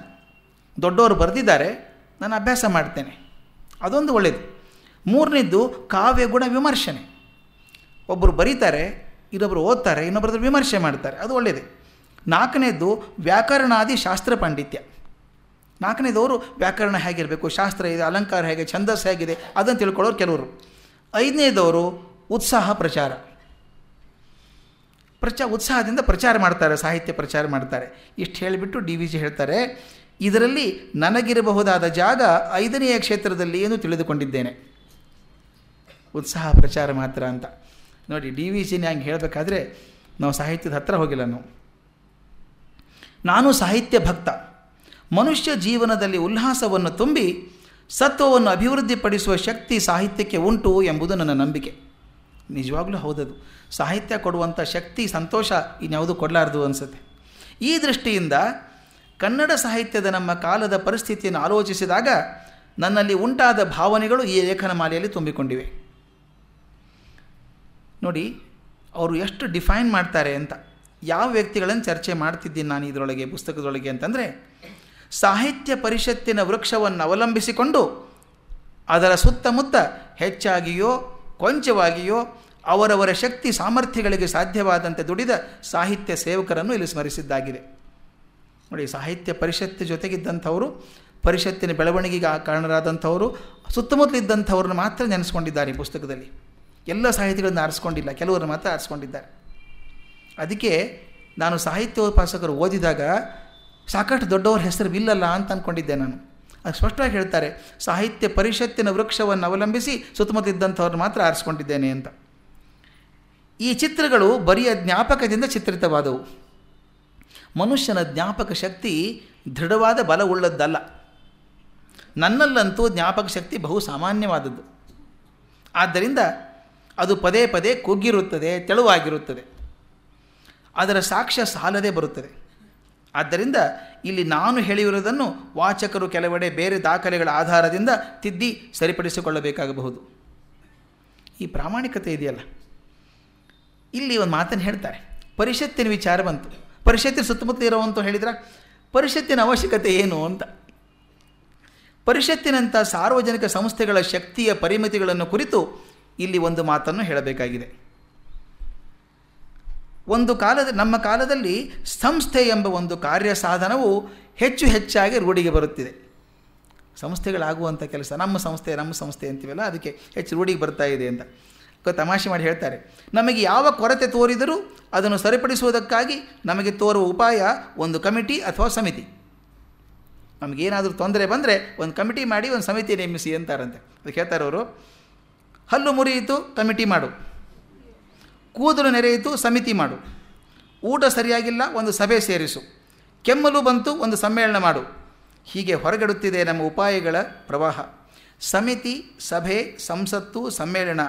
ದೊಡ್ಡವರು ಬರೆದಿದ್ದಾರೆ, ನಾನು ಅಭ್ಯಾಸ ಮಾಡ್ತೇನೆ. ಅದೊಂದು ಒಳ್ಳೆಯದು ಮೂರನೇದ್ದು ಕಾವ್ಯ ಗುಣ ವಿಮರ್ಶನೆ. ಒಬ್ಬರು ಬರೀತಾರೆ ಇನ್ನೊಬ್ಬರು ಓದ್ತಾರೆ ಇನ್ನೊಬ್ಬರದ್ರ ವಿಮರ್ಶೆ ಮಾಡ್ತಾರೆ, ಅದು ಒಳ್ಳೆಯದೇ ನಾಲ್ಕನೇದು ವ್ಯಾಕರಣಾದಿ ಶಾಸ್ತ್ರ ಪಾಂಡಿತ್ಯ. ನಾಲ್ಕನೇದವರು ವ್ಯಾಕರಣ ಹೇಗಿರಬೇಕು, ಶಾಸ್ತ್ರ ಇದೆ ಅಲಂಕಾರ ಹೇಗೆ ಛಂದಸ್ಸು ಹೇಗಿದೆ, ಅದನ್ನು ತಿಳ್ಕೊಳ್ಳೋರು ಕೆಲವರು. ಐದನೇದವರು ಉತ್ಸಾಹ ಪ್ರಚಾರ. ಪ್ರಚ, ಉತ್ಸಾಹದಿಂದ ಪ್ರಚಾರ ಮಾಡ್ತಾರೆ, ಸಾಹಿತ್ಯ ಪ್ರಚಾರ ಮಾಡ್ತಾರೆ. ಇಷ್ಟು ಹೇಳಿಬಿಟ್ಟು ಡಿ ವಿ ಜಿ ಹೇಳ್ತಾರೆ, ಇದರಲ್ಲಿ ನನಗಿರಬಹುದಾದ ಜಾಗ ಐದನೆಯ ಕ್ಷೇತ್ರದಲ್ಲಿ ಏನು ತಿಳಿದುಕೊಂಡಿದ್ದೇನೆ. ಉತ್ಸಾಹ ಪ್ರಚಾರ ಮಾತ್ರ ಅಂತ. ನೋಡಿ, ಡಿ ವಿ ಜಿನ ಹಂಗೆ ಹೇಳಬೇಕಾದ್ರೆ, ನಾವು ಸಾಹಿತ್ಯದ ಹತ್ರ ಹೋಗಿಲ್ಲ ನಾವು. ನಾನು ಸಾಹಿತ್ಯ ಭಕ್ತ. ಮನುಷ್ಯ ಜೀವನದಲ್ಲಿ ಉಲ್ಲಾಸವನ್ನು ತುಂಬಿ, ಸತ್ವವನ್ನು ಅಭಿವೃದ್ಧಿಪಡಿಸುವ ಶಕ್ತಿ ಸಾಹಿತ್ಯಕ್ಕೆ ಉಂಟು ಎಂಬುದು ನನ್ನ ನಂಬಿಕೆ. ನಿಜವಾಗ್ಲೂ ಹೌದದು. ಸಾಹಿತ್ಯ ಕೊಡುವಂಥ ಶಕ್ತಿ, ಸಂತೋಷ ಇನ್ಯಾವುದು ಕೊಡಲಾರ್ದು ಅನಿಸುತ್ತೆ. ಈ ದೃಷ್ಟಿಯಿಂದ ಕನ್ನಡ ಸಾಹಿತ್ಯದ ನಮ್ಮ ಕಾಲದ ಪರಿಸ್ಥಿತಿಯನ್ನು ಆಲೋಚಿಸಿದಾಗ ನನ್ನಲ್ಲಿ ಉಂಟಾದ ಭಾವನೆಗಳು ಈ ಲೇಖನ ಮಾಲೆಯಲ್ಲಿ ತುಂಬಿಕೊಂಡಿವೆ. ನೋಡಿ, ಅವರು ಎಷ್ಟು ಡಿಫೈನ್ ಮಾಡ್ತಾರೆ ಅಂತ. ಯಾವ ವ್ಯಕ್ತಿಗಳನ್ನು ಚರ್ಚೆ ಮಾಡ್ತಿದ್ದೀನಿ ನಾನು ಇದರೊಳಗೆ, ಪುಸ್ತಕದೊಳಗೆ ಅಂತಂದರೆ, ಸಾಹಿತ್ಯ ಪರಿಷತ್ತಿನ ವೃಕ್ಷವನ್ನು ಅವಲಂಬಿಸಿಕೊಂಡು ಅದರ ಸುತ್ತಮುತ್ತ ಹೆಚ್ಚಾಗಿಯೋ ಕೊಂಚವಾಗಿಯೋ ಅವರವರ ಶಕ್ತಿ ಸಾಮರ್ಥ್ಯಗಳಿಗೆ ಸಾಧ್ಯವಾದಂತೆ ದುಡಿದ ಸಾಹಿತ್ಯ ಸೇವಕರನ್ನು ಇಲ್ಲಿ ಸ್ಮರಿಸಿದ್ದಾಗಿದೆ. ನೋಡಿ, ಸಾಹಿತ್ಯ ಪರಿಷತ್ತು ಜೊತೆಗಿದ್ದಂಥವರು, ಪರಿಷತ್ತಿನ ಬೆಳವಣಿಗೆಗೆ ಕಾರಣರಾದಂಥವರು, ಸುತ್ತಮುತ್ತಲಿದ್ದಂಥವ್ರನ್ನ ಮಾತ್ರ ನೆನೆಸ್ಕೊಂಡಿದ್ದಾರೆ ಈ ಪುಸ್ತಕದಲ್ಲಿ. ಎಲ್ಲ ಸಾಹಿತಿಗಳನ್ನು ಆರಿಸ್ಕೊಂಡಿಲ್ಲ, ಕೆಲವರನ್ನು ಮಾತ್ರ ಆರಿಸ್ಕೊಂಡಿದ್ದಾರೆ. ಅದಕ್ಕೆ ನಾನು ಸಾಹಿತ್ಯೋಪಾಸಕರು ಓದಿದಾಗ ಸಾಕಷ್ಟು ದೊಡ್ಡವ್ರ ಹೆಸರು ಇಲ್ಲಲ್ಲ ಅಂತ ಅಂದ್ಕೊಂಡಿದ್ದೆ ನಾನು. ಅದು ಸ್ಪಷ್ಟವಾಗಿ ಹೇಳ್ತಾರೆ, ಸಾಹಿತ್ಯ ಪರಿಷತ್ತಿನ ವೃಕ್ಷವನ್ನು ಅವಲಂಬಿಸಿ ಸುತ್ತಮುತ್ತಲಿದ್ದಂಥವ್ರನ್ನ ಮಾತ್ರ ಆರಿಸ್ಕೊಂಡಿದ್ದೇನೆ ಅಂತ. ಈ ಚಿತ್ರಗಳು ಬರಿಯ ಜ್ಞಾಪಕದಿಂದ ಚಿತ್ರಿತವಾದವು. ಮನುಷ್ಯನ ಜ್ಞಾಪಕ ಶಕ್ತಿ ದೃಢವಾದ ಬಲವುಳ್ಳದ್ದಲ್ಲ ನನ್ನಲ್ಲಂತೂ ಜ್ಞಾಪಕ ಶಕ್ತಿ ಬಹು ಸಾಮಾನ್ಯವಾದದ್ದು. ಆದ್ದರಿಂದ ಅದು ಪದೇ ಪದೇ ಕುಗ್ಗಿರುತ್ತದೆ, ತೆಳುವಾಗಿರುತ್ತದೆ. ಅದರ ಸಾಕ್ಷ್ಯ ಸಾಲದೇ ಬರುತ್ತದೆ. ಆದ್ದರಿಂದ ಇಲ್ಲಿ ನಾನು ಹೇಳಿರುವುದನ್ನು ವಾಚಕರು ಕೆಲವೆಡೆ ಬೇರೆ ದಾಖಲೆಗಳ ಆಧಾರದಿಂದ ತಿದ್ದಿ ಸರಿಪಡಿಸಿಕೊಳ್ಳಬೇಕಾಗಬಹುದು. ಈ ಪ್ರಾಮಾಣಿಕತೆ ಇದೆಯಲ್ಲ? ಇಲ್ಲಿ ಒಂದು ಮಾತನ್ನು ಹೇಳ್ತಾರೆ. ಪರಿಷತ್ತಿನ ವಿಚಾರ ಬಂತು. ಪರಿಷತ್ತಿನ ಸುತ್ತಮುತ್ತ ಇರೋವಂತ ಹೇಳಿದ್ರ, ಪರಿಷತ್ತಿನ ಅವಶ್ಯಕತೆ ಏನು ಅಂತ. ಪರಿಷತ್ತಿನಂಥ ಸಾರ್ವಜನಿಕ ಸಂಸ್ಥೆಗಳ ಶಕ್ತಿಯ ಪರಿಮಿತಿಗಳನ್ನು ಕುರಿತು ಇಲ್ಲಿ ಒಂದು ಮಾತನ್ನು ಹೇಳಬೇಕಾಗಿದೆ. ಒಂದು ಕಾಲದ, ನಮ್ಮ ಕಾಲದಲ್ಲಿ ಸಂಸ್ಥೆ ಎಂಬ ಒಂದು ಕಾರ್ಯ ಸಾಧನವು ಹೆಚ್ಚು ಹೆಚ್ಚಾಗಿ ರೂಢಿಗೆ ಬರುತ್ತಿದೆ. ಸಂಸ್ಥೆಗಳಾಗುವಂಥ ಕೆಲಸ, ನಮ್ಮ ಸಂಸ್ಥೆ ನಮ್ಮ ಸಂಸ್ಥೆ ಅಂತೀವಲ್ಲ, ಅದಕ್ಕೆ ಹೆಚ್ಚು ರೂಢಿಗೆ ಬರ್ತಾ ಇದೆ ಅಂತ. ತಮಾಷೆ ಮಾಡಿ ಹೇಳ್ತಾರೆ. ನಮಗೆ ಯಾವ ಕೊರತೆ ತೋರಿದರೂ ಅದನ್ನು ಸರಿಪಡಿಸುವುದಕ್ಕಾಗಿ ನಮಗೆ ತೋರುವ ಉಪಾಯ ಒಂದು ಕಮಿಟಿ ಅಥವಾ ಸಮಿತಿ. ನಮಗೇನಾದರೂ ತೊಂದರೆ ಬಂದರೆ ಒಂದು ಕಮಿಟಿ ಮಾಡಿ ಒಂದು ಸಮಿತಿ ನೇಮಿಸಿ ಅಂತಾರಂತೆ. ಅದಕ್ಕೆ ಹೇಳ್ತಾರೆ ಅವರು, ಹಲ್ಲು ಮುರಿಯಿತು, ಕಮಿಟಿ ಮಾಡು. ಕೂದಲು ನೆರೆಯಿತು, ಸಮಿತಿ ಮಾಡು. ಊಟ ಸರಿಯಾಗಿಲ್ಲ, ಒಂದು ಸಭೆ ಸೇರಿಸು. ಕೆಮ್ಮಲು ಬಂತು, ಒಂದು ಸಮ್ಮೇಳನ ಮಾಡು. ಹೀಗೆ ಹೊರಗಡುತ್ತಿದೆ ನಮ್ಮ ಉಪಾಯಗಳ ಪ್ರವಾಹ. ಸಮಿತಿ, ಸಭೆ, ಸಂಸತ್ತು, ಸಮ್ಮೇಳನ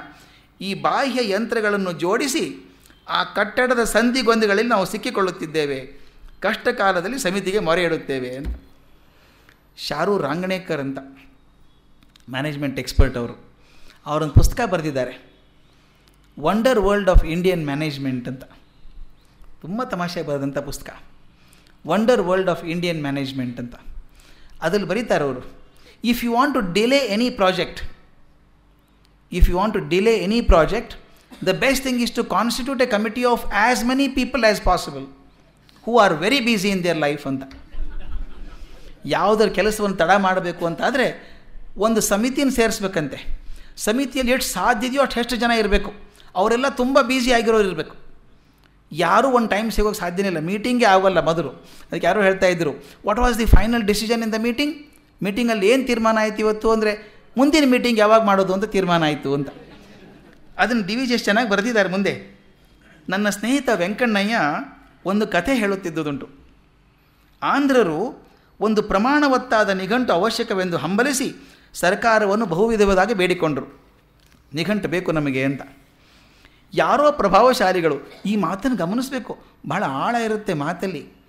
ಈ ಬಾಹ್ಯ ಯಂತ್ರಗಳನ್ನು ಜೋಡಿಸಿ ಆ ಕಟ್ಟಡದ ಸಂಧಿಗೊಂದಿಗಳಲ್ಲಿ ನಾವು ಸಿಕ್ಕಿಕೊಳ್ಳುತ್ತಿದ್ದೇವೆ. ಕಷ್ಟ ಕಾಲದಲ್ಲಿ ಸಮಿತಿಗೆ ಮೊರೆ ಇಡುತ್ತೇವೆ ಅಂತ. ಶಾರು ರಾಂಗಣೇಕರ್ ಅಂತ. ಮ್ಯಾನೇಜ್ಮೆಂಟ್ ಎಕ್ಸ್ಪರ್ಟ್ ಅವರು. ಅವರೊಂದು ಪುಸ್ತಕ ಬರೆದಿದ್ದಾರೆ. Wonder world of Indian management ಅಂತ. ತುಂಬ ತಮಾಷೆ ಬರೆದಂಥ ಪುಸ್ತಕ. Wonder world of Indian management ಅಂತ. ಅದರಲ್ಲಿ ಬರೀತಾರೆ ಅವರು. If you want to delay any project if you want to delay any project the best thing is to constitute a committee of as many people as possible who are very busy in their life ಅಂತ. ಯಾವುದರ ಕೆಲಸವನ್ನು ತಡ ಮಾಡಬೇಕು ಅಂತಾದರೆ ಒಂದು ಸಮಿತಿಯನ್ನು ಸೇರಿಸ್ಬೇಕಂತೆ. ಸಮಿತಿಯಲ್ಲಿ ಎಷ್ಟು ಸಾಧ್ಯ ಇದೆಯೋ ಅಷ್ಟು ಎಷ್ಟು ಜನ ಇರಬೇಕು. ಅವರೆಲ್ಲ ತುಂಬ ಬ್ಯುಸಿ ಆಗಿರೋರು ಇರಬೇಕು. ಯಾರೂ ಒಂದು ಟೈಮ್ ಸಿಗೋಕ್ಕೆ ಸಾಧ್ಯನೇ ಇಲ್ಲ. ಮೀಟಿಂಗೇ ಆಗೋಲ್ಲ ಮೊದಲು ಅದಕ್ಕೆ ಯಾರೋ ಹೇಳ್ತಾ ಇದ್ದರು what was the final decision in the meeting ಮೀಟಿಂಗಲ್ಲಿ ಏನು ತೀರ್ಮಾನ ಆಯಿತು ಇವತ್ತು? ಅಂದರೆ, ಮುಂದಿನ ಮೀಟಿಂಗ್ ಯಾವಾಗ ಮಾಡೋದು ಅಂತ ತೀರ್ಮಾನ ಆಯಿತು ಅಂತ. ಅದನ್ನು ಡಿ ವಿ ಜಿ ಚೆನ್ನಾಗಿ ಬರೆದಿದ್ದಾರೆ ಮುಂದೆ. ನನ್ನ ಸ್ನೇಹಿತ ವೆಂಕಣ್ಣಯ್ಯ ಒಂದು ಕಥೆ ಹೇಳುತ್ತಿದ್ದುದುಂಟು. ಆಂಧ್ರರು ಒಂದು ಪ್ರಮಾಣವತ್ತಾದ ನಿಘಂಟು ಅವಶ್ಯಕವೆಂದು ಹಂಬಲಿಸಿ ಸರ್ಕಾರವನ್ನು ಬಹುವಿಧವಾದಾಗಿ ಬೇಡಿಕೊಂಡರು. ನಿಘಂಟು ಬೇಕು ನಮಗೆ ಅಂತ. ಯಾರೋ ಪ್ರಭಾವಶಾಲಿಗಳು ಈ ಮಾತನ್ನು ಗಮನಿಸಬೇಕು. ಬಹಳ ಆಳ ಇರುತ್ತೆ ಮಾತಲ್ಲಿ.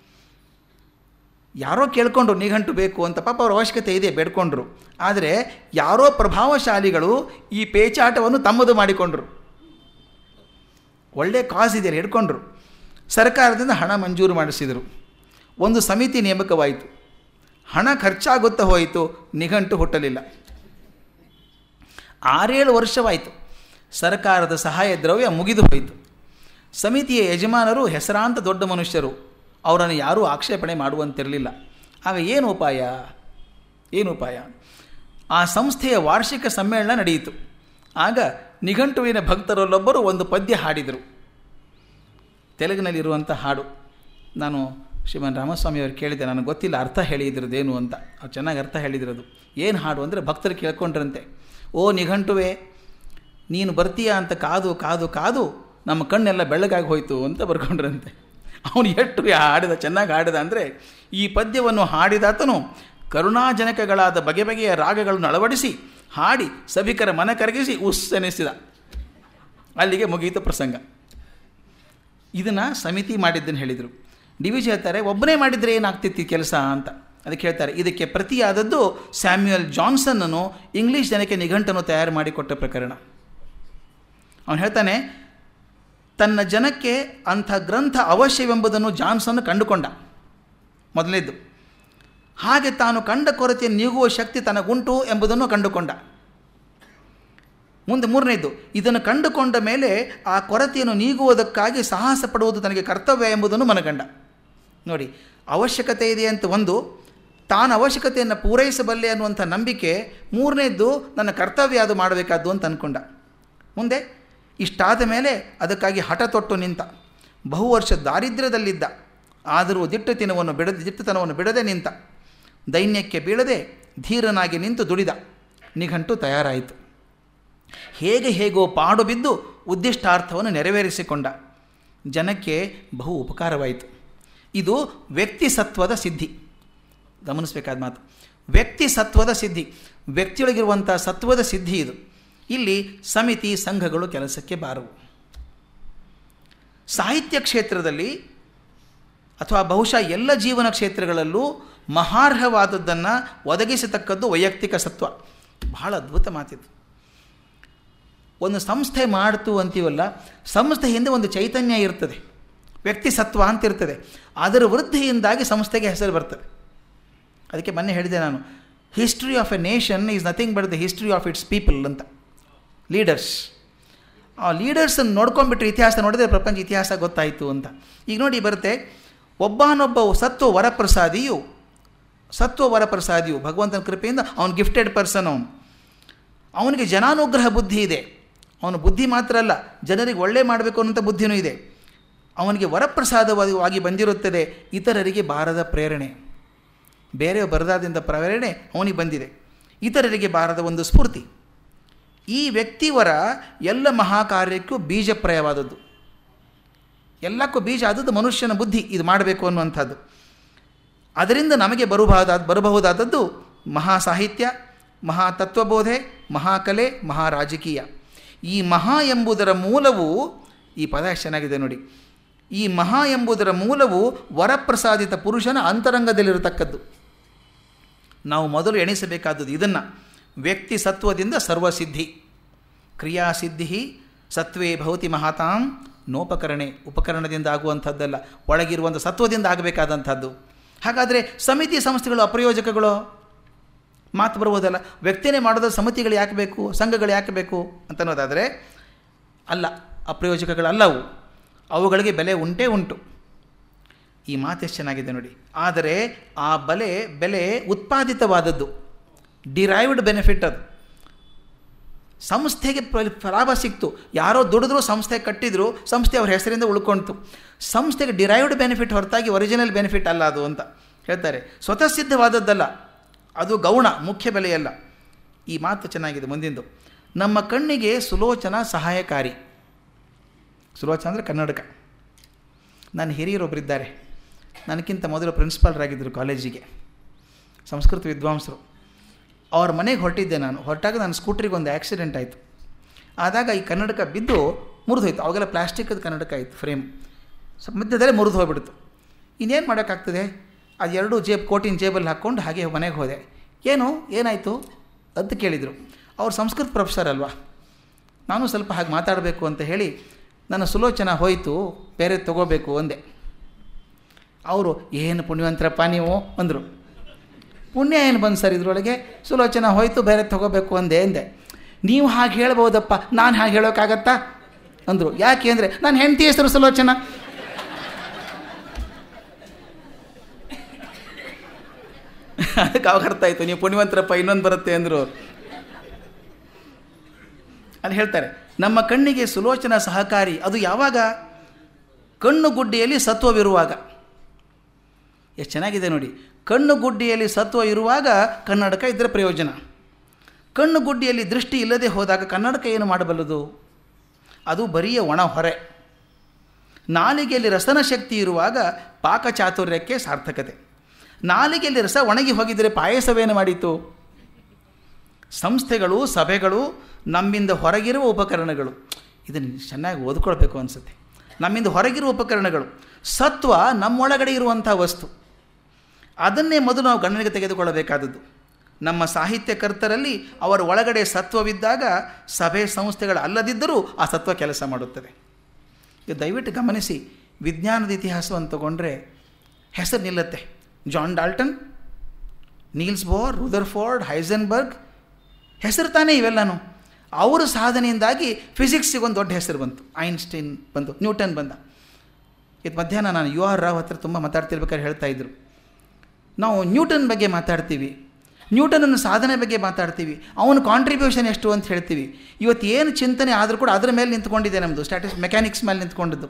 ಯಾರೋ ಕೇಳ್ಕೊಂಡ್ರು ನಿಘಂಟು ಬೇಕು ಅಂತ ಪಾಪ ಅವ್ರ ಅವಶ್ಯಕತೆ ಇದೆ, ಬೇಡ್ಕೊಂಡ್ರು. ಆದರೆ ಯಾರೋ ಪ್ರಭಾವಶಾಲಿಗಳು ಈ ಪೇಚಾಟವನ್ನು ತಮ್ಮದು ಮಾಡಿಕೊಂಡ್ರು. ಒಳ್ಳೆ ಕಾಸ್ ಇದೆಯಲ್ಲ ಹಿಡ್ಕೊಂಡ್ರು. ಸರ್ಕಾರದಿಂದ ಹಣ ಮಂಜೂರು ಮಾಡಿಸಿದರು. ಒಂದು ಸಮಿತಿ ನೇಮಕವಾಯಿತು. ಹಣ ಖರ್ಚಾಗುತ್ತಾ ಹೋಯಿತು ನಿಘಂಟು ಹುಟ್ಟಲಿಲ್ಲ. ಆರೇಳು ವರ್ಷವಾಯಿತು. ಸರ್ಕಾರದ ಸಹಾಯ ದ್ರವ್ಯ ಮುಗಿದು ಹೋಯಿತು. ಸಮಿತಿಯ ಯಜಮಾನರು ಹೆಸರಾಂತ ದೊಡ್ಡ ಮನುಷ್ಯರು. ಅವರನ್ನು ಯಾರೂ ಆಕ್ಷೇಪಣೆ ಮಾಡುವಂತಿರಲಿಲ್ಲ. ಆಗ ಏನು ಉಪಾಯ? ಏನು ಉಪಾಯ? ಆ ಸಂಸ್ಥೆಯ ವಾರ್ಷಿಕ ಸಮ್ಮೇಳನ ನಡೆಯಿತು. ಆಗ ನಿಘಂಟುವಿನ ಭಕ್ತರಲ್ಲೊಬ್ಬರು ಒಂದು ಪದ್ಯ ಹಾಡಿದರು. ತೆಲುಗಿನಲ್ಲಿರುವಂಥ ಹಾಡು. ನಾನು ಶ್ರೀಮನ್ ರಾಮಸ್ವಾಮಿಯವರು ಕೇಳಿದೆ, ನನಗೆ ಗೊತ್ತಿಲ್ಲ, ಅರ್ಥ ಹೇಳಿದ್ರದ್ದೇನು ಅಂತ. ಅವ್ರು ಚೆನ್ನಾಗಿ ಅರ್ಥ ಹೇಳಿದಿರೋದು ಏನು ಹಾಡು ಅಂದರೆ ಭಕ್ತರು ಕೇಳ್ಕೊಂಡ್ರಂತೆ. ಓ ನಿಘಂಟುವೆ ನೀನು ಬರ್ತೀಯಾ ಅಂತ ಕಾದು ಕಾದು ಕಾದು ನಮ್ಮ ಕಣ್ಣೆಲ್ಲ ಬೆಳ್ಳಗಾಗಿ ಹೋಯಿತು ಅಂತ ಬರ್ಕೊಂಡ್ರಂತೆ. ಅವನು ಎಷ್ಟು ಹಾಡಿದ, ಚೆನ್ನಾಗಿ ಹಾಡಿದ ಅಂದರೆ ಈ ಪದ್ಯವನ್ನು ಹಾಡಿದಾತನು ಕರುಣಾಜನಕಗಳಾದ ಬಗೆ ಬಗೆಯ ರಾಗಗಳನ್ನು ಅಳವಡಿಸಿ ಹಾಡಿ ಸಭಿಕರ ಮನ ಕರಗಿಸಿ ಉಸ್ಸೆನಿಸಿದ. ಅಲ್ಲಿಗೆ ಮುಗಿಯಿತು ಪ್ರಸಂಗ. ಇದನ್ನು ಸಮಿತಿ ಮಾಡಿದ್ದನ್ನು ಹೇಳಿದರು. ಡಿ ವಿ ಜಿ ಹೇಳ್ತಾರೆ, ಒಬ್ಬನೇ ಮಾಡಿದರೆ ಏನಾಗ್ತಿತ್ತು ಈ ಕೆಲಸ ಅಂತ? ಅದಕ್ಕೆ ಹೇಳ್ತಾರೆ, ಇದಕ್ಕೆ ಪ್ರತಿಯಾದದ್ದು ಸ್ಯಾಮ್ಯುಯಲ್ ಜಾನ್ಸನ್ನನು ಇಂಗ್ಲೀಷ್ ಜನಕ್ಕೆ ನಿಘಂಟನ್ನು ತಯಾರು ಮಾಡಿಕೊಟ್ಟ ಪ್ರಕರಣ. ಅವನು ಹೇಳ್ತಾನೆ, ತನ್ನ ಜನಕ್ಕೆ ಅಂಥ ಗ್ರಂಥ ಅವಶ್ಯವೆಂಬುದನ್ನು ಜಾನ್ಸನ್ ಕಂಡುಕೊಂಡ. ಮೊದಲನೇದ್ದು, ಹಾಗೆ ತಾನು ಕಂಡ ಕೊರತೆ ನೀಗುವ ಶಕ್ತಿ ತನಗುಂಟು ಎಂಬುದನ್ನು ಕಂಡುಕೊಂಡ. ಮುಂದೆ ಮೂರನೇದು, ಇದನ್ನು ಕಂಡುಕೊಂಡ ಮೇಲೆ ಆ ಕೊರತೆಯನ್ನು ನೀಗುವುದಕ್ಕಾಗಿ ಸಾಹಸ ಪಡುವುದು ತನಗೆ ಕರ್ತವ್ಯ ಎಂಬುದನ್ನು ಮನಗಂಡ. ನೋಡಿ, ಅವಶ್ಯಕತೆ ಇದೆ ಅಂತ ಒಂದು, ತಾನು ಅವಶ್ಯಕತೆಯನ್ನು ಪೂರೈಸಬಲ್ಲೆ ಅನ್ನುವಂಥ ನಂಬಿಕೆ, ಮೂರನೇದ್ದು, ನನ್ನ ಕರ್ತವ್ಯ ಅದು ಮಾಡಬೇಕಾದ್ದು ಅಂತ ಅಂದ್ಕೊಂಡ ಮುಂದೆ ಇಷ್ಟಾದ ಮೇಲೆ ಅದಕ್ಕಾಗಿ ಹಠ ತೊಟ್ಟು ನಿಂತ. ಬಹು ವರ್ಷ ದಾರಿದ್ರ್ಯದಲ್ಲಿದ್ದ. ಆದರೂ ದಿಟ್ಟತನವನ್ನು ಬಿಡದೆ ದಿಟ್ಟತನವನ್ನು ಬಿಡದೆ ನಿಂತ. ದೈನ್ಯಕ್ಕೆ ಬೀಳದೆ ಧೀರನಾಗಿ ನಿಂತು ದುಡಿದ. ನಿಘಂಟು ತಯಾರಾಯಿತು. ಹೇಗೆ ಹೇಗೋ ಪಾಡು ಬಿದ್ದು ಉದ್ದಿಷ್ಟಾರ್ಥವನ್ನು ನೆರವೇರಿಸಿಕೊಂಡ. ಜನಕ್ಕೆ ಬಹು ಉಪಕಾರವಾಯಿತು. ಇದು ವ್ಯಕ್ತಿ ಸತ್ವದ ಸಿದ್ಧಿ. ಗಮನಿಸಬೇಕಾದ ಮಾತು. ವ್ಯಕ್ತಿ ಸತ್ವದ ಸಿದ್ಧಿ. ವ್ಯಕ್ತಿಯೊಳಗಿರುವಂಥ ಸತ್ವದ ಸಿದ್ಧಿ ಇದು. ಇಲ್ಲಿ ಸಮಿತಿ ಸಂಘಗಳು ಕೆಲಸಕ್ಕೆ ಬಾರವು. ಸಾಹಿತ್ಯ ಕ್ಷೇತ್ರದಲ್ಲಿ ಅಥವಾ ಬಹುಶಃ ಎಲ್ಲ ಜೀವನ ಕ್ಷೇತ್ರಗಳಲ್ಲೂ ಮಹಾರ್ಹವಾದದ್ದನ್ನು ಒದಗಿಸತಕ್ಕದ್ದು ವೈಯಕ್ತಿಕ ಸತ್ವ. ಬಹಳ ಅದ್ಭುತ ಮಾತಿದು. ಒಂದು ಸಂಸ್ಥೆ ಮಾಡ್ತು ಅಂತೀವಲ್ಲ, ಸಂಸ್ಥೆ ಹಿಂದೆ ಒಂದು ಚೈತನ್ಯ ಇರ್ತದೆ, ವ್ಯಕ್ತಿ ಸತ್ವ ಅಂತ ಇರ್ತದೆ, ಅದರ ವೃದ್ಧಿಯಿಂದಾಗಿ ಸಂಸ್ಥೆಗೆ ಹೆಸರು ಬರ್ತದೆ. ಅದಕ್ಕೆ ಮೊನ್ನೆ ಹೇಳಿದೆ ನಾನು history of a nation is nothing but the history of its people ಅಂತ. ಲೀಡರ್ಸ್ ಆ ಲೀಡರ್ಸನ್ನು ನೋಡ್ಕೊಂಡ್ಬಿಟ್ರೆ ಇತಿಹಾಸ ನೋಡಿದ್ರೆ ಪ್ರಪಂಚ ಇತಿಹಾಸ ಗೊತ್ತಾಯಿತು ಅಂತ. ಈಗ ನೋಡಿ ಬರುತ್ತೆ, ಒಬ್ಬನೊಬ್ಬ ಸತ್ವ ವರಪ್ರಸಾದಿಯು ಸತ್ವ ವರಪ್ರಸಾದಿಯು, ಭಗವಂತನ ಕೃಪೆಯಿಂದ ಅವನು ಗಿಫ್ಟೆಡ್ ಪರ್ಸನ್ ಅವನು. ಅವನಿಗೆ ಜನಾನುಗ್ರಹ ಬುದ್ಧಿ ಇದೆ. ಅವನು ಬುದ್ಧಿ ಮಾತ್ರ ಅಲ್ಲ, ಜನರಿಗೆ ಒಳ್ಳೆ ಮಾಡಬೇಕು ಅನ್ನೋಂಥ ಬುದ್ಧಿನೂ ಇದೆ. ಅವನಿಗೆ ವರಪ್ರಸಾದವಾಗಿ ಬಂದಿರುತ್ತದೆ, ಇತರರಿಗೆ ಬಾರದ ಪ್ರೇರಣೆ. ಬೇರೆ ಬರದಾದಿಂದ ಪ್ರೇರಣೆ ಅವನಿಗೆ ಬಂದಿದೆ. ಇತರರಿಗೆ ಬಾರದ ಒಂದು ಸ್ಫೂರ್ತಿ. ಈ ವ್ಯಕ್ತಿವರ ಎಲ್ಲ ಮಹಾಕಾರ್ಯಕ್ಕೂ ಬೀಜಪ್ರಾಯವಾದದ್ದು. ಎಲ್ಲಕ್ಕೂ ಬೀಜ ಆದದ್ದು ಮನುಷ್ಯನ ಬುದ್ಧಿ, ಇದು ಮಾಡಬೇಕು ಅನ್ನುವಂಥದ್ದು. ಅದರಿಂದ ನಮಗೆ ಬರಬಹುದಾದ ಬರಬಹುದಾದದ್ದು ಮಹಾ ಸಾಹಿತ್ಯ ಮಹಾ ತತ್ವಬೋಧೆ ಮಹಾಕಲೆ, ಮಹಾರಾಜಕೀಯ. ಈ ಮಹಾ ಎಂಬುದರ ಮೂಲವು, ಈ ಪದ ಚೆನ್ನಾಗಿದೆ ನೋಡಿ. ಈ ಮಹಾ ಎಂಬುದರ ಮೂಲವು ವರಪ್ರಸಾದಿತ ಪುರುಷನ ಅಂತರಂಗದಲ್ಲಿರತಕ್ಕದ್ದು. ನಾವು ಮೊದಲು ಎಣಿಸಬೇಕಾದದ್ದು ಇದನ್ನು. ವ್ಯಕ್ತಿ ಸತ್ವದಿಂದ ಸರ್ವಸಿದ್ಧಿ. ಕ್ರಿಯಾಸಿದ್ಧಿ ಸತ್ವೇ ಭವತಿ ಮಹಾತಾಂ ನೋಪಕರಣೆ, ಉಪಕರಣದಿಂದ ಆಗುವಂಥದ್ದಲ್ಲ. ಒಳಗಿರುವಂಥ ಸತ್ವದಿಂದ ಆಗಬೇಕಾದಂಥದ್ದು. ಹಾಗಾದರೆ ಸಮಿತಿ ಸಂಸ್ಥೆಗಳು ಅಪ್ರಯೋಜಕಗಳು? ಮಾತು ಬರುವುದಲ್ಲ. ವ್ಯಕ್ತಿನೇ ಮಾಡೋದ ಸಮಿತಿಗಳು ಯಾಕೆ ಬೇಕು? ಸಂಘಗಳು ಯಾಕೆ ಬೇಕು ಅಂತ ಅನ್ನೋದಾದರೆ ಅಲ್ಲ, ಅಪ್ರಯೋಜಕಗಳಲ್ಲವು. ಅವುಗಳಿಗೆ ಬೆಲೆ ಉಂಟೇ ಉಂಟು. ಈ ಮಾತು ಎಷ್ಟು ಚೆನ್ನಾಗಿದೆ ನೋಡಿ. ಆದರೆ ಆ ಬಲೆ, ಬೆಲೆ ಉತ್ಪಾದಿತವಾದದ್ದು. ಡಿರೈವ್ಡ್ ಬೆನಿಫಿಟ್ ಅದು. ಸಂಸ್ಥೆಗೆ ಲಾಭ ಸಿಕ್ತು. ಯಾರೋ ದುಡಿದ್ರು ಸಂಸ್ಥೆ ಕಟ್ಟಿದ್ರು, ಸಂಸ್ಥೆ ಅವ್ರ ಹೆಸರಿಂದ ಉಳ್ಕೊಳ್ತು ಸಂಸ್ಥೆಗೆ ಡಿರೈವ್ಡ್ ಬೆನಿಫಿಟ್ ಹೊರತಾಗಿ ಒರಿಜಿನಲ್ ಬೆನಿಫಿಟ್ ಅಲ್ಲ ಅದು ಅಂತ ಹೇಳ್ತಾರೆ. ಸ್ವತಃ ಸಿದ್ಧವಾದದ್ದಲ್ಲ. ಅದು ಗೌಣ, ಮುಖ್ಯ ಬೆಲೆಯಲ್ಲ. ಈ ಮಾತು ಚೆನ್ನಾಗಿದೆ ಮುಂದಿಂದು. ನಮ್ಮ ಕಣ್ಣಿಗೆ ಸುಲೋಚನ ಸಹಾಯಕಾರಿ. ಸುಲೋಚನ ಅಂದರೆ ಕನ್ನಡಕ. ನನ್ನ ಹಿರಿಯರೊಬ್ಬರಿದ್ದಾರೆ ನನಗಿಂತ ಮೊದಲು ಪ್ರಿನ್ಸಿಪಾಲ್ರಾಗಿದ್ದರು ಕಾಲೇಜಿಗೆ ಸಂಸ್ಕೃತ ವಿದ್ವಾಂಸರು. ಅವ್ರ ಮನೆಗೆ ಹೊರಟಿದ್ದೆ ನಾನು. ಹೊರಟಾಗ ನನ್ನ ಸ್ಕೂಟ್ರಿಗೆ ಒಂದು ಆ್ಯಕ್ಸಿಡೆಂಟ್ ಆಯಿತು. ಆದಾಗ ಈ ಕನ್ನಡಕ ಬಿದ್ದು ಮುರಿದೋಯ್ತು. ಅವಾಗೆಲ್ಲ ಪ್ಲಾಸ್ಟಿಕ್ಕದ ಕನ್ನಡಕ ಆಯಿತು ಫ್ರೇಮ್. ಮಧ್ಯದಲ್ಲೇ ಮುರಿದು ಹೋಗ್ಬಿಡ್ತು. ಇನ್ನೇನು ಮಾಡೋಕ್ಕಾಗ್ತದೆ? ಅದು ಎರಡು ಜೇಬ್, ಕೋಟಿನ ಜೇಬಲ್ಲಿ ಹಾಕ್ಕೊಂಡು ಹಾಗೆ ಮನೆಗೆ ಹೋದೆ. ಏನು? ಏನಾಯಿತು? ಅಂತ ಕೇಳಿದರು. ಅವ್ರು ಸಂಸ್ಕೃತ ಪ್ರೊಫೆಸರ್ ಅಲ್ವಾ? ನಾನು ಸ್ವಲ್ಪ ಹಾಗೆ ಮಾತಾಡಬೇಕು ಅಂತ ಹೇಳಿ ನನ್ನ ಸುಲೋಚನ ಹೋಯಿತು, ಬೇರೆ ತಗೋಬೇಕು ಅಂದೆ. ಅವರು, ಏನು ಪುಣ್ಯವಂತರಪ್ಪ ನೀವು? ಅಂದರು. ಪುಣ್ಯ ಏನು ಬಂದು ಸರ್ ಇದರೊಳಗೆ? ಸುಲೋಚನ ಹೋಯ್ತು, ಬೇರೆ ತೊಗೋಬೇಕು ಅಂದೆ ಅಂದೆ. ನೀವು ಹಾಗೆ ಹೇಳ್ಬೋದಪ್ಪ, ನಾನು ಹಾಗೆ ಹೇಳೋಕ್ಕಾಗತ್ತಾ ಅಂದರು. ಯಾಕೆ ಅಂದರೆ, ನಾನು ಹೆಂಡತಿ ಹೆಸರು ಸುಲೋಚನ. ಅದಕ್ಕೆ ಅವಾಗ ಅರ್ಥ ಆಯಿತು, ನೀವು ಪುಣ್ಯವಂತರಪ್ಪ, ಇನ್ನೊಂದು ಬರುತ್ತೆ ಅಂದರು. ಅಲ್ಲಿ ಹೇಳ್ತಾರೆ, ನಮ್ಮ ಕಣ್ಣಿಗೆ ಸುಲೋಚನ ಸಹಕಾರಿ, ಅದು ಯಾವಾಗ? ಕಣ್ಣು ಗುಡ್ಡೆಯಲ್ಲಿ ಸತ್ವವಿರುವಾಗ. ಎಷ್ಟು ಚೆನ್ನಾಗಿದೆ ನೋಡಿ. ಕಣ್ಣು ಗುಡ್ಡಿಯಲ್ಲಿ ಸತ್ವ ಇರುವಾಗ ಕನ್ನಡಕ ಇದರ ಪ್ರಯೋಜನ. ಕಣ್ಣು ಗುಡ್ಡಿಯಲ್ಲಿ ದೃಷ್ಟಿ ಇಲ್ಲದೆ ಹೋದಾಗ ಕನ್ನಡಕ ಏನು ಮಾಡಬಲ್ಲದು? ಅದು ಬರಿಯ ಒಣ ಹೊರೆ. ನಾಲಿಗೆಯಲ್ಲಿ ರಸನ ಶಕ್ತಿ ಇರುವಾಗ ಪಾಕಚಾತುರ್ಯಕ್ಕೆ ಸಾರ್ಥಕತೆ. ನಾಲಿಗೆಯಲ್ಲಿ ರಸ ಒಣಗಿ ಹೋಗಿದರೆ ಪಾಯಸವೇನು ಮಾಡಿತು? ಸಂಸ್ಥೆಗಳು, ಸಭೆಗಳು, ನಮ್ಮಿಂದ ಹೊರಗಿರುವ ಉಪಕರಣಗಳು. ಇದನ್ನು ಚೆನ್ನಾಗಿ ಓದ್ಕೊಳ್ಬೇಕು ಅನಿಸುತ್ತೆ. ನಮ್ಮಿಂದ ಹೊರಗಿರುವ ಉಪಕರಣಗಳು. ಸತ್ವ ನಮ್ಮೊಳಗಡೆ ಇರುವಂಥ ವಸ್ತು. ಅದನ್ನೇ ಮೊದಲು ನಾವು ಗಣನೆಗೆ ತೆಗೆದುಕೊಳ್ಳಬೇಕಾದದ್ದು. ನಮ್ಮ ಸಾಹಿತ್ಯಕರ್ತರಲ್ಲಿ ಅವರ ಒಳಗಡೆ ಸತ್ವವಿದ್ದಾಗ ಸಭೆ ಸಂಸ್ಥೆಗಳು ಅಲ್ಲದಿದ್ದರೂ ಆ ಸತ್ವ ಕೆಲಸ ಮಾಡುತ್ತದೆ ದಯವಿಟ್ಟು ಗಮನಿಸಿ, ವಿಜ್ಞಾನದ ಇತಿಹಾಸವನ್ನು ತಗೊಂಡ್ರೆ ಹೆಸರು ನಿಲ್ಲತ್ತೆ. John Dalton, Niels Bohr, Rutherford, Heisenberg, ಹೆಸರು ತಾನೇ ಇವೆಲ್ಲನೂ. ಅವರ ಸಾಧನೆಯಿಂದಾಗಿ ಫಿಸಿಕ್ಸಿಗೆ ಒಂದು ದೊಡ್ಡ ಹೆಸರು ಬಂತು. ಐನ್ಸ್ಟೈನ್ ಬಂತು ನ್ಯೂಟನ್ ಬಂದ. ಇದು ಮಧ್ಯಾಹ್ನ ನಾನು ಯು ಆರ್ ರಾವ್ ಹತ್ರ ತುಂಬ ಮಾತಾಡ್ತಿರ್ಬೇಕಾದ್ರೆ ಹೇಳ್ತಾ ಇದ್ರು. ನಾವು ನ್ಯೂಟನ್ ಬಗ್ಗೆ ಮಾತಾಡ್ತೀವಿ. ನ್ಯೂಟನನ್ನು ಸಾಧನೆ ಬಗ್ಗೆ ಮಾತಾಡ್ತೀವಿ. ಅವನ ಕಾಂಟ್ರಿಬ್ಯೂಷನ್ ಎಷ್ಟು ಅಂತ ಹೇಳ್ತೀವಿ. ಇವತ್ತು ಏನು ಚಿಂತನೆ ಆದರೂ ಕೂಡ ಅದರ ಮೇಲೆ ನಿಂತ್ಕೊಂಡಿದೆ ನಮ್ಮದು ಸ್ಟ್ಯಾಟಿಸ್ ಮೆಕ್ಯಾನಿಕ್ಸ್ ಮೇಲೆ ನಿಂತ್ಕೊಂಡಿದ್ದು.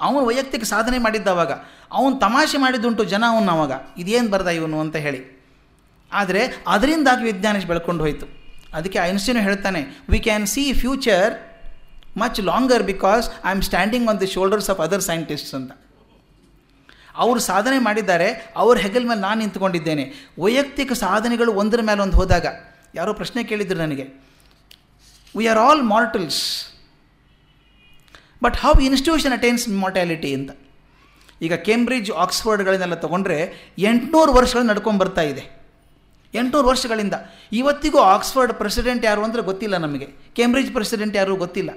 ಅವನು ವೈಯಕ್ತಿಕ ಸಾಧನೆ ಮಾಡಿದ್ದ ಅವಾಗ ಅವನು ತಮಾಷೆ ಮಾಡಿದ್ದುಂಟು ಜನ ಅವನು ಅವಾಗ. ಇದೇನು ಬರ್ದ ಇವನು ಅಂತ ಹೇಳಿ. ಆದರೆ ಅದರಿಂದಾಗಿ ವಿಜ್ಞಾನ ಬೆಳ್ಕೊಂಡು ಹೋಯಿತು. ಅದಕ್ಕೆ ಐನ್ಸ್ಟೀನ್ ಹೇಳ್ತಾನೆ we can see future much longer because I am standing on the shoulders of other scientists ಅಂತ. ಅವರು ಸಾಧನೆ ಮಾಡಿದ್ದಾರೆ, ಅವ್ರ ಹೆಗಲ್ ಮೇಲೆ ನಾನು ನಿಂತ್ಕೊಂಡಿದ್ದೇನೆ. ವೈಯಕ್ತಿಕ ಸಾಧನೆಗಳು ಒಂದರ ಮೇಲೆ ಒಂದು ಹೋದಾಗ, ಯಾರೋ ಪ್ರಶ್ನೆ ಕೇಳಿದ್ರು ನನಗೆ we are all mortals but how institution attains mortality ಅಂತ. ಈಗ ಕೇಂಬ್ರಿಡ್ಜ್, ಆಕ್ಸ್ಫರ್ಡ್ಗಳನ್ನೆಲ್ಲ ತೊಗೊಂಡ್ರೆ ಎಂಟುನೂರು ವರ್ಷಗಳು ನಡ್ಕೊಂಡು ಬರ್ತಾ ಇದೆ. ಎಂಟುನೂರು ವರ್ಷಗಳಿಂದ. ಇವತ್ತಿಗೂ ಆಕ್ಸ್ಫರ್ಡ್ ಪ್ರೆಸಿಡೆಂಟ್ ಯಾರು ಅಂದರೆ ಗೊತ್ತಿಲ್ಲ ನಮಗೆ. ಕೇಂಬ್ರಿಡ್ಜ್ ಪ್ರೆಸಿಡೆಂಟ್ ಯಾರು ಗೊತ್ತಿಲ್ಲ.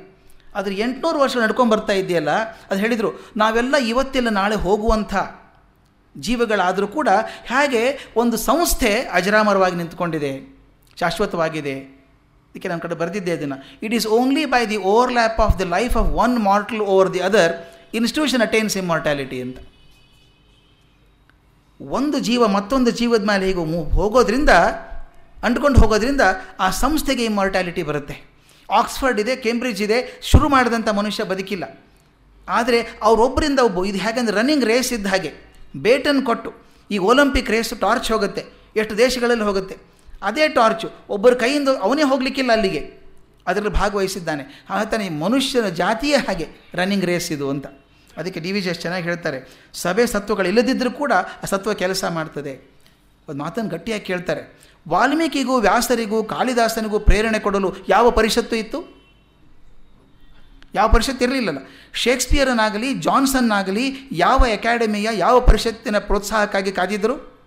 ಆದರೆ ಎಂಟುನೂರು ವರ್ಷ ನಡ್ಕೊಂಬರ್ತಾ ಇದೆಯಲ್ಲ ಅದು ಹೇಳಿದರು, ನಾವೆಲ್ಲ ಇವತ್ತಿಲ್ಲ ನಾಳೆ ಹೋಗುವಂಥ ಜೀವಗಳಾದರೂ ಕೂಡ ಹೇಗೆ ಒಂದು ಸಂಸ್ಥೆ ಅಜರಾಮರವಾಗಿ ನಿಂತ್ಕೊಂಡಿದೆ, ಶಾಶ್ವತವಾಗಿದೆ. ಇದಕ್ಕೆ ನಮ್ಮ ಕಡೆ ಬರೆದಿದ್ದೆ ಅದನ್ನು. It is only by the overlap of the life of one mortal over the other institution attains immortality ಅಂತ. ಒಂದು ಜೀವ ಮತ್ತೊಂದು ಜೀವದ ಮೇಲೆ ಹೀಗೆ ಹೋಗೋದ್ರಿಂದ, ಅಂಟ್ಕೊಂಡು ಹೋಗೋದ್ರಿಂದ ಆ ಸಂಸ್ಥೆಗೆ ಇಮ್ಮಾರ್ಟ್ಯಾಲಿಟಿ ಬರುತ್ತೆ. ಆಕ್ಸ್ಫರ್ಡ್ ಇದೆ ಕೇಂಬ್ರಿಡ್ಜ್ ಇದೆ, ಶುರು ಮಾಡಿದಂಥ ಮನುಷ್ಯ ಬದುಕಿಲ್ಲ. ಆದರೆ ಅವರೊಬ್ಬರಿಂದ ಒಬ್ಬ, ಇದು ಹೇಗೆಂದ್ರೆ ರನ್ನಿಂಗ್ ರೇಸ್ ಇದ್ದ ಹಾಗೆ ಬೇಟನ್ ಕೊಟ್ಟು, ಈಗ ಒಲಿಂಪಿಕ್ ರೇಸ್ ಟಾರ್ಚ್ ಹೋಗುತ್ತೆ, ಎಷ್ಟು ದೇಶಗಳಲ್ಲಿ ಹೋಗುತ್ತೆ. ಅದೇ ಟಾರ್ಚು ಒಬ್ಬರ ಕೈಯಿಂದ ಅವನೇ ಹೋಗಲಿಕ್ಕಿಲ್ಲ ಅಲ್ಲಿಗೆ. ಅದರಲ್ಲಿ ಭಾಗವಹಿಸಿದ್ದಾನೆ. ಆತನ ಈ ಮನುಷ್ಯನ ಜಾತಿಯೇ ಹಾಗೆ ರನ್ನಿಂಗ್ ರೇಸ್ ಇದು ಅಂತ. ಅದಕ್ಕೆ ಡಿ ವಿ ಜಿ ಚೆನ್ನಾಗಿ ಹೇಳ್ತಾರೆ, ಸಭೆ ಸತ್ವಗಳು ಇಲ್ಲದಿದ್ದರೂ ಕೂಡ ಆ ಸತ್ವ ಕೆಲಸ ಮಾಡ್ತದೆ. ಒಂದು ಮಾತನ್ನು ಗಟ್ಟಿಯಾಗಿ ಕೇಳ್ತಾರೆ ವಾಲ್ಮೀಕಿಗೂ, ವ್ಯಾಸರಿಗೂ, ಕಾಳಿದಾಸನಿಗೂ ಪ್ರೇರಣೆ ಕೊಡಲು ಯಾವ ಪರಿಷತ್ತು ಇತ್ತು? ಯಾವ ಪರಿಷತ್ತು ಇರಲಿಲ್ಲಲ್ಲ. ಶೇಕ್ಸ್ಪಿಯರನ್ನಾಗಲಿ, ಜಾನ್ಸನ್ನಾಗಲಿ ಯಾವ ಅಕಾಡೆಮಿಯ, ಯಾವ ಪರಿಷತ್ತಿನ ಪ್ರೋತ್ಸಾಹಕ್ಕಾಗಿ ಕಾದಿದ್ದರು?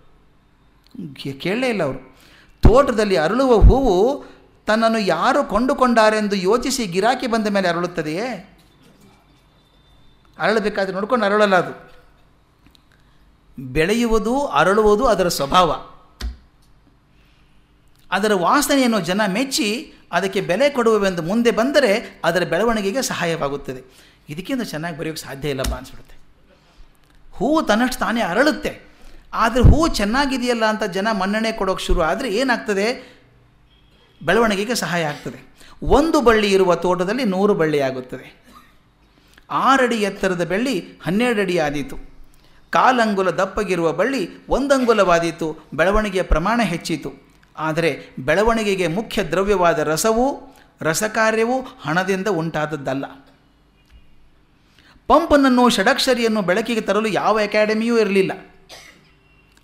ಕೇಳಲೇ ಇಲ್ಲ ಅವರು. ತೋಟದಲ್ಲಿ ಅರಳುವ ಹೂವು ತನ್ನನ್ನು ಯಾರು ಕೊಂಡುಕೊಂಡಾರೆಂದು ಯೋಚಿಸಿ ಗಿರಾಕಿ ಬಂದ ಮೇಲೆ ಅರಳುತ್ತದೆಯೇ? ಅರಳಬೇಕಾದ್ರೆ ನೋಡ್ಕೊಂಡು ಅರಳಲ್ಲ ಅದು. ಬೆಳೆಯುವುದು, ಅರಳುವುದು ಅದರ ಸ್ವಭಾವ. ಅದರ ವಾಸನೆಯನ್ನು ಜನ ಮೆಚ್ಚಿ ಅದಕ್ಕೆ ಬೆಲೆ ಕೊಡುವವೆಂದು ಮುಂದೆ ಬಂದರೆ ಅದರ ಬೆಳವಣಿಗೆಗೆ ಸಹಾಯವಾಗುತ್ತದೆ. ಇದಕ್ಕಿಂತ ಚೆನ್ನಾಗಿ ಬರೆಯೋಕ್ಕೆ ಸಾಧ್ಯ ಇಲ್ಲಪ್ಪ ಅನಿಸ್ಬಿಡುತ್ತೆ. ಹೂವು ತನ್ನಷ್ಟು ತಾನೇ ಅರಳುತ್ತೆ. ಆದರೆ ಹೂವು ಚೆನ್ನಾಗಿದೆಯಲ್ಲ ಅಂತ ಜನ ಮನ್ನಣೆ ಕೊಡೋಕ್ಕೆ ಶುರು ಆದರೆ ಏನಾಗ್ತದೆ? ಬೆಳವಣಿಗೆಗೆ ಸಹಾಯ ಆಗ್ತದೆ. ಒಂದು ಬಳ್ಳಿ ಇರುವ ತೋಟದಲ್ಲಿ ನೂರು ಬಳ್ಳಿ ಆಗುತ್ತದೆ. ಆರಡಿ ಎತ್ತರದ ಬಳ್ಳಿ ಹನ್ನೆರಡಡಿ ಆದೀತು. ಕಾಲಂಗುಲ ದಪ್ಪಗಿರುವ ಬಳ್ಳಿ ಒಂದಂಗುಲವಾದೀತು. ಬೆಳವಣಿಗೆಯ ಪ್ರಮಾಣ ಹೆಚ್ಚಿತು. ಆದರೆ ಬೆಳವಣಿಗೆಗೆ ಮುಖ್ಯ ದ್ರವ್ಯವಾದ ರಸವು ರಸಕಾರ್ಯವು ಹಣದಿಂದ ಉಂಟಾದದ್ದಲ್ಲ. ಪಂಪನನ್ನು ಷಡಕ್ಷರಿಯನ್ನು ಬೆಳಕಿಗೆ ತರಲು ಯಾವ ಅಕಾಡೆಮಿಯೂ ಇರಲಿಲ್ಲ.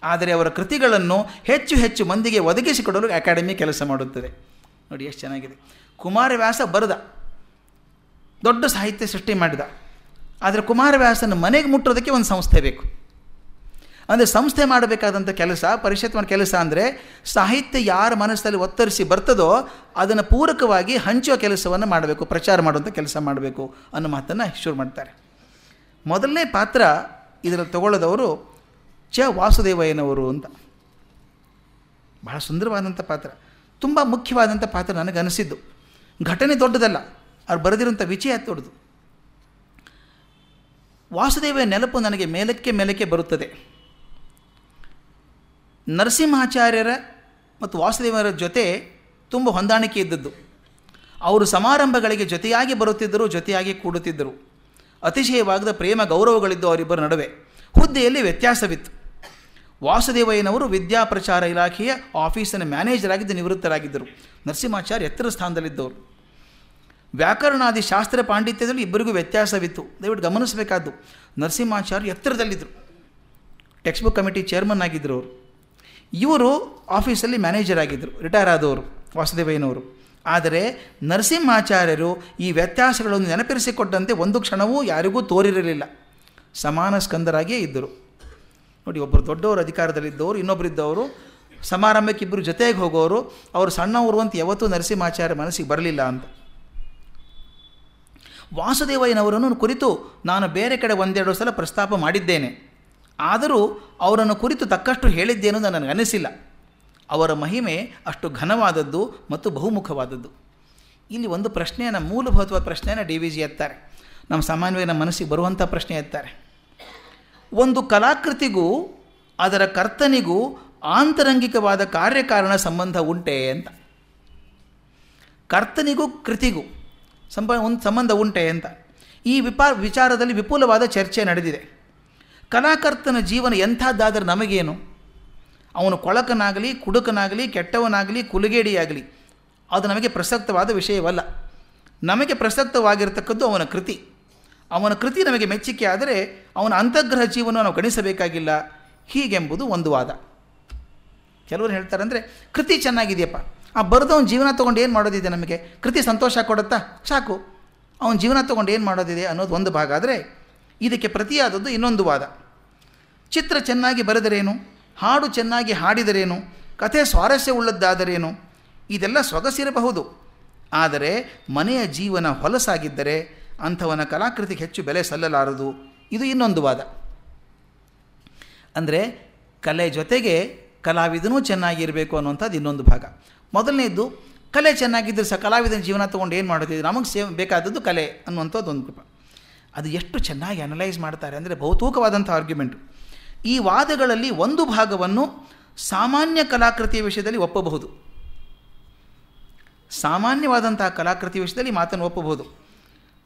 ಆದರೆ ಅವರ ಕೃತಿಗಳನ್ನು ಹೆಚ್ಚು ಹೆಚ್ಚು ಮಂದಿಗೆ ಒದಗಿಸಿಕೊಡಲು ಅಕಾಡೆಮಿ ಕೆಲಸ ಮಾಡುತ್ತದೆ. ನೋಡಿ ಎಷ್ಟು ಚೆನ್ನಾಗಿದೆ. ಕುಮಾರವ್ಯಾಸ ಬರೆದ. ದೊಡ್ಡ ಸಾಹಿತ್ಯ ಸೃಷ್ಟಿ ಮಾಡಿದ. ಆದರೆ ಕುಮಾರವ್ಯಾಸನ ಮನೆಗೆ ಮುಟ್ಟೋದಕ್ಕೆ ಒಂದು ಸಂಸ್ಥೆ ಬೇಕು. ಅಂದರೆ ಸಂಸ್ಥೆ ಮಾಡಬೇಕಾದಂಥ ಕೆಲಸ ಪರಿಷತ್ ಮಾಡೋ ಕೆಲಸ ಅಂದರೆ ಸಾಹಿತ್ಯ ಯಾರ ಮನಸ್ಸಲ್ಲಿ ಒತ್ತರಿಸಿ ಬರ್ತದೋ ಅದನ್ನು ಪೂರಕವಾಗಿ ಹಂಚುವ ಕೆಲಸವನ್ನು ಮಾಡಬೇಕು, ಪ್ರಚಾರ ಮಾಡುವಂಥ ಕೆಲಸ ಮಾಡಬೇಕು ಅನ್ನೋ ಮಾತನ್ನು ಶುರು ಮಾಡ್ತಾರೆ. ಮೊದಲನೇ ಪಾತ್ರ ಇದರಲ್ಲಿ ತಗೊಳ್ಳೋದವರು ಚ ವಾಸುದೇವಯ್ಯನವರು ಅಂತ. ಬಹಳ ಸುಂದರವಾದಂಥ ಪಾತ್ರ. ತುಂಬ ಮುಖ್ಯವಾದಂಥ ಪಾತ್ರ ನನಗೆ ಅನಿಸಿದ್ದು. ಘಟನೆ ದೊಡ್ಡದಲ್ಲ, ಅವ್ರು ಬರೆದಿರುವಂಥ ವಿಜಯ ದೊಡ್ಡದು. ವಾಸುದೇವ ನೆನಪು ನನಗೆ ಮೇಲಕ್ಕೆ ಮೇಲಕ್ಕೆ ಬರುತ್ತದೆ. ನರಸಿಂಹಾಚಾರ್ಯರ ಮತ್ತು ವಾಸುದೇವರ ಜೊತೆ ತುಂಬ ಹೊಂದಾಣಿಕೆ ಇದ್ದದ್ದು. ಅವರು ಸಮಾರಂಭಗಳಿಗೆ ಜೊತೆಯಾಗಿ ಬರುತ್ತಿದ್ದರು, ಜೊತೆಯಾಗಿ ಕೂಡುತ್ತಿದ್ದರು. ಅತಿಶಯವಾಗದ ಪ್ರೇಮ ಗೌರವಗಳಿದ್ದು ಅವರಿಬ್ಬರ ನಡುವೆ. ಹುದ್ದೆಯಲ್ಲಿ ವ್ಯತ್ಯಾಸವಿತ್ತು. ವಾಸುದೇವಯ್ಯನವರು ವಿದ್ಯಾಪ್ರಚಾರ ಇಲಾಖೆಯ ಆಫೀಸಿನ ಮ್ಯಾನೇಜರ್ ಆಗಿದ್ದು ನಿವೃತ್ತರಾಗಿದ್ದರು. ನರಸಿಂಹಾಚಾರ್ಯ ಎತ್ತರ ಸ್ಥಾನದಲ್ಲಿದ್ದವರು. ವ್ಯಾಕರಣಾದಿ ಶಾಸ್ತ್ರ ಪಾಂಡಿತ್ಯದಲ್ಲಿ ಇಬ್ಬರಿಗೂ ವ್ಯತ್ಯಾಸವಿತ್ತು. ದಯವಿಟ್ಟು ಗಮನಿಸಬೇಕಾದ್ದು, ನರಸಿಂಹಾಚಾರ್ಯ ಎತ್ತರದಲ್ಲಿದ್ದರು. ಟೆಕ್ಸ್ಟ್ ಬುಕ್ ಕಮಿಟಿ ಚೇರ್ಮನ್ ಆಗಿದ್ದರು ಅವರು. ಇವರು ಆಫೀಸಲ್ಲಿ ಮ್ಯಾನೇಜರ್ ಆಗಿದ್ದರು, ರಿಟೈರ್ ಆದವರು, ವಾಸುದೇವಯ್ಯನವರು. ಆದರೆ ನರಸಿಂಹಾಚಾರ್ಯರು ಈ ವ್ಯತ್ಯಾಸಗಳನ್ನು ನೆನಪಿರಿಸಿಕೊಟ್ಟಂತೆ ಒಂದು ಕ್ಷಣವೂ ಯಾರಿಗೂ ತೋರಿರಲಿಲ್ಲ. ಸಮಾನ ಸ್ಕಂದರಾಗಿಯೇ ಇದ್ದರು. ನೋಡಿ ಒಬ್ಬರು ದೊಡ್ಡವರು ಅಧಿಕಾರದಲ್ಲಿದ್ದವರು ಇನ್ನೊಬ್ಬರಿದ್ದವರು ಸಮಾರಂಭಕ್ಕೆ ಇಬ್ಬರು ಜೊತೆಗೆ ಹೋಗೋರು, ಅವರು ಸಣ್ಣವರು ಅಂತ ಯಾವತ್ತೂ ನರಸಿಂಹಾಚಾರ್ಯ ಮನಸ್ಸಿಗೆ ಬರಲಿಲ್ಲ ಅಂತ. ವಾಸುದೇವಯ್ಯನವರನ್ನು ಕುರಿತು ನಾನು ಬೇರೆ ಕಡೆ ಒಂದೆರಡು ಸಲ ಪ್ರಸ್ತಾಪ ಮಾಡಿದ್ದೇನೆ. ಆದರೂ ಅವರನ್ನು ಕುರಿತು ತಕ್ಕಷ್ಟು ಹೇಳಿದ್ದೇನು ನನಗೆ ಅನಿಸಿಲ್ಲ ಅವರ ಮಹಿಮೆ ಅಷ್ಟು ಘನವಾದದ್ದು ಮತ್ತು ಬಹುಮುಖವಾದದ್ದು. ಇಲ್ಲಿ ಒಂದು ಪ್ರಶ್ನೆಯನ್ನು, ಮೂಲಭೂತವಾದ ಪ್ರಶ್ನೆಯನ್ನು ಡಿ ವಿ ಜಿ ಎತ್ತಾರೆ. ನಮ್ಮ ಸಾಮಾನ್ಯವಾಗಿ ನಮ್ಮ ಮನಸ್ಸಿಗೆ ಬರುವಂಥ ಪ್ರಶ್ನೆ ಎತ್ತಾರೆ. ಒಂದು ಕಲಾಕೃತಿಗೂ, ಅದರ ಕರ್ತನಿಗೂ ಆಂತರಂಗಿಕವಾದ ಕಾರ್ಯಕಾರಣ ಸಂಬಂಧ ಉಂಟೆ ಅಂತ. ಕರ್ತನಿಗೂ ಕೃತಿಗೂ ಸಂಬ, ಒಂದು ಸಂಬಂಧ ಉಂಟೆ ಅಂತ. ಈ ವಿಪಾ, ವಿಚಾರದಲ್ಲಿ ವಿಪುಲವಾದ ಚರ್ಚೆ ನಡೆದಿದೆ. ಕಲಾಕರ್ತನ ಜೀವನ ಎಂಥದ್ದಾದರೆ ನಮಗೇನು? ಅವನು ಕೊಳಕನಾಗಲಿ, ಕುಡುಕನಾಗಲಿ, ಕೆಟ್ಟವನಾಗಲಿ, ಕುಲುಗೇಡಿಯಾಗಲಿ, ಅದು ನಮಗೆ ಪ್ರಸಕ್ತವಾದ ವಿಷಯವಲ್ಲ. ನಮಗೆ ಪ್ರಸಕ್ತವಾಗಿರತಕ್ಕದ್ದು ಅವನ ಕೃತಿ. ಅವನ ಕೃತಿ ನಮಗೆ ಮೆಚ್ಚುಗೆ ಆದರೆ ಅವನ ಅಂತಗ್ರಹ ಜೀವನ ನಾವು ಗಣಿಸಬೇಕಾಗಿಲ್ಲ. ಹೀಗೆಂಬುದು ಒಂದು ವಾದ. ಕೆಲವರು ಹೇಳ್ತಾರೆ ಅಂದರೆ ಕೃತಿ ಚೆನ್ನಾಗಿದೆಯಪ್ಪ. ಆ ಬರೆದವನ ಜೀವನ ತೊಗೊಂಡು ಏನು ಮಾಡೋದಿದೆ ನಮಗೆ? ಕೃತಿ ಸಂತೋಷ ಕೊಡುತ್ತಾ? ಸಾಕು. ಅವನ ಜೀವನ ತೊಗೊಂಡು ಏನು ಮಾಡೋದಿದೆ ಅನ್ನೋದು ಒಂದು ಭಾಗ. ಆದರೆ ಇದಕ್ಕೆ ಪ್ರತಿಯಾದದ್ದು ಇನ್ನೊಂದು ವಾದ. ಚಿತ್ರ ಚೆನ್ನಾಗಿ ಬರೆದರೇನು? ಹಾಡು ಚೆನ್ನಾಗಿ ಹಾಡಿದರೇನು? ಕಥೆ ಸ್ವಾರಸ್ಯವುಳ್ಳದ್ದಾದರೇನು? ಇದೆಲ್ಲ ಸೊಗಸಿರಬಹುದು ಆದರೆ ಮನೆಯ ಜೀವನ ಹೊಲಸಾಗಿದ್ದರೆ ಅಂಥವನ ಕಲಾಕೃತಿಗೆ ಹೆಚ್ಚು ಬೆಲೆ ಸಲ್ಲಲಾರದು. ಇದು ಇನ್ನೊಂದು ವಾದ. ಅಂದರೆ ಕಲೆ ಜೊತೆಗೆ ಕಲಾವಿದನೂ ಚೆನ್ನಾಗಿರಬೇಕು ಅನ್ನುವಂಥದ್ದು ಇನ್ನೊಂದು ಭಾಗ. ಮೊದಲನೇದು ಕಲೆ ಚೆನ್ನಾಗಿದ್ದರೆ ಸಹ ಕಲಾವಿದನ ಜೀವನ ತೊಗೊಂಡು ಏನು ಮಾಡೋದು ನಮಗೆ ಸೇವ್ ಬೇಕಾದದ್ದು ಕಲೆ ಅನ್ನುವಂಥದ್ದು ಒಂದು ಕೃಪ ಅದು ಎಷ್ಟು ಚೆನ್ನಾಗಿ ಅನಲೈಸ್ ಮಾಡ್ತಾರೆ ಅಂದರೆ ಬಹುತೂಕವಾದಂಥ ಆರ್ಗ್ಯುಮೆಂಟು ಈ ವಾದಗಳಲ್ಲಿ ಒಂದು ಭಾಗವನ್ನು ಸಾಮಾನ್ಯ ಕಲಾಕೃತಿಯ ವಿಷಯದಲ್ಲಿ ಒಪ್ಪಬಹುದು. ಸಾಮಾನ್ಯವಾದಂತಹ ಕಲಾಕೃತಿ ವಿಷಯದಲ್ಲಿ ಮಾತನ್ನು ಒಪ್ಪಬಹುದು.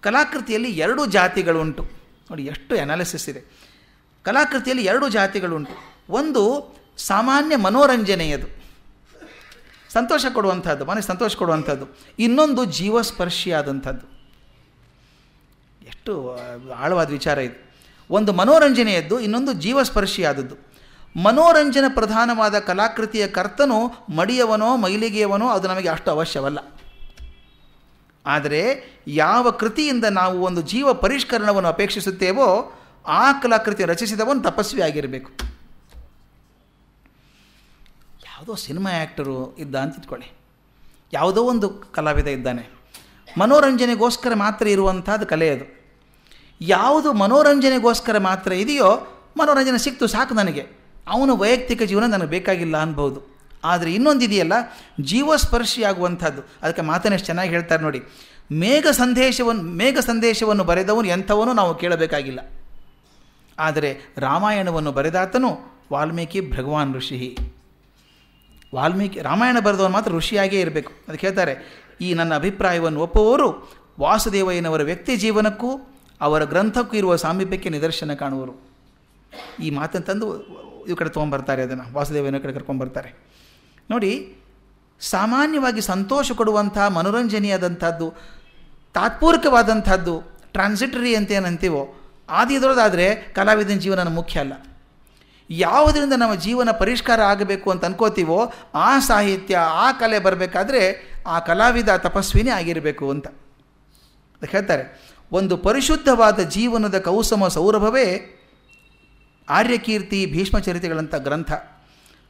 ಕಲಾಕೃತಿಯಲ್ಲಿ ಎರಡು ಜಾತಿಗಳುಂಟು. ನೋಡಿ, ಎಷ್ಟು ಅನಾಲಿಸಿಸ್ ಇದೆ. ಕಲಾಕೃತಿಯಲ್ಲಿ ಎರಡು ಜಾತಿಗಳುಂಟು. ಒಂದು ಸಾಮಾನ್ಯ ಮನೋರಂಜನೆಯದು. ಸಂತೋಷ ಕೊಡುವಂಥದ್ದು ಮನೆ ಸಂತೋಷ ಕೊಡುವಂಥದ್ದು ಇನ್ನೊಂದು ಜೀವಸ್ಪರ್ಶಿಯಾದಂಥದ್ದು ಎಷ್ಟು ಆಳವಾದ ವಿಚಾರ ಇದು. ಒಂದು ಮನೋರಂಜನೆಯದ್ದು ಇನ್ನೊಂದು ಜೀವಸ್ಪರ್ಶಿಯಾದದ್ದು. ಮನೋರಂಜನ ಪ್ರಧಾನವಾದ ಕಲಾಕೃತಿಯ ಕರ್ತನು ಮಡಿಯವನೋ, ಮೈಲಿಗೆಯವನೋ, ಅದು ನಮಗೆ ಅಷ್ಟು ಅವಶ್ಯವಲ್ಲ. ಆದರೆ, ಯಾವ ಕೃತಿಯಿಂದ ನಾವು ಒಂದು ಜೀವ ಪರಿಷ್ಕರಣವನ್ನು ಅಪೇಕ್ಷಿಸುತ್ತೇವೋ, ಆ ಕಲಾಕೃತಿ ರಚಿಸಿದವನು ತಪಸ್ವಿ ಆಗಿರಬೇಕು. ಯಾವುದೋ ಸಿನಿಮಾ ಆ್ಯಕ್ಟರು ಇದ್ದ ಅಂತ ಇಟ್ಕೊಳ್ಳಿ. ಯಾವುದೋ ಒಂದು ಕಲಾವಿದ ಇದ್ದಾನೆ. ಮನೋರಂಜನೆಗೋಸ್ಕರ ಮಾತ್ರ ಇರುವಂಥದ್ದು ಕಲೆ ಅದು. ಯಾವುದು ಮನೋರಂಜನೆಗೋಸ್ಕರ ಮಾತ್ರ ಇದೆಯೋ ಮನೋರಂಜನೆ ಸಿಕ್ತು ಸಾಕು ನನಗೆ. ಅವನ ವೈಯಕ್ತಿಕ ಜೀವನ ನನಗೆ ಬೇಕಾಗಿಲ್ಲ ಅನ್ಬೋದು. ಆದರೆ ಇನ್ನೊಂದು ಇದೆಯಲ್ಲ ಜೀವಸ್ಪರ್ಶಿಯಾಗುವಂಥದ್ದು. ಅದಕ್ಕೆ ಮಾತನ್ನೆಷ್ಟು ಚೆನ್ನಾಗಿ ಹೇಳ್ತಾರೆ ನೋಡಿ. ಮೇಘ ಸಂದೇಶವನ್ನು ಮೇಘ ಸಂದೇಶವನ್ನು ಬರೆದವನು ಎಂಥವನು ನಾವು ಕೇಳಬೇಕಾಗಿಲ್ಲ. ಆದರೆ ರಾಮಾಯಣವನ್ನು ಬರೆದಾತನು ವಾಲ್ಮೀಕಿ ಭಗವಾನ್ ಋಷಿ ವಾಲ್ಮೀಕಿ, ರಾಮಾಯಣ ಬರೆದವನು ಮಾತ್ರ ಋಷಿಯಾಗೇ ಇರಬೇಕು. ಅದಕ್ಕೆ ಹೇಳ್ತಾರೆ, ಈ ನನ್ನ ಅಭಿಪ್ರಾಯವನ್ನು ಒಪ್ಪುವವರು ವಾಸುದೇವಯ್ಯನವರ ವ್ಯಕ್ತಿ ಜೀವನಕ್ಕೂ ಅವರ ಗ್ರಂಥಕ್ಕೂ ಇರುವ ಸಾಮೀಪ್ಯಕ್ಕೆ ನಿದರ್ಶನ ಕಾಣುವರು. ಈ ಮಾತನ್ನು ತಂದು ಈ ಕಡೆ ತೊಗೊಂಬರ್ತಾರೆ ಅದನ್ನು, ವಾಸುದೇವನ ಕಡೆ ಕರ್ಕೊಂಬರ್ತಾರೆ. ನೋಡಿ, ಸಾಮಾನ್ಯವಾಗಿ ಸಂತೋಷ ಕೊಡುವಂಥ ಮನೋರಂಜನೆಯಾದಂಥದ್ದು, ತಾತ್ಪೂರ್ಕವಾದಂಥದ್ದು ಟ್ರಾನ್ಸಿಟರಿ ಅಂತ ಏನಂತೀವೋ ಆದಿದ್ರದಾದರೆ ಕಲಾವಿದನ ಜೀವನ ಮುಖ್ಯ ಅಲ್ಲ. ಯಾವುದರಿಂದ ನಮ್ಮ ಜೀವನ ಪರಿಷ್ಕಾರ ಆಗಬೇಕು ಅಂತ ಅನ್ಕೋತೀವೋ, ಆ ಸಾಹಿತ್ಯ, ಆ ಕಲೆ ಬರಬೇಕಾದ್ರೆ ಆ ಕಲಾವಿದ ತಪಸ್ವಿನೇ ಆಗಿರಬೇಕು ಅಂತ. ಹೇಳ್ತಾರೆ. ಒಂದು ಪರಿಶುದ್ಧವಾದ ಜೀವನದ ಕೌಸಮ ಸೌರಭವೇ ಆರ್ಯಕೀರ್ತಿ ಭೀಷ್ಮಚರಿತೆಗಳಂಥ ಗ್ರಂಥ.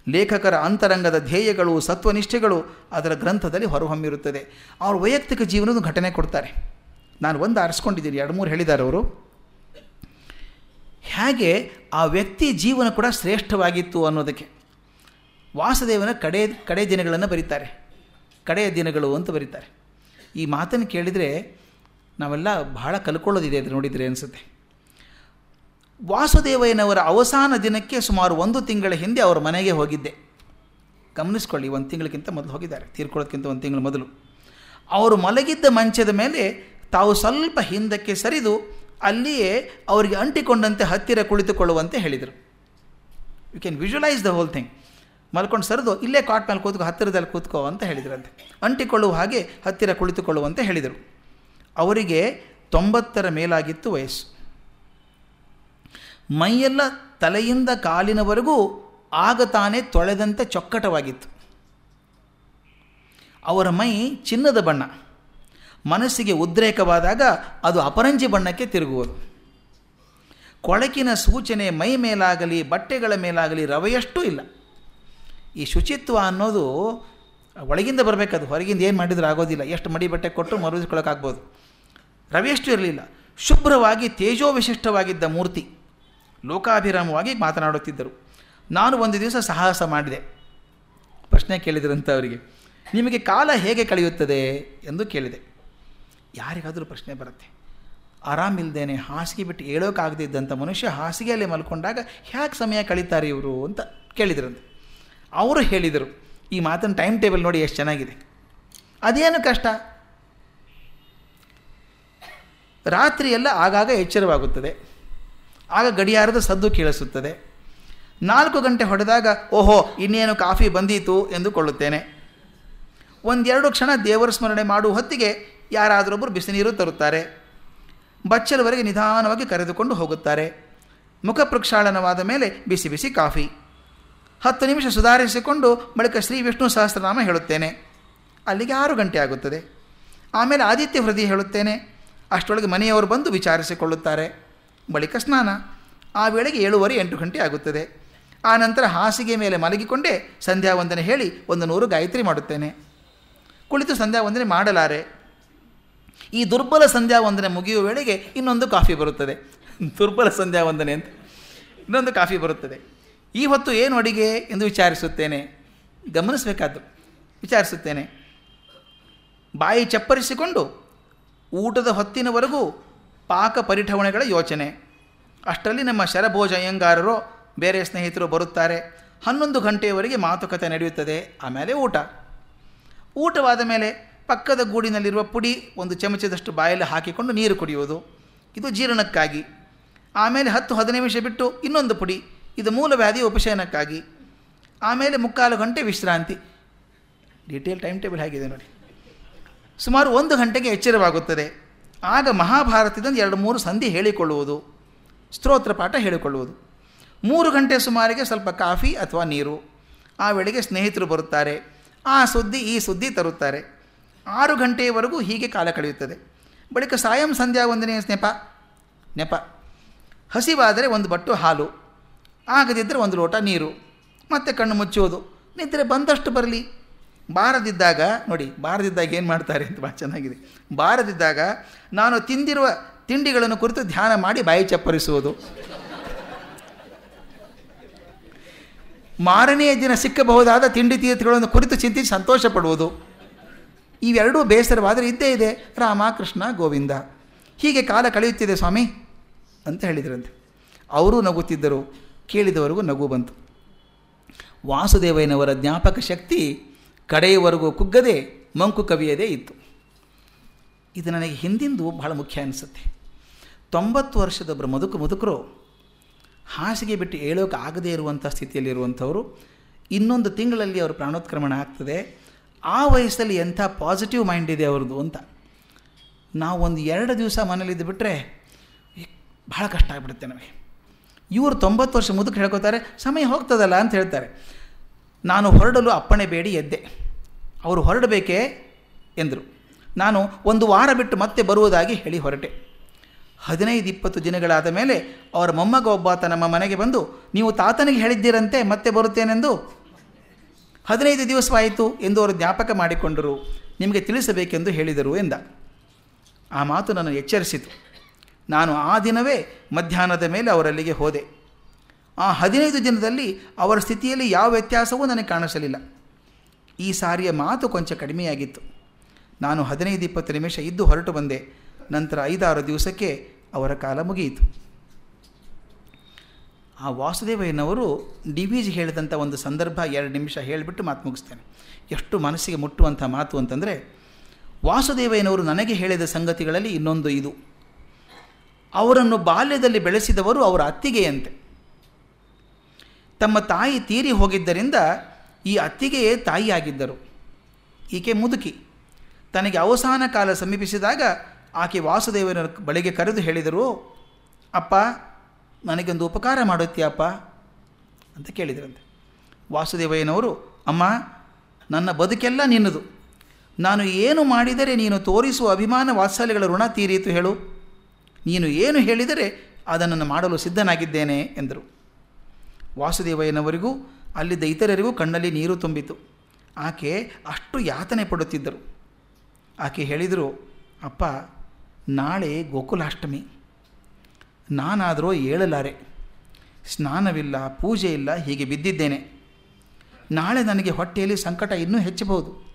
ಲೇಖಕರ ಅಂತರಂಗದ ಧ್ಯೇಯಗಳು, ಸತ್ವನಿಷ್ಠೆಗಳು ಅದರ ಗ್ರಂಥದಲ್ಲಿ ಹೊರಹೊಮ್ಮಿರುತ್ತದೆ. ಅವ್ರ ವೈಯಕ್ತಿಕ ಜೀವನದ ಘಟನೆ ಕೊಡ್ತಾರೆ. ನಾನು ಒಂದು ಆರಿಸ್ಕೊಂಡಿದ್ದೀನಿ, ಎರಡು ಮೂರು ಹೇಳಿದ್ದಾರೆ ಅವರು. ಹೇಗೆ ಆ ವ್ಯಕ್ತಿ ಜೀವನ ಕೂಡ ಶ್ರೇಷ್ಠವಾಗಿತ್ತು ಅನ್ನೋದಕ್ಕೆ. ವಾಸುದೇವನ ಕಡೆ ಕಡೆ ದಿನಗಳನ್ನು ಬರೀತಾರೆ. ಕಡೆಯ ದಿನಗಳು ಅಂತ ಬರೀತಾರೆ. ಈ ಮಾತನ್ನು ಕೇಳಿದರೆ ನಾವೆಲ್ಲ ಬಹಳ ಕಲ್ಕೊಳ್ಳೋದಿದೆ ಅದು ನೋಡಿದರೆ ಅನಿಸುತ್ತೆ. ವಾಸುದೇವಯ್ಯನವರ ಅವಸಾನ ದಿನಕ್ಕೆ ಸುಮಾರು ಒಂದು ತಿಂಗಳ ಹಿಂದೆ ಅವರ ಮನೆಗೆ ಹೋಗಿದ್ದೆ. ಗಮನಿಸ್ಕೊಳ್ಳಿ, ಒಂದು ತಿಂಗಳಿಗಿಂತ ಮೊದಲು ಹೋಗಿದ್ದಾರೆ ತೀರ್ಕೊಳ್ಳೋದಕ್ಕಿಂತ ಒಂದು ತಿಂಗಳು ಮೊದಲು. ಅವರು ಮಲಗಿದ್ದ ಮಂಚದ ಮೇಲೆ ತಾವು ಸ್ವಲ್ಪ ಹಿಂದಕ್ಕೆ ಸರಿದು ಅಲ್ಲಿಯೇ ಅವರಿಗೆ ಅಂಟಿಕೊಂಡಂತೆ ಹತ್ತಿರ ಕುಳಿತುಕೊಳ್ಳುವಂತೆ ಹೇಳಿದರು. You can visualise the whole thing ಮಲ್ಕೊಂಡು ಸರಿದು, ಇಲ್ಲೇ ಕಾಟ್ ಮೇಲೆ ಕೂತ್ಕೋ, ಹತ್ತಿರದಲ್ಲಿ ಕೂತ್ಕೋ ಅಂತ ಹೇಳಿದ್ರಂತೆ ಅಂಟಿಕೊಳ್ಳುವ ಹಾಗೆ ಹತ್ತಿರ ಕುಳಿತುಕೊಳ್ಳುವಂತೆ ಹೇಳಿದರು. ಅವರಿಗೆ ತೊಂಬತ್ತರ ಮೇಲಾಗಿತ್ತು ವಯಸ್ಸು. ಮೈಯೆಲ್ಲ ತಲೆಯಿಂದ ಕಾಲಿನವರೆಗೂ ಆಗ ತಾನೇ ತೊಳೆದಂತೆ ಚೊಕ್ಕಟವಾಗಿತ್ತು. ಅವರ ಮೈ ಚಿನ್ನದ ಬಣ್ಣ. ಮನಸ್ಸಿಗೆ ಉದ್ರೇಕವಾದಾಗ ಅದು ಅಪರಂಜಿ ಬಣ್ಣಕ್ಕೆ ತಿರುಗುವುದು. ಕೊಳಕಿನ ಸೂಚನೆ ಮೈ ಮೇಲಾಗಲಿ, ಬಟ್ಟೆಗಳ ಮೇಲಾಗಲಿ ರವೆಯಷ್ಟೂ ಇಲ್ಲ. ಈ ಶುಚಿತ್ವ ಅನ್ನೋದು ಒಳಗಿಂದ ಬರಬೇಕದು, ಹೊರಗಿಂದ ಏನು ಮಾಡಿದ್ರೆ ಆಗೋದಿಲ್ಲ. ಎಷ್ಟು ಮಡಿ ಬಟ್ಟೆ ಕೊಟ್ಟರು ಮರುದಿಸ್ಕೊಳ್ಳೋಕ್ಕಾಗ್ಬೋದು ರವೆಯಷ್ಟು ಇರಲಿಲ್ಲ. ಶುಭ್ರವಾಗಿ, ತೇಜೋವಿಶಿಷ್ಟವಾಗಿದ್ದ ಮೂರ್ತಿ ಲೋಕಾಭಿರಾಮವಾಗಿ ಮಾತನಾಡುತ್ತಿದ್ದರು. ನಾನು ಒಂದು ದಿವಸ ಸಾಹಸ ಮಾಡಿದೆ. ಪ್ರಶ್ನೆ ಕೇಳಿದ್ರಂತ ಅವರಿಗೆ, ನಿಮಗೆ ಕಾಲ ಹೇಗೆ ಕಳೆಯುತ್ತದೆ? ಎಂದು ಕೇಳಿದೆ. ಯಾರಿಗಾದರೂ ಪ್ರಶ್ನೆ ಬರುತ್ತೆ. ಆರಾಮಿಲ್ದೇನೆ ಹಾಸಿಗೆ ಬಿಟ್ಟು ಹೇಳೋಕ್ಕಾಗದಿದ್ದಂಥ ಮನುಷ್ಯ ಹಾಸಿಗೆಯಲ್ಲಿ ಮಲ್ಕೊಂಡಾಗ ಹೇಗೆ ಸಮಯ ಕಳೀತಾರೆ ಇವರು ಅಂತ ಕೇಳಿದ್ರಂತೆ. ಅವರು ಹೇಳಿದರು, ಈ ಮಾತನ್ನು ಟೈಮ್ ಟೇಬಲ್ ನೋಡಿ ಎಷ್ಟು ಚೆನ್ನಾಗಿದೆ. ಅದೇನು ಕಷ್ಟ? ರಾತ್ರಿಯೆಲ್ಲ ಆಗಾಗ ಎಚ್ಚರವಾಗುತ್ತದೆ. ಆಗ ಗಡಿಯಾರದ ಸದ್ದು ಕೇಳಿಸುತ್ತದೆ. ನಾಲ್ಕು ಗಂಟೆ ಹೊಡೆದಾಗ, ಓಹೋ, ಇನ್ನೇನು ಕಾಫಿ ಬಂದೀತು ಎಂದುಕೊಳ್ಳುತ್ತೇನೆ. ಒಂದೆರಡು ಕ್ಷಣ ದೇವರ ಸ್ಮರಣೆ ಮಾಡುವ ಹೊತ್ತಿಗೆ ಯಾರಾದರೊಬ್ಬರು ಬಿಸಿನೀರು ತರುತ್ತಾರೆ. ಬಚ್ಚಲವರೆಗೆ ನಿಧಾನವಾಗಿ ಕರೆದುಕೊಂಡು ಹೋಗುತ್ತಾರೆ. ಮುಖ ಪ್ರಕ್ಷಾಳನವಾದ ಮೇಲೆ ಬಿಸಿ ಬಿಸಿ ಕಾಫಿ. ಹತ್ತು ನಿಮಿಷ ಸುಧಾರಿಸಿಕೊಂಡು ಬಳಿಕ ಶ್ರೀ ವಿಷ್ಣು ಸಹಸ್ರನಾಮ ಹೇಳುತ್ತೇನೆ. ಅಲ್ಲಿಗೆ ಆರು ಗಂಟೆ ಆಗುತ್ತದೆ. ಆಮೇಲೆ ಆದಿತ್ಯ ಹೃದಯ ಹೇಳುತ್ತೇನೆ ಅಷ್ಟರೊಳಗೆ ಮನೆಯವರು ಬಂದು ವಿಚಾರಿಸಿಕೊಳ್ಳುತ್ತಾರೆ. ಬಳಿಕ ಸ್ನಾನ. ಆ ವೇಳೆಗೆ ಏಳುವರೆ ಎಂಟು ಗಂಟೆ ಆಗುತ್ತದೆ. ಆ ನಂತರ ಹಾಸಿಗೆ ಮೇಲೆ ಮಲಗಿಕೊಂಡೇ ಸಂಧ್ಯಾ ವಂದನೆ ಹೇಳಿ ಒಂದು ನೂರು ಗಾಯತ್ರಿ ಮಾಡುತ್ತೇನೆ. ಕುಳಿತು ಸಂಧ್ಯಾ ವಂದನೆ ಮಾಡಲಾರೆ. ಈ ದುರ್ಬಲ ಸಂಧ್ಯಾ ವಂದನೆ ಮುಗಿಯುವ ವೇಳೆಗೆ ಇನ್ನೊಂದು ಕಾಫಿ ಬರುತ್ತದೆ. ದುರ್ಬಲ ಸಂಧ್ಯಾ ವಂದನೆ ಅಂತ. ಇನ್ನೊಂದು ಕಾಫಿ ಬರುತ್ತದೆ. ಈ ಹೊತ್ತು ಏನು ಅಡಿಗೆ ಎಂದು ವಿಚಾರಿಸುತ್ತೇನೆ. ಗಮನಿಸಬೇಕಾದ್ದು. ವಿಚಾರಿಸುತ್ತೇನೆ. ಬಾಯಿ ಚಪ್ಪರಿಸಿಕೊಂಡು ಊಟದ ಹೊತ್ತಿನವರೆಗೂ ಪಾಕ ಪರಿಠವಣೆಗಳ ಯೋಚನೆ. ಅಷ್ಟರಲ್ಲಿ ನಮ್ಮ ಶರಭೋಜ ಅಯ್ಯಂಗಾರರು ಬೇರೆ ಸ್ನೇಹಿತರು ಬರುತ್ತಾರೆ. ಹನ್ನೊಂದು ಗಂಟೆಯವರೆಗೆ ಮಾತುಕತೆ ನಡೆಯುತ್ತದೆ. ಆಮೇಲೆ ಊಟ. ಊಟವಾದ ಮೇಲೆ ಪಕ್ಕದ ಗೂಡಿನಲ್ಲಿರುವ ಪುಡಿ ಒಂದು ಚಮಚದಷ್ಟು ಬಾಯಲ್ಲಿ ಹಾಕಿಕೊಂಡು ನೀರು ಕುಡಿಯುವುದು. ಇದು ಜೀರ್ಣಕ್ಕಾಗಿ. ಆಮೇಲೆ ಹತ್ತು ಹದಿನೈದು ನಿಮಿಷ ಬಿಟ್ಟು ಇನ್ನೊಂದು ಪುಡಿ. ಇದು ಮೂಲ ವ್ಯಾಧಿ ಉಪಶಯನಕ್ಕಾಗಿ ಆಮೇಲೆ ಮುಕ್ಕಾಲು ಗಂಟೆ ವಿಶ್ರಾಂತಿ. ಡೀಟೇಲ್ ಟೈಮ್ ಟೇಬಲ್ ಹೇಗಿದೆ ನೋಡಿ. ಸುಮಾರು ಒಂದು ಗಂಟೆಗೆ ಎಚ್ಚರವಾಗುತ್ತದೆ. ಆಗ ಮಹಾಭಾರತದಿಂದ ಎರಡು ಮೂರು ಸಂಧಿ ಹೇಳಿಕೊಳ್ಳುವುದು, ಸ್ತೋತ್ರ ಪಾಠ ಹೇಳಿಕೊಳ್ಳುವುದು. ಮೂರು ಗಂಟೆ ಸುಮಾರಿಗೆ ಸ್ವಲ್ಪ ಕಾಫಿ ಅಥವಾ ನೀರು. ಆ ವೇಳೆಗೆ ಸ್ನೇಹಿತರು ಬರುತ್ತಾರೆ. ಆ ಸುದ್ದಿ, ಈ ಸುದ್ದಿ ತರುತ್ತಾರೆ. ಆರು ಗಂಟೆಯವರೆಗೂ ಹೀಗೆ ಕಾಲ ಕಳೆಯುತ್ತದೆ. ಬಳಿಕ ಸಾಯಂ ಸಂಧ್ಯಾ ಒಂದನೇ ನೆಪ ನೆಪ. ಹಸಿವಾದರೆ ಒಂದು ಬಟ್ಟು ಹಾಲು, ಆಗದಿದ್ದರೆ ಒಂದು ಲೋಟ ನೀರು. ಮತ್ತೆ ಕಣ್ಣು ಮುಚ್ಚುವುದು. ನಿದ್ರೆ ಬಂದಷ್ಟು ಬರಲಿ. ಬಾರದಿದ್ದಾಗ, ನೋಡಿ, ಬಾರದಿದ್ದಾಗ ಏನು ಮಾಡ್ತಾರೆ ಅಂತ ಭಾಳ ಚೆನ್ನಾಗಿದೆ. ಬಾರದಿದ್ದಾಗ ನಾನು ತಿಂದಿರುವ ತಿಂಡಿಗಳನ್ನು ಕುರಿತು ಧ್ಯಾನ ಮಾಡಿ ಬಾಯಿ ಚಪ್ಪರಿಸುವುದು. ಮಾರನೆಯ ದಿನ ಸಿಕ್ಕಬಹುದಾದ ತಿಂಡಿ ತೀರ್ಥಗಳನ್ನು ಕುರಿತು ಚಿಂತಿಸಿ ಸಂತೋಷ ಪಡುವುದು ಇವೆರಡೂ ಬೇಸರವಾದರೆ ಇದ್ದೇ ಇದೆ. ರಾಮ, ಕೃಷ್ಣ, ಗೋವಿಂದ. ಹೀಗೆ ಕಾಲ ಕಳೆಯುತ್ತಿದೆ ಸ್ವಾಮಿ ಅಂತ ಹೇಳಿದ್ರಂತೆ. ಅವರೂ ನಗುತ್ತಿದ್ದರು, ಕೇಳಿದವರೆಗೂ ನಗು ಬಂತು. ವಾಸುದೇವಯ್ಯನವರ ಜ್ಞಾಪಕ ಶಕ್ತಿ ಕಡೆಯವರೆಗೂ ಕುಗ್ಗದೆ ಮಂಕು ಕವಿಯದೇ ಇತ್ತು. ಇದು ನನಗೆ ಹಿಂದಿಂದು ಬಹಳ ಮುಖ್ಯ ಅನಿಸುತ್ತೆ. ತೊಂಬತ್ತು ವರ್ಷದೊಬ್ಬರು ಮುದುಕು ಮುದುಕರು ಹಾಸಿಗೆ ಬಿಟ್ಟು ಹೇಳೋಕೆ ಆಗದೇ ಇರುವಂಥ ಸ್ಥಿತಿಯಲ್ಲಿರುವಂಥವರು, ಇನ್ನೊಂದು ತಿಂಗಳಲ್ಲಿ ಅವರು ಪ್ರಾಣೋತ್ಕ್ರಮಣ ಆಗ್ತದೆ. ಆ ವಯಸ್ಸಲ್ಲಿ ಎಂಥ ಪಾಸಿಟಿವ್ ಮೈಂಡ್ ಇದೆ ಅವ್ರದ್ದು ಅಂತ. ನಾವು ಒಂದು ಎರಡು ದಿವಸ ಮನೇಲಿದ್ದು ಬಿಟ್ಟರೆ ಭಾಳ ಕಷ್ಟ ಆಗಿಬಿಡುತ್ತೆ ನಮಗೆ. ಇವರು ತೊಂಬತ್ತು ವರ್ಷ ಮುದುಕು ಹೇಳ್ಕೋತಾರೆ, ಸಮಯ ಹೋಗ್ತದಲ್ಲ? ಅಂತ ಹೇಳ್ತಾರೆ. ನಾನು ಹೊರಡಲು ಅಪ್ಪಣೆ ಬೇಡಿ, ಎದ್ದೆ. ಅವರು ಹೊರಡಬೇಕೇ ಎಂದರು. ನಾನು ಒಂದು ವಾರ ಬಿಟ್ಟು ಮತ್ತೆ ಬರುವುದಾಗಿ ಹೇಳಿ ಹೊರಟೆ. ಹದಿನೈದು ಇಪ್ಪತ್ತು ದಿನಗಳಾದ ಮೇಲೆ ಅವರ ಮೊಮ್ಮಗ ಒಬ್ಬಾತ ನಮ್ಮ ಮನೆಗೆ ಬಂದು, ನೀವು ತಾತನಿಗೆ ಹೇಳಿದ್ದೀರಂತೆ, ಮತ್ತೆ ಬರುತ್ತೇನೆಂದು? ಹದಿನೈದು ದಿವಸವಾಯಿತು ಎಂದು ಅವರು ಜ್ಞಾಪಕ ಮಾಡಿಕೊಂಡರು. ನಿಮಗೆ ತಿಳಿಸಬೇಕೆಂದು ಹೇಳಿದರು ಎಂದ. ಆ ಮಾತು ನನ್ನ ಎಚ್ಚರಿಸಿತು. ನಾನು ಆ ದಿನವೇ ಮಧ್ಯಾಹ್ನದ ಮೇಲೆ ಅವರಲ್ಲಿಗೆ ಹೋದೆ. ಆ ಹದಿನೈದು ದಿನದಲ್ಲಿ ಅವರ ಸ್ಥಿತಿಯಲ್ಲಿ ಯಾವ ವ್ಯತ್ಯಾಸವೂ ನನಗೆ ಕಾಣಿಸಲಿಲ್ಲ. ಈ ಸಾರಿಯ ಮಾತು ಕೊಂಚ ಕಡಿಮೆಯಾಗಿತ್ತು. ನಾನು ಹದಿನೈದು ಇಪ್ಪತ್ತು ನಿಮಿಷ ಇದ್ದು ಹೊರಟು ಬಂದೆ. ನಂತರ ಐದಾರು ದಿವಸಕ್ಕೆ ಅವರ ಕಾಲ ಮುಗಿಯಿತು. ಆ ವಾಸುದೇವಯ್ಯನವರು ಡಿ ವಿ ಜಿ ಹೇಳಿದಂಥ ಒಂದು ಸಂದರ್ಭ ಎರಡು ನಿಮಿಷ ಹೇಳಿಬಿಟ್ಟು ಮಾತು ಮುಗಿಸ್ತೇನೆ. ಎಷ್ಟು ಮನಸ್ಸಿಗೆ ಮುಟ್ಟುವಂಥ ಮಾತು ಅಂತಂದರೆ, ವಾಸುದೇವಯ್ಯನವರು ನನಗೆ ಹೇಳಿದ ಸಂಗತಿಗಳಲ್ಲಿ ಇನ್ನೊಂದು ಇದು. ಅವರನ್ನು ಬಾಲ್ಯದಲ್ಲಿ ಬೆಳೆಸಿದವರು ಅವರ ಅತ್ತಿಗೆಯಂತೆ. ತಮ್ಮ ತಾಯಿ ತೀರಿ ಹೋಗಿದ್ದರಿಂದ ಈ ಅತ್ತಿಗೆಯೇ ತಾಯಿಯಾಗಿದ್ದರು. ಈಕೆ ಮುದುಕಿ. ತನಗೆ ಅವಸಾನ ಕಾಲ ಸಮೀಪಿಸಿದಾಗ ಆಕೆ ವಾಸುದೇವನ ಬಳಿಗೆ ಕರೆದು ಹೇಳಿದರು, ಅಪ್ಪ, ನನಗೊಂದು ಉಪಕಾರ ಮಾಡುತ್ತೀಯಪ್ಪ? ಅಂತ ಕೇಳಿದರಂತೆ. ವಾಸುದೇವಯ್ಯನವರು, ಅಮ್ಮ, ನನ್ನ ಬದುಕೆಲ್ಲ ನಿನ್ನದು. ನಾನು ಏನು ಮಾಡಿದರೆ ನೀನು ತೋರಿಸುವ ಅಭಿಮಾನ ವಾತ್ಸಲ್ಯಗಳ ಋಣ ತೀರಿತು ಹೇಳು. ನೀನು ಏನು ಹೇಳಿದರೆ ಅದನ್ನು ಮಾಡಲು ಸಿದ್ಧನಾಗಿದ್ದೇನೆ, ಎಂದರು. ವಾಸುದೇವಯ್ಯನವರಿಗೂ ಅಲ್ಲಿದ್ದ ಇತರರಿಗೂ ಕಣ್ಣಲ್ಲಿ ನೀರು ತುಂಬಿತು. ಆಕೆ ಅಷ್ಟು ಯಾತನೆ ಪಡುತ್ತಿದ್ದರು. ಆಕೆ ಹೇಳಿದರು, ಅಪ್ಪ, ನಾಳೆ ಗೋಕುಲಾಷ್ಟಮಿ. ನಾನಾದರೂ ಏಳಲಾರೆ. ಸ್ನಾನವಿಲ್ಲ, ಪೂಜೆ ಇಲ್ಲ, ಹೀಗೆ ಬಿದ್ದಿದ್ದೇನೆ. ನಾಳೆ ನನಗೆ ಹೊಟ್ಟೆಯಲ್ಲಿ ಸಂಕಟ ಇನ್ನೂ ಹೆಚ್ಚಬಹುದು.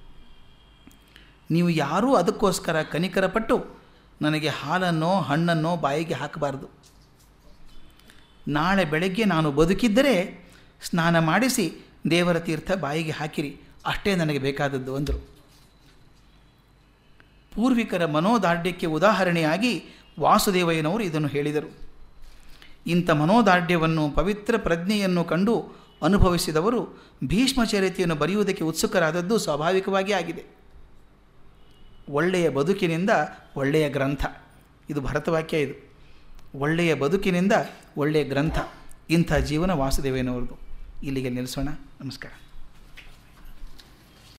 ನೀವು ಯಾರೂ ಅದಕ್ಕೋಸ್ಕರ ಕನಿಕರಪಟ್ಟು ನನಗೆ ಹಾಲನ್ನೋ, ಹಣ್ಣನ್ನೋ ಬಾಯಿಗೆ ಹಾಕಬಾರ್ದು. ನಾಳೆ ಬೆಳಗ್ಗೆ ನಾನು ಬದುಕಿದ್ದರೆ ಸ್ನಾನ ಮಾಡಿಸಿ ದೇವರ ತೀರ್ಥ ಬಾಯಿಗೆ ಹಾಕಿರಿ. ಅಷ್ಟೇ ನನಗೆ ಬೇಕಾದದ್ದು ಅಂದರು. ಪೂರ್ವಿಕರ ಮನೋದಾರ್ಢ್ಯಕ್ಕೆ ಉದಾಹರಣೆಯಾಗಿ ವಾಸುದೇವಯ್ಯನವರು ಇದನ್ನು ಹೇಳಿದರು. ಇಂಥ ಮನೋದಾರ್ಢ್ಯವನ್ನು ಪವಿತ್ರ ಪ್ರಜ್ಞೆಯನ್ನು ಕಂಡು ಅನುಭವಿಸಿದವರು ಭೀಷ್ಮಚರಿತೆಯನ್ನು ಬರೆಯುವುದಕ್ಕೆ ಉತ್ಸುಕರಾದದ್ದು ಸ್ವಾಭಾವಿಕವಾಗಿ ಆಗಿದೆ. ಒಳ್ಳೆಯ ಬದುಕಿನಿಂದ ಒಳ್ಳೆಯ ಗ್ರಂಥ. ಇದು ಭರತವಾಕ್ಯ ಇದು. ಒಳ್ಳೆಯ ಬದುಕಿನಿಂದ ಒಳ್ಳೆಯ ಗ್ರಂಥ. ಇಂಥ ಜೀವನ ವಾಸುದೇವನವ್ರದ್ದು ಇಲ್ಲಿಗೆ ನಿಲ್ಲಿಸೋಣ. ನಮಸ್ಕಾರ.